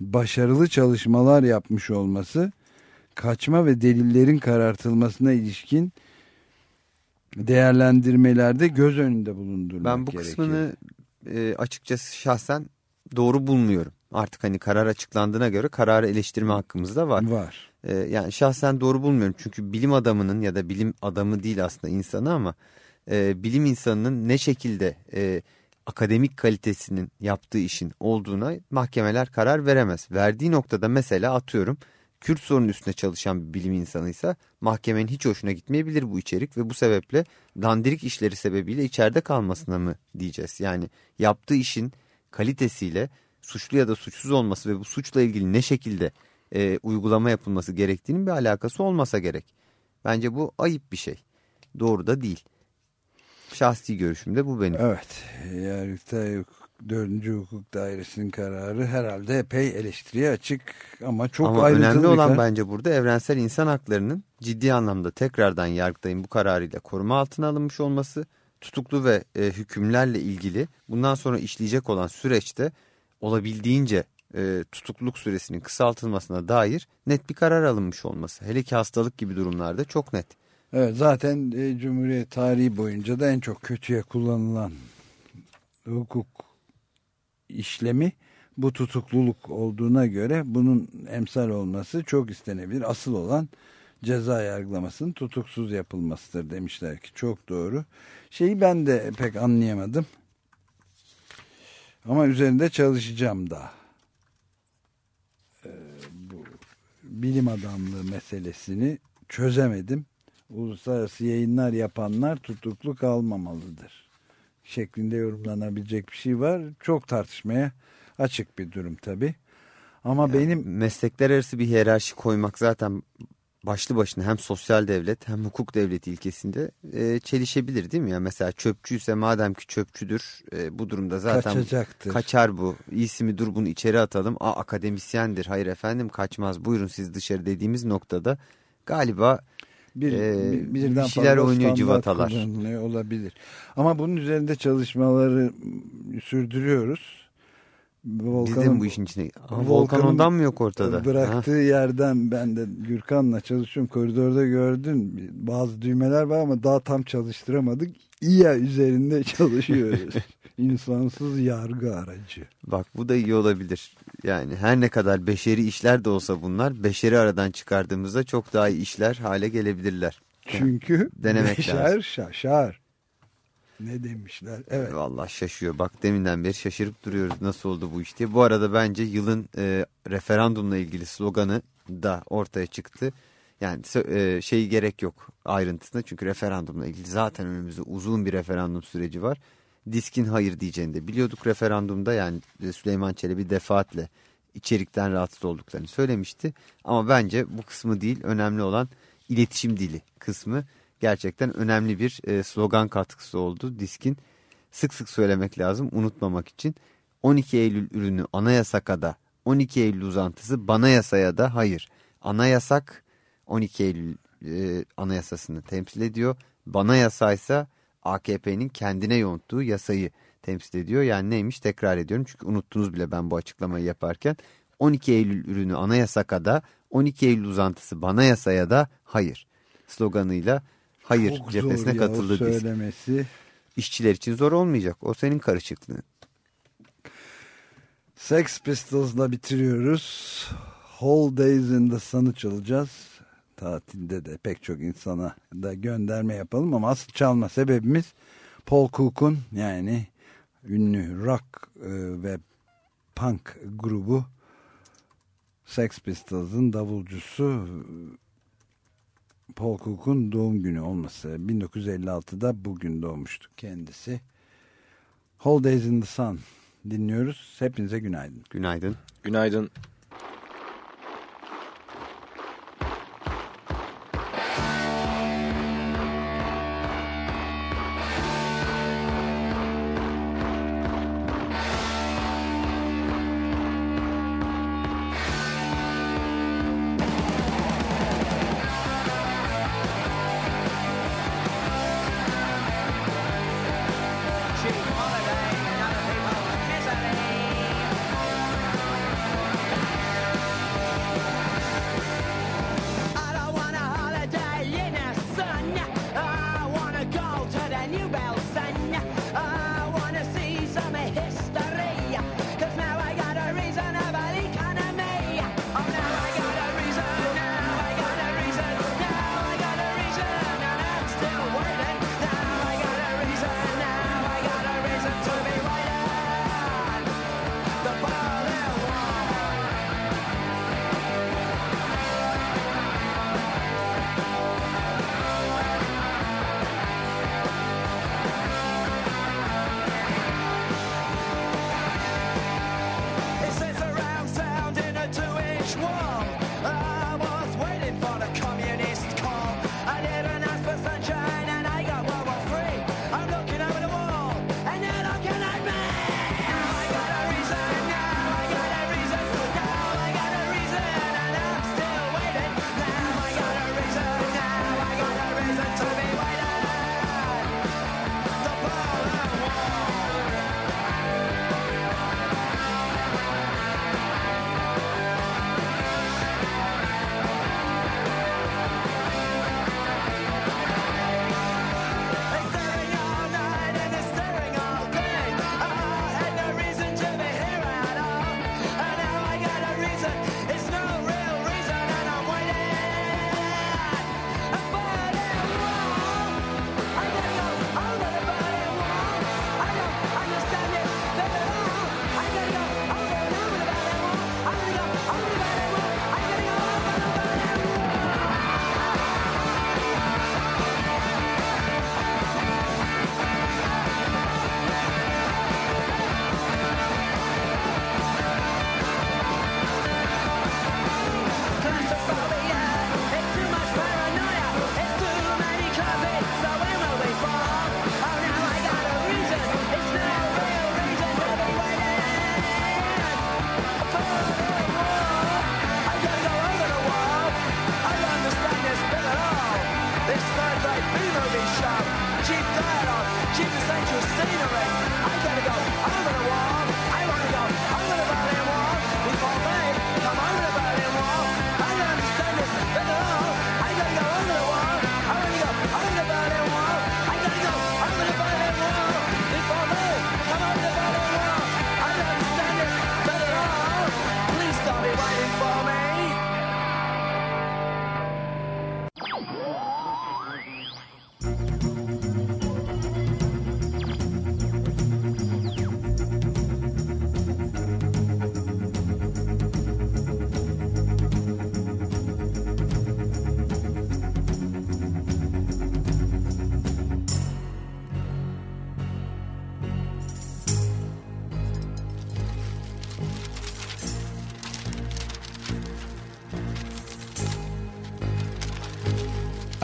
başarılı çalışmalar yapmış olması, kaçma ve delillerin karartılmasına ilişkin değerlendirmelerde göz önünde bulundurmak ben bu gerekir. kısmını e, açıkçası şahsen doğru bulmuyorum. Artık hani karar açıklandığına göre kararı eleştirme hakkımız da var. var. E, yani şahsen doğru bulmuyorum. Çünkü bilim adamının ya da bilim adamı değil aslında insanı ama e, bilim insanının ne şekilde e, akademik kalitesinin yaptığı işin olduğuna mahkemeler karar veremez. Verdiği noktada mesela atıyorum Kürt sorunun üstüne çalışan bir bilim insanıysa mahkemenin hiç hoşuna gitmeyebilir bu içerik ve bu sebeple dandirik işleri sebebiyle içeride kalmasına mı diyeceğiz? Yani yaptığı işin kalitesiyle suçlu ya da suçsuz olması ve bu suçla ilgili ne şekilde e, uygulama yapılması gerektiğinin bir alakası olmasa gerek. Bence bu ayıp bir şey. Doğru da değil. Şahsi görüşüm de bu benim. Evet. Yargıtay Hukuk- 4. Hukuk Dairesi'nin kararı herhalde epey eleştiriye açık ama çok Ama ayrıntılı önemli olan karar. bence burada evrensel insan haklarının ciddi anlamda tekrardan Yargıtay'ın bu kararıyla koruma altına alınmış olması, tutuklu ve e, hükümlerle ilgili bundan sonra işleyecek olan süreçte olabildiğince e, tutukluluk süresinin kısaltılmasına dair net bir karar alınmış olması. Hele ki hastalık gibi durumlarda çok net. Evet, zaten e, Cumhuriyet tarihi boyunca da en çok kötüye kullanılan hukuk işlemi bu tutukluluk olduğuna göre bunun emsal olması çok istenebilir. Asıl olan ceza yargılamasının tutuksuz yapılmasıdır demişler ki çok doğru. Şeyi ben de pek anlayamadım. Ama üzerinde çalışacağım daha. Ee, bu bilim adamlığı meselesini çözemedim. Uluslararası yayınlar yapanlar tutuklu kalmamalıdır. Şeklinde yorumlanabilecek bir şey var. Çok tartışmaya açık bir durum tabii. Ama benim Meslekler arası bir hiyerarşi koymak zaten başlı başına hem sosyal devlet hem hukuk devleti ilkesinde e, çelişebilir değil mi? Yani mesela çöpçüyse madem ki çöpçüdür e, bu durumda zaten kaçacaktır. kaçar bu. İyisi mi dur bunu içeri atalım. Aa akademisyendir. Hayır efendim kaçmaz. Buyurun siz dışarı dediğimiz noktada galiba bir, Ee, bir- bir şeyler oynuyor civatalar. olabilir. Ama bunun üzerinde çalışmaları sürdürüyoruz. Volkan'ın- dedim bu işin içine. Aa, Volkan ondan mı yok ortada? Bıraktığı yerden ben de Gürkan'la çalışıyorum. Koridorda gördün. Bazı düğmeler var ama daha tam çalıştıramadık. İya üzerinde çalışıyoruz. İnsansız yargı aracı. Bak bu da iyi olabilir. Yani her ne kadar beşeri işler de olsa bunlar beşeri aradan çıkardığımızda çok daha iyi işler hale gelebilirler. Çünkü Denemek beşer lazım. şaşar. Ne demişler? Evet. Vallahi şaşıyor. Bak deminden beri şaşırıp duruyoruz nasıl oldu bu iş diye. Bu arada bence yılın e, referandumla ilgili sloganı da ortaya çıktı. Yani e, şey gerek yok ayrıntısına çünkü referandumla ilgili zaten önümüzde uzun bir referandum süreci var. Diskin hayır diyeceğini de biliyorduk referandumda yani e, Süleyman Çelebi defaatle içerikten rahatsız olduklarını söylemişti. Ama bence bu kısmı değil önemli olan iletişim dili kısmı gerçekten önemli bir e, slogan katkısı oldu. Diskin sık sık söylemek lazım unutmamak için. 12 Eylül ürünü anayasaka da 12 Eylül uzantısı bana yasaya da hayır. Anayasak 12 Eylül e, anayasasını temsil ediyor. Bana yasaysa AKP'nin kendine yonttuğu yasayı temsil ediyor. Yani neymiş tekrar ediyorum çünkü unuttunuz bile ben bu açıklamayı yaparken. 12 Eylül ürünü anayasaka da 12 Eylül uzantısı bana yasaya da hayır sloganıyla hayır Çok cephesine katıldı. söylemesi. İşçiler için zor olmayacak. O senin karışıklığın. Sex Pistols'la bitiriyoruz. Whole Days in the Sun'ı çalacağız. Tatilde de pek çok insana da gönderme yapalım ama asıl çalma sebebimiz Paul Cook'un yani ünlü rock e, ve punk grubu Sex Pistols'ın davulcusu Paul Cook'un doğum günü olması. 1956'da bugün doğmuştu kendisi. Holidays in the Sun dinliyoruz. Hepinize günaydın. Günaydın. Günaydın.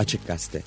Açık Gazete.